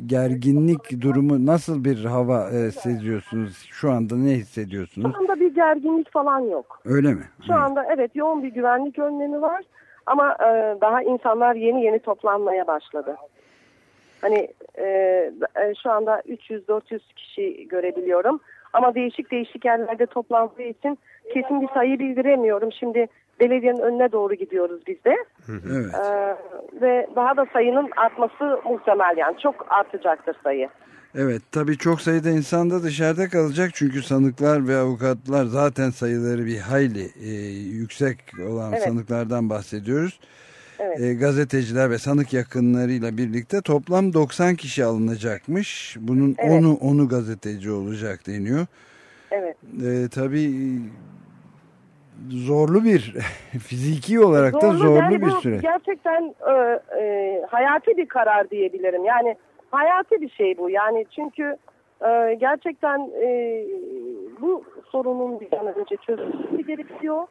gerginlik durumu nasıl bir hava e, seziyorsunuz? Şu anda ne hissediyorsunuz? Şu anda bir gerginlik falan yok. Öyle mi? Şu anda evet yoğun bir güvenlik önlemi var ama daha insanlar yeni yeni toplanmaya başladı. Hani e, şu anda 300-400 kişi görebiliyorum ama değişik değişik yerlerde toplandığı için kesin bir sayı bildiremiyorum. Şimdi belediyenin önüne doğru gidiyoruz biz de Evet. E, ve daha da sayının artması muhtemel yani çok artacaktır sayı. Evet tabii çok sayıda insan da dışarıda kalacak çünkü sanıklar ve avukatlar zaten sayıları bir hayli e, yüksek olan Evet. sanıklardan bahsediyoruz. Evet. E, gazeteciler ve sanık yakınlarıyla birlikte toplam 90 kişi alınacakmış. Bunun Evet. 10'u onu gazeteci olacak deniyor. Evet. E, tabii zorlu bir fiziki olarak da Zorlu, zorlu yani bir bu süre. Gerçekten e, e, hayati bir karar diyebilirim. Yani hayati bir şey bu. Yani çünkü e, gerçekten e, bu sorunun bir an önce çözülmesi gerekiyor.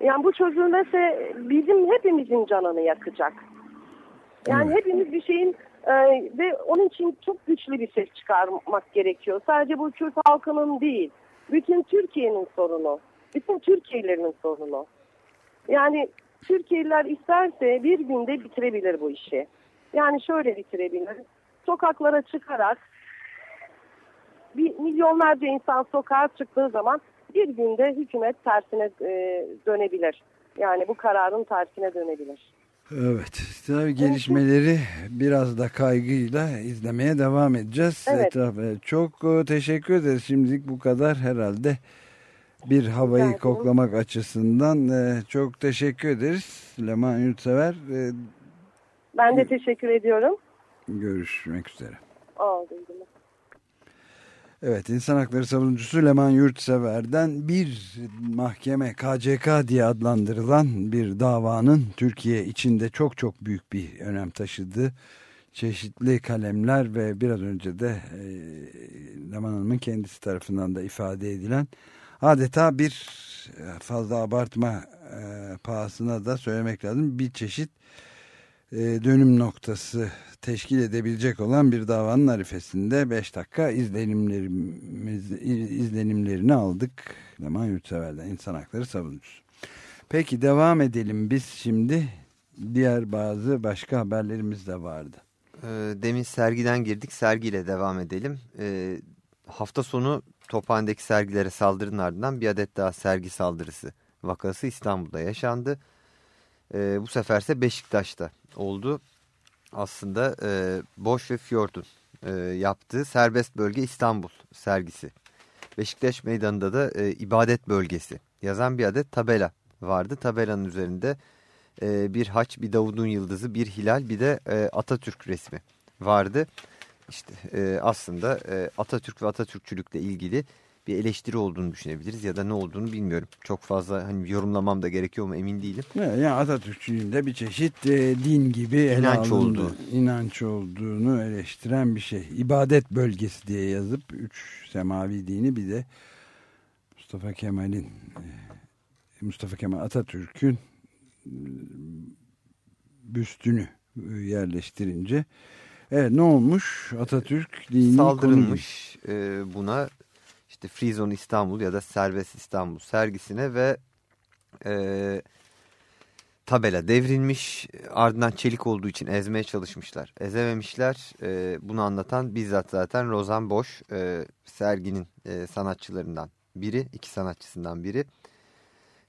Yani bu çözülmese bizim hepimizin canını yakacak. Yani Evet. hepimiz bir şeyin e, ve onun için çok güçlü bir ses çıkarmak gerekiyor. Sadece bu Kürt halkının değil, bütün Türkiye'nin sorunu, bütün Türkiye'lilerin sorunu. Yani Türkiye'liler isterse bir günde bitirebilir bu işi. Yani şöyle bitirebilir. Sokaklara çıkarak bir milyonlarca insan sokağa çıktığı zaman bir günde hükümet tersine e, dönebilir. Yani bu kararın tersine dönebilir. Evet, tabii gelişmeleri biraz da kaygıyla izlemeye devam edeceğiz. Evet. Etrafı- Çok e, teşekkür ederiz. Şimdilik bu kadar herhalde bir havayı ederim. koklamak açısından e, çok teşekkür ederiz. Leman Yurtsever e, Ben de teşekkür ediyorum. görüşmek üzere. Oldu. Evet, insan hakları savunucusu Leman Yurtsever'den bir mahkeme KCK diye adlandırılan bir davanın Türkiye içinde çok çok büyük bir önem taşıdığı çeşitli kalemler ve biraz önce de e, Leman Hanım'ın kendisi tarafından da ifade edilen adeta bir e, fazla abartma e, pahasına da söylemek lazım bir çeşit e, dönüm noktası teşkil edebilecek olan bir davanın arifesinde 5 dakika izlenimlerimiz, izlenimlerini aldık. Leman Yurtsever'den insan hakları savunucusu. Peki devam edelim biz şimdi. Diğer bazı başka haberlerimiz de vardı. Ee, Demin sergiden girdik. Sergiyle devam edelim. Ee, hafta sonu Tophane'deki sergilere saldırının ardından bir adet daha sergi saldırısı vakası İstanbul'da yaşandı. Ee, bu seferse Beşiktaş'ta oldu. Aslında e, Boş ve Fjord'un e, yaptığı Serbest Bölge İstanbul sergisi. Beşiktaş Meydanı'nda da e, ibadet bölgesi yazan bir adet tabela vardı. Tabelanın üzerinde e, bir haç, bir Davud'un yıldızı, bir hilal, bir de e, Atatürk resmi vardı. İşte e, aslında e, Atatürk ve Atatürkçülükle ilgili bir eleştiri olduğunu düşünebiliriz ya da ne olduğunu bilmiyorum. Çok fazla hani yorumlamam da gerekiyor mu emin değilim. Evet, yani Atatürkçülüğün de bir çeşit e, din gibi İnanç alındı. olduğu. inanç olduğunu eleştiren bir şey. İbadet bölgesi diye yazıp üç semavi dini bir de Mustafa Kemal'in e, Mustafa Kemal Atatürk'ün e, büstünü yerleştirince evet ne olmuş Atatürk dini Saldırılmış e, buna işte Free Zone İstanbul ya da Serbest İstanbul sergisine ve e, tabela devrilmiş. Ardından çelik olduğu için ezmeye çalışmışlar. Ezememişler. E, bunu anlatan bizzat zaten Rozan Boş e, serginin e, sanatçılarından biri, iki sanatçısından biri.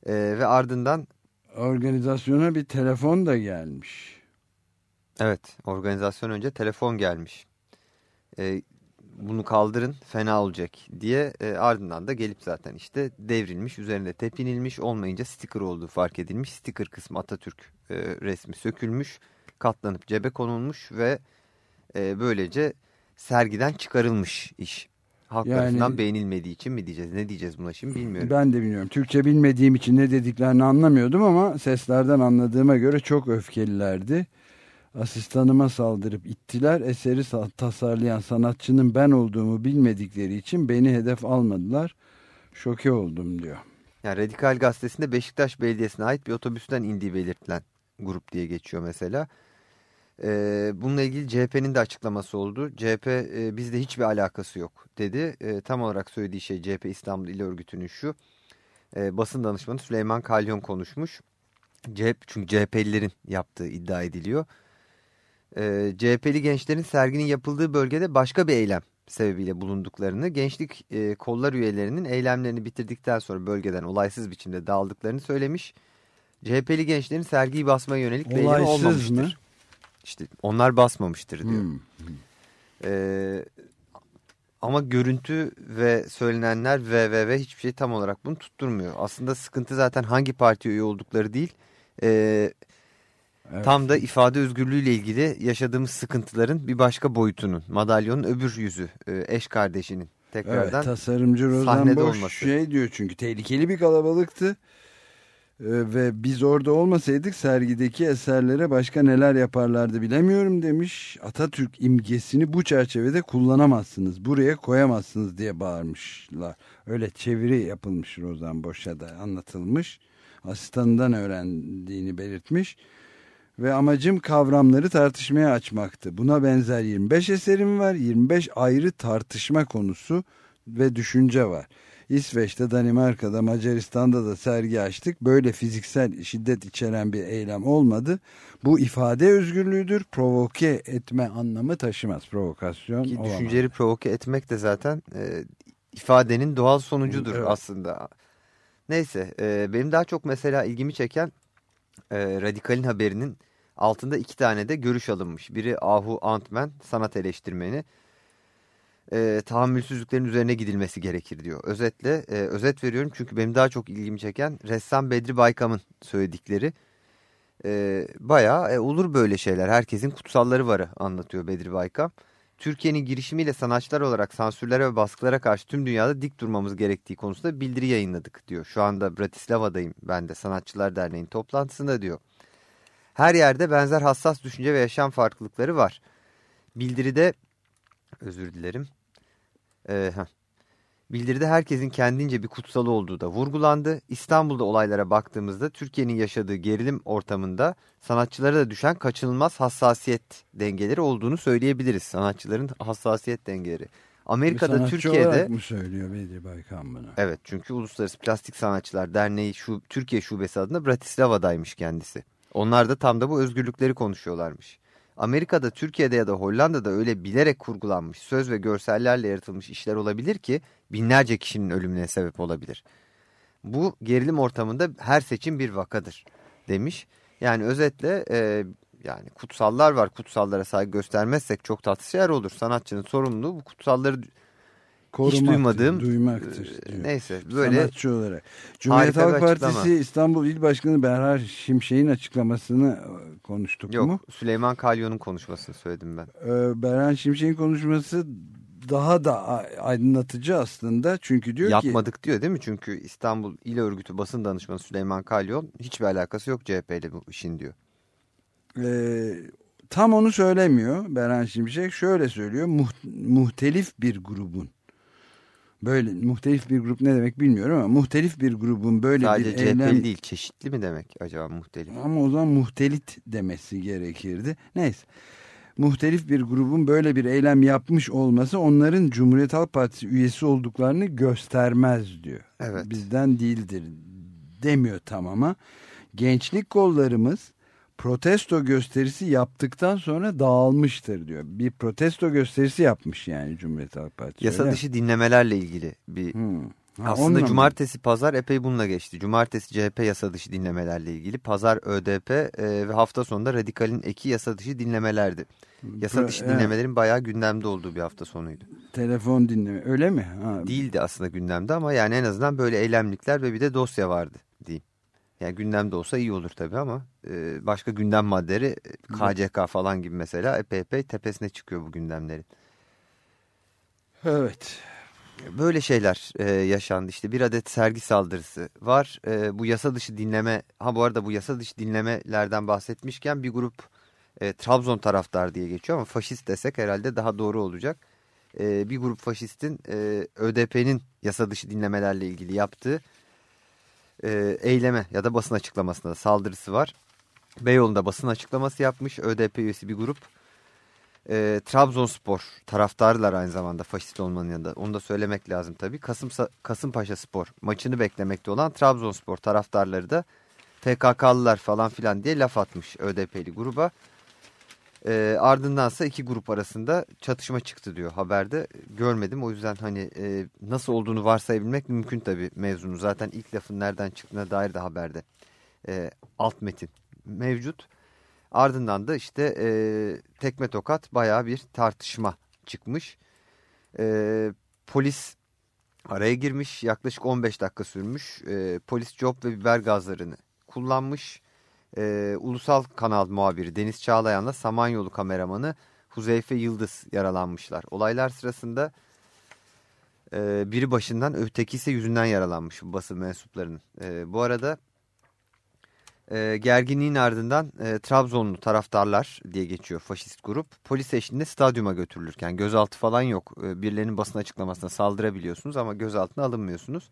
E, ve ardından organizasyona bir telefon da gelmiş. Evet, organizasyon önce telefon gelmiş. Ee, bunu kaldırın, fena olacak diye e, ardından da gelip zaten işte devrilmiş, üzerinde tepinilmiş, olmayınca sticker olduğu fark edilmiş. Sticker kısmı Atatürk e, resmi sökülmüş, katlanıp cebe konulmuş ve e, böylece sergiden çıkarılmış iş. Halk Yani- tarafından beğenilmediği için mi diyeceğiz, ne diyeceğiz buna şimdi bilmiyorum. Ben de bilmiyorum. Türkçe bilmediğim için ne dediklerini anlamıyordum ama seslerden anladığıma göre çok öfkelilerdi. Asistanıma saldırıp ittiler. Eseri sa- tasarlayan sanatçının ben olduğumu bilmedikleri için beni hedef almadılar. Şoke oldum diyor. Yani Radikal Gazetesi'nde Beşiktaş Belediyesi'ne ait bir otobüsten indiği belirtilen grup diye geçiyor mesela. Ee, bununla ilgili CHP'nin de açıklaması oldu. CHP e, bizde hiçbir alakası yok dedi. E, tam olarak söylediği şey CHP İstanbul İl Örgütü'nün şu. E, basın danışmanı Süleyman Kalyon konuşmuş. CHP, çünkü CHP'lilerin yaptığı iddia ediliyor. E, CHP'li gençlerin serginin yapıldığı bölgede başka bir eylem sebebiyle bulunduklarını, gençlik e, kollar üyelerinin eylemlerini bitirdikten sonra bölgeden olaysız biçimde dağıldıklarını söylemiş. CHP'li gençlerin sergiyi basmaya yönelik bir eylemi Olaysız olmamıştır. mı? İşte onlar basmamıştır diyor. Hmm. Ee, ama görüntü ve söylenenler ve ve ve hiçbir şey tam olarak bunu tutturmuyor. Aslında sıkıntı zaten hangi partiye üye oldukları değil. Ee, Evet. Tam da ifade özgürlüğüyle ilgili yaşadığımız sıkıntıların bir başka boyutunun, madalyonun öbür yüzü, e, eş kardeşinin Evet, tekrardan tasarımcı Rozan Boş olması. şey diyor çünkü tehlikeli bir kalabalıktı. Ee, ve biz orada olmasaydık sergideki eserlere başka neler yaparlardı bilemiyorum demiş. Atatürk imgesini bu çerçevede kullanamazsınız, buraya koyamazsınız diye bağırmışlar. Öyle çeviri yapılmış Rozan Boş'a da anlatılmış. Asistanından öğrendiğini belirtmiş. Ve amacım kavramları tartışmaya açmaktı. Buna benzer 25 eserim var. 25 ayrı tartışma konusu ve düşünce var. İsveç'te, Danimarka'da, Macaristan'da da sergi açtık. Böyle fiziksel şiddet içeren bir eylem olmadı. Bu ifade özgürlüğüdür. Provoke etme anlamı taşımaz. Provokasyon ki olamaz. düşünceleri provoke etmek de zaten e, ifadenin doğal sonucudur Evet. aslında. Neyse e, benim daha çok mesela ilgimi çeken e, Radikal'in haberinin Altında iki tane de görüş alınmış. Biri Ahu Antmen sanat eleştirmeni. E, tahammülsüzlüklerin üzerine gidilmesi gerekir diyor. Özetle e, özet veriyorum çünkü benim daha çok ilgimi çeken ressam Bedri Baykam'ın söyledikleri. E, bayağı e, olur böyle şeyler. Herkesin kutsalları varı anlatıyor Bedri Baykam. Türkiye'nin girişimiyle sanatçılar olarak sansürlere ve baskılara karşı tüm dünyada dik durmamız gerektiği konusunda bildiri yayınladık diyor. Şu anda Bratislava'dayım ben de Sanatçılar Derneği'nin toplantısında diyor. Her yerde benzer hassas düşünce ve yaşam farklılıkları var. Bildiride özür dilerim. Ee, heh. Bildiride herkesin kendince bir kutsalı olduğu da vurgulandı. İstanbul'da olaylara baktığımızda Türkiye'nin yaşadığı gerilim ortamında sanatçılara da düşen kaçınılmaz hassasiyet dengeleri olduğunu söyleyebiliriz. Sanatçıların hassasiyet dengeleri. Amerika'da Türkiye'de mı söylüyor Bedri Baykan bunu? Evet çünkü Uluslararası Plastik Sanatçılar Derneği şu Türkiye Şubesi adına Bratislava'daymış kendisi. Onlar da tam da bu özgürlükleri konuşuyorlarmış. Amerika'da, Türkiye'de ya da Hollanda'da öyle bilerek kurgulanmış söz ve görsellerle yaratılmış işler olabilir ki binlerce kişinin ölümüne sebep olabilir. Bu gerilim ortamında her seçim bir vakadır demiş. Yani özetle e, yani kutsallar var. Kutsallara saygı göstermezsek çok tatsız şeyler olur. Sanatçının sorumluluğu bu kutsalları Korumaktır, duymadığım, duymaktır. e, diyor. neyse böyle Sanatçı olarak. Cumhuriyet Halk Partisi. İstanbul İl Başkanı Berhar Şimşek'in açıklamasını e, konuştuk Yok mu? Süleyman Kalyon'un konuşmasını söyledim ben. Ee, Berhar Şimşek'in konuşması daha da aydınlatıcı aslında. Çünkü diyor ki Yapmadık diyor değil mi? Çünkü İstanbul İl Örgütü basın danışmanı Süleyman Kalyon hiçbir alakası yok CHP ile bu işin diyor. e, tam onu söylemiyor Berhan Şimşek. Şöyle söylüyor. muht- muhtelif bir grubun böyle muhtelif bir grup ne demek bilmiyorum ama muhtelif bir grubun böyle Sadece bir eylem değil çeşitli mi demek acaba muhtelif? ama o zaman muhtelit demesi gerekirdi. Neyse. Muhtelif bir grubun böyle bir eylem yapmış olması onların Cumhuriyet Halk Partisi üyesi olduklarını göstermez diyor. Evet. Bizden değildir demiyor tam ama gençlik kollarımız protesto gösterisi yaptıktan sonra dağılmıştır diyor. Bir protesto gösterisi yapmış yani Cumhuriyet Halk Partisi. Yasa mi? dışı dinlemelerle ilgili bir Hmm. Ha, Aslında cumartesi pazar epey bununla geçti. Cumartesi CHP yasa dışı dinlemelerle ilgili. Pazar ÖDP e, ve hafta sonunda Radikal'in eki yasa dışı dinlemelerdi. Yasa Pro- dışı evet. dinlemelerin bayağı gündemde olduğu bir hafta sonuydu. Telefon dinleme öyle mi? Ha, Değildi aslında gündemde ama yani en azından böyle eylemlikler ve bir de dosya vardı diyeyim. Yani gündemde olsa iyi olur tabii ama e, başka gündem maddeleri e, KCK falan gibi mesela epey epey tepesine çıkıyor bu gündemlerin. Evet. Böyle şeyler e, yaşandı işte bir adet sergi saldırısı var E, bu yasa dışı dinleme ha bu arada bu yasa dışı dinlemelerden bahsetmişken bir grup e, Trabzon taraftar diye geçiyor ama faşist desek herhalde daha doğru olacak. E, bir grup faşistin e, ÖDP'nin yasa dışı dinlemelerle ilgili yaptığı e, eyleme ya da basın açıklamasında da saldırısı var. Beyoğlu'nda basın açıklaması yapmış ÖDP üyesi bir grup e, Trabzonspor taraftarılar aynı zamanda faşist olmanın yanında. Onu da söylemek lazım tabii. Kasım, Kasımpaşa Spor maçını beklemekte olan Trabzonspor taraftarları da PKK'lılar falan filan diye laf atmış ÖDP'li gruba. E, ardındansa iki grup arasında çatışma çıktı diyor haberde. Görmedim o yüzden hani e, nasıl olduğunu varsayabilmek mümkün tabii mevzunu. Zaten ilk lafın nereden çıktığına dair de haberde e, alt metin mevcut. Ardından da işte e, tekme tokat bayağı bir tartışma çıkmış. E, polis araya girmiş yaklaşık 15 dakika sürmüş. E, polis cop ve biber gazlarını kullanmış. E, Ulusal Kanal muhabiri Deniz Çağlayan'la Samanyolu kameramanı Huzeyfe Yıldız yaralanmışlar. Olaylar sırasında e, biri başından öteki ise yüzünden yaralanmış basın mensuplarının. E, bu arada e, gerginliğin ardından e, Trabzonlu taraftarlar diye geçiyor faşist grup. Polis eşliğinde stadyuma götürülürken gözaltı falan yok. E, birilerinin basın açıklamasına saldırabiliyorsunuz ama gözaltına alınmıyorsunuz.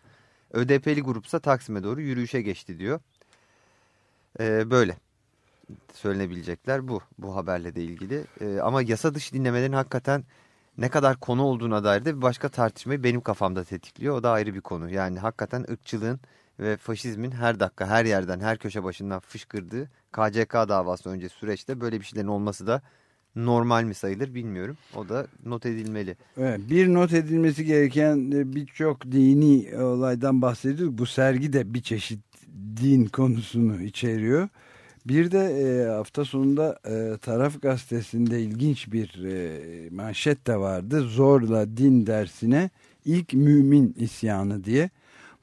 ÖDP'li grupsa Taksim'e doğru yürüyüşe geçti diyor. E, böyle söylenebilecekler bu bu haberle de ilgili. E, ama yasa dışı dinlemelerin hakikaten ne kadar konu olduğuna dair de bir başka tartışmayı benim kafamda tetikliyor. O da ayrı bir konu. Yani hakikaten ırkçılığın ve faşizmin her dakika her yerden her köşe başından fışkırdığı KCK davası öncesi süreçte böyle bir şeylerin olması da normal mi sayılır bilmiyorum. O da not edilmeli. Evet, bir not edilmesi gereken e, birçok dini olaydan bahsediyor. Bu sergi de bir çeşit din konusunu içeriyor. Bir de e, hafta sonunda e, Taraf Gazetesi'nde ilginç bir e, manşet de vardı. Zorla din dersine ilk mümin isyanı diye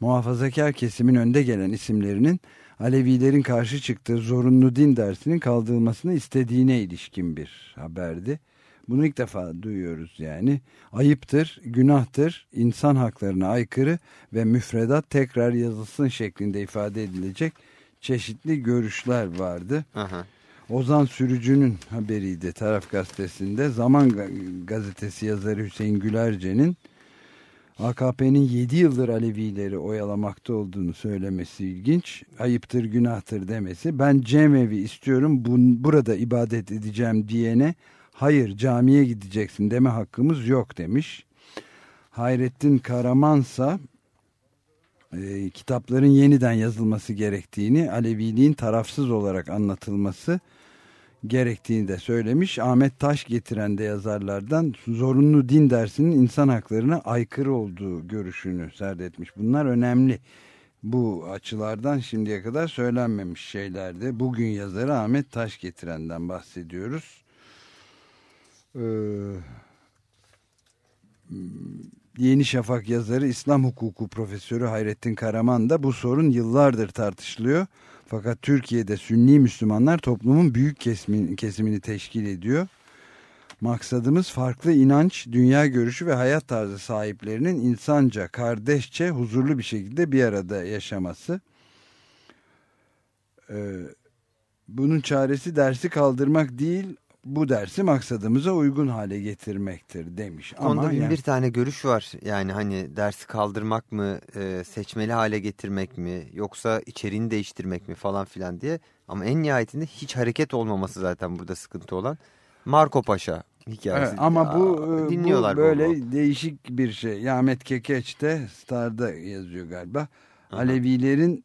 muhafazakar kesimin önde gelen isimlerinin Alevilerin karşı çıktığı zorunlu din dersinin kaldırılmasını istediğine ilişkin bir haberdi. Bunu ilk defa duyuyoruz yani. Ayıptır, günahtır, insan haklarına aykırı ve müfredat tekrar yazılsın şeklinde ifade edilecek çeşitli görüşler vardı. Aha. Ozan Sürücü'nün haberiydi Taraf Gazetesi'nde. Zaman Gazetesi yazarı Hüseyin Gülerce'nin AKP'nin 7 yıldır Alevileri oyalamakta olduğunu söylemesi ilginç. Ayıptır, günahtır demesi. Ben cemevi istiyorum, bu, burada ibadet edeceğim diyene hayır camiye gideceksin deme hakkımız yok demiş. Hayrettin Karamansa e, kitapların yeniden yazılması gerektiğini, Aleviliğin tarafsız olarak anlatılması gerektiğini de söylemiş. Ahmet Taş getiren de yazarlardan zorunlu din dersinin insan haklarına aykırı olduğu görüşünü serdetmiş. Bunlar önemli. Bu açılardan şimdiye kadar söylenmemiş şeylerdi. Bugün yazarı Ahmet Taş getirenden bahsediyoruz. Ee, Yeni Şafak yazarı İslam hukuku profesörü Hayrettin Karaman da bu sorun yıllardır tartışılıyor. Fakat Türkiye'de Sünni Müslümanlar toplumun büyük kesimini, kesimini teşkil ediyor. Maksadımız farklı inanç, dünya görüşü ve hayat tarzı sahiplerinin insanca, kardeşçe, huzurlu bir şekilde bir arada yaşaması. Ee, bunun çaresi dersi kaldırmak değil, bu dersi maksadımıza uygun hale getirmektir demiş. Onda bin yani, bir tane görüş var. Yani hani dersi kaldırmak mı, e, seçmeli hale getirmek mi, yoksa içeriğini değiştirmek mi falan filan diye. Ama en nihayetinde hiç hareket olmaması zaten burada sıkıntı olan. Marco Paşa hikayesi. Evet, ama bu, Aa, e, dinliyorlar bu böyle bol. değişik bir şey. Ahmet Kekeç de Star'da yazıyor galiba. Aha. Alevilerin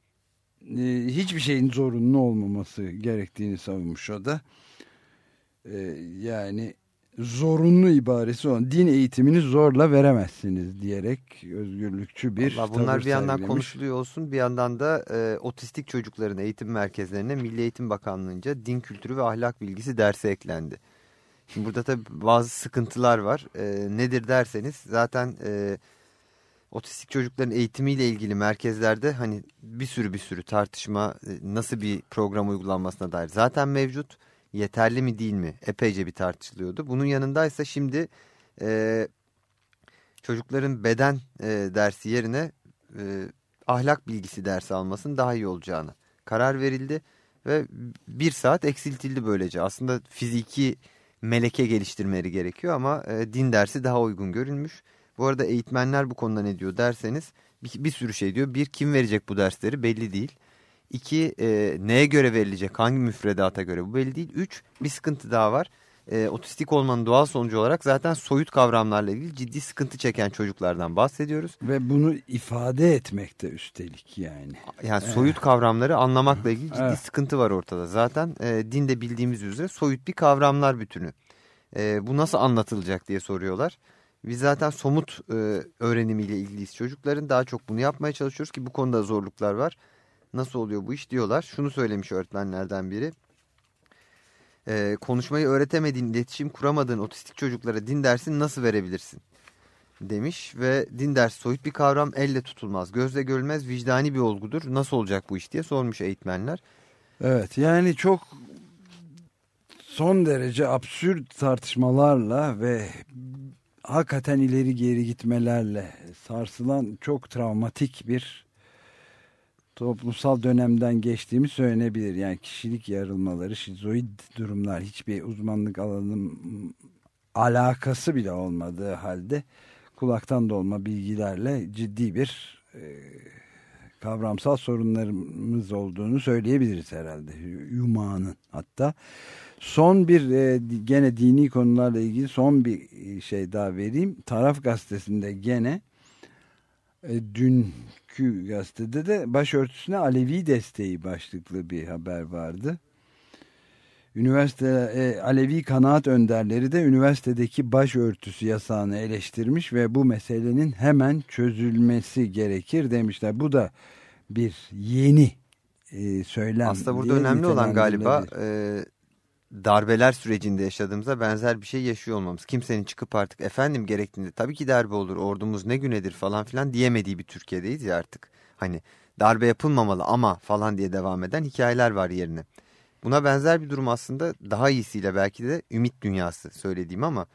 e, hiçbir şeyin zorunlu olmaması gerektiğini savunmuş o da. E, yani zorunlu ibaresi olan din eğitimini zorla veremezsiniz diyerek özgürlükçü bir Vallahi bunlar bir yandan sergilemiş. konuşuluyor olsun bir yandan da e, otistik çocukların eğitim merkezlerine Milli Eğitim Bakanlığı'nca din kültürü ve ahlak bilgisi dersi eklendi. Şimdi burada tabii bazı sıkıntılar var. E, nedir derseniz zaten e, otistik çocukların eğitimiyle ilgili merkezlerde hani bir sürü bir sürü tartışma e, nasıl bir program uygulanmasına dair zaten mevcut. Yeterli mi değil mi epeyce bir tartışılıyordu. Bunun yanındaysa şimdi e, çocukların beden e, dersi yerine e, ahlak bilgisi dersi almasının daha iyi olacağını karar verildi. Ve bir saat eksiltildi böylece. Aslında fiziki meleke geliştirmeleri gerekiyor ama e, din dersi daha uygun görülmüş. Bu arada eğitmenler bu konuda ne diyor derseniz bir, bir sürü şey diyor. Bir kim verecek bu dersleri belli değil. İki e, neye göre verilecek hangi müfredata göre bu belli değil. Üç bir sıkıntı daha var. E, otistik olmanın doğal sonucu olarak zaten soyut kavramlarla ilgili ciddi sıkıntı çeken çocuklardan bahsediyoruz. Ve bunu ifade etmekte üstelik yani. Yani soyut kavramları anlamakla ilgili ciddi Evet. sıkıntı var ortada. Zaten e, dinde bildiğimiz üzere soyut bir kavramlar bütünü. E, bu nasıl anlatılacak diye soruyorlar. Biz zaten somut e, öğrenimiyle ilgiliyiz çocukların. Daha çok bunu yapmaya çalışıyoruz ki bu konuda zorluklar var. Nasıl oluyor bu iş diyorlar. Şunu söylemiş öğretmenlerden biri. E, konuşmayı öğretemediğin, iletişim kuramadığın otistik çocuklara din dersini nasıl verebilirsin? Demiş ve din dersi soyut bir kavram elle tutulmaz, gözle görülmez, vicdani bir olgudur. Nasıl olacak bu iş diye sormuş eğitmenler. Evet yani çok son derece absürt tartışmalarla ve hakikaten ileri geri gitmelerle sarsılan çok travmatik bir toplumsal dönemden geçtiğimi söylenebilir. Yani kişilik yarılmaları, şizoid durumlar hiçbir uzmanlık alanının alakası bile olmadığı halde kulaktan dolma bilgilerle ciddi bir e, kavramsal sorunlarımız olduğunu söyleyebiliriz herhalde. Yumağının hatta. Son bir e, gene dini konularla ilgili son bir e, şey daha vereyim. Taraf gazetesinde gene e, dünkü gazetede de başörtüsüne Alevi desteği başlıklı bir haber vardı. Üniversite e, Alevi kanaat önderleri de üniversitedeki başörtüsü yasağını eleştirmiş ve bu meselenin hemen çözülmesi gerekir demişler. Bu da bir yeni e, söylem. Aslında burada önemli olan galiba e, darbeler sürecinde yaşadığımızda benzer bir şey yaşıyor olmamız. Kimsenin çıkıp artık efendim gerektiğinde tabii ki darbe olur ordumuz ne günedir falan filan diyemediği bir Türkiye'deyiz ya artık. Hani darbe yapılmamalı ama falan diye devam eden hikayeler var yerine. Buna benzer bir durum aslında daha iyisiyle belki de ümit dünyası söylediğim ama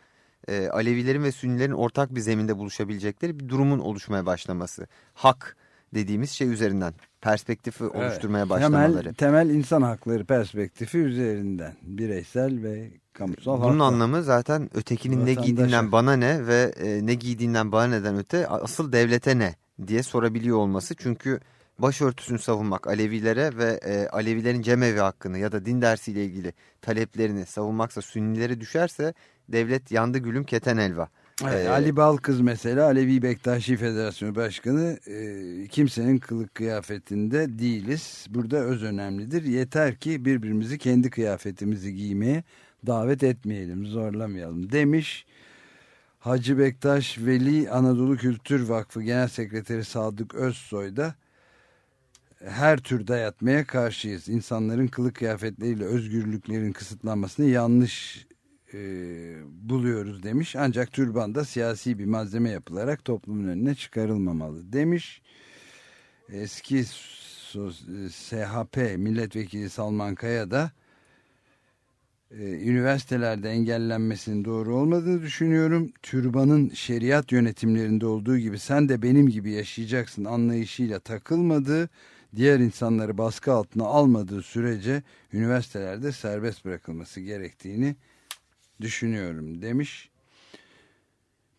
e, Alevilerin ve Sünnilerin ortak bir zeminde buluşabilecekleri bir durumun oluşmaya başlaması. Hak dediğimiz şey üzerinden perspektifi evet, oluşturmaya başlamaları. Temel, temel insan hakları perspektifi üzerinden bireysel ve kamusal Bunun haklar. anlamı zaten ötekinin ne giydiğinden bana ne ve e, ne giydiğinden bana neden öte asıl devlete ne diye sorabiliyor olması. Çünkü başörtüsünü savunmak Alevilere ve e, Alevilerin cemevi hakkını ya da din dersiyle ilgili taleplerini savunmaksa Sünnilere düşerse devlet yandı gülüm keten elva. Evet, ee, Ali Balkız mesela Alevi Bektaşi Federasyonu Başkanı e, kimsenin kılık kıyafetinde değiliz. Burada öz önemlidir. Yeter ki birbirimizi kendi kıyafetimizi giymeye davet etmeyelim, zorlamayalım demiş. Hacı Bektaş Veli Anadolu Kültür Vakfı Genel Sekreteri Sadık Özsoy da her tür dayatmaya karşıyız. İnsanların kılık kıyafetleriyle özgürlüklerin kısıtlanmasını yanlış e, buluyoruz demiş. Ancak türbanda siyasi bir malzeme yapılarak toplumun önüne çıkarılmamalı demiş. Eski SHP milletvekili Salman Kaya da e, üniversitelerde engellenmesinin doğru olmadığını düşünüyorum. Türbanın şeriat yönetimlerinde olduğu gibi sen de benim gibi yaşayacaksın anlayışıyla takılmadığı, diğer insanları baskı altına almadığı sürece üniversitelerde serbest bırakılması gerektiğini düşünüyorum demiş.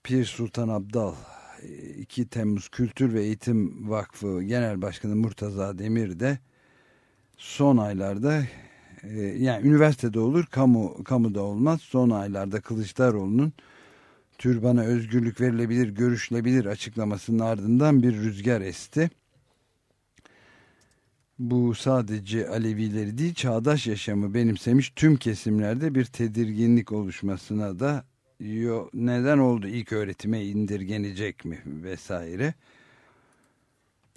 Pir Sultan Abdal 2 Temmuz Kültür ve Eğitim Vakfı Genel Başkanı Murtaza Demir de son aylarda e, yani üniversitede olur kamu kamuda olmaz son aylarda Kılıçdaroğlu'nun türbana özgürlük verilebilir görüşülebilir açıklamasının ardından bir rüzgar esti bu sadece Alevileri değil çağdaş yaşamı benimsemiş tüm kesimlerde bir tedirginlik oluşmasına da neden oldu ilk öğretime indirgenecek mi vesaire.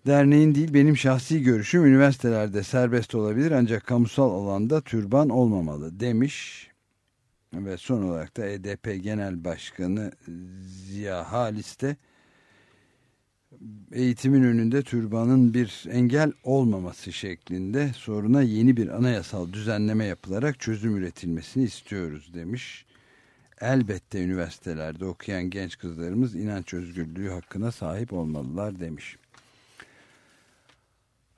Derneğin değil benim şahsi görüşüm üniversitelerde serbest olabilir ancak kamusal alanda türban olmamalı demiş. Ve son olarak da EDP Genel Başkanı Ziya Halis de eğitimin önünde türbanın bir engel olmaması şeklinde soruna yeni bir anayasal düzenleme yapılarak çözüm üretilmesini istiyoruz demiş. Elbette üniversitelerde okuyan genç kızlarımız inanç özgürlüğü hakkına sahip olmalılar demiş.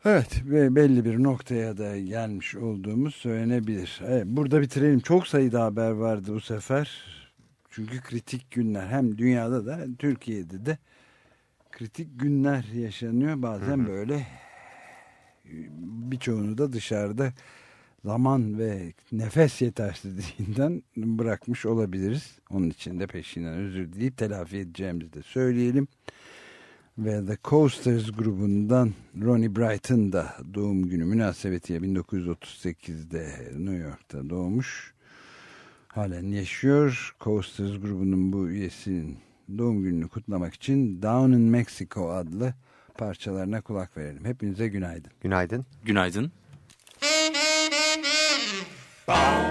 Evet ve belli bir noktaya da gelmiş olduğumuz söylenebilir. Evet, burada bitirelim. Çok sayıda haber vardı bu sefer. Çünkü kritik günler hem dünyada da Türkiye'de de kritik günler yaşanıyor. Bazen hı hı. böyle birçoğunu da dışarıda zaman ve nefes yetersizliğinden bırakmış olabiliriz. Onun için de peşinden özür dileyip telafi edeceğimizi de söyleyelim. Ve The Coasters grubundan Ronnie Brighton da doğum günü münasebetiyle 1938'de New York'ta doğmuş. Halen yaşıyor. Coasters grubunun bu üyesinin doğum gününü kutlamak için Down in Mexico adlı parçalarına kulak verelim. Hepinize günaydın. Günaydın. Günaydın. cat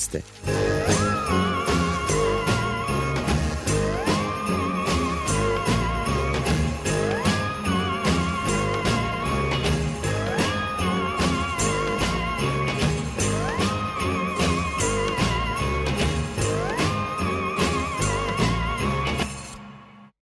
Açık Gazete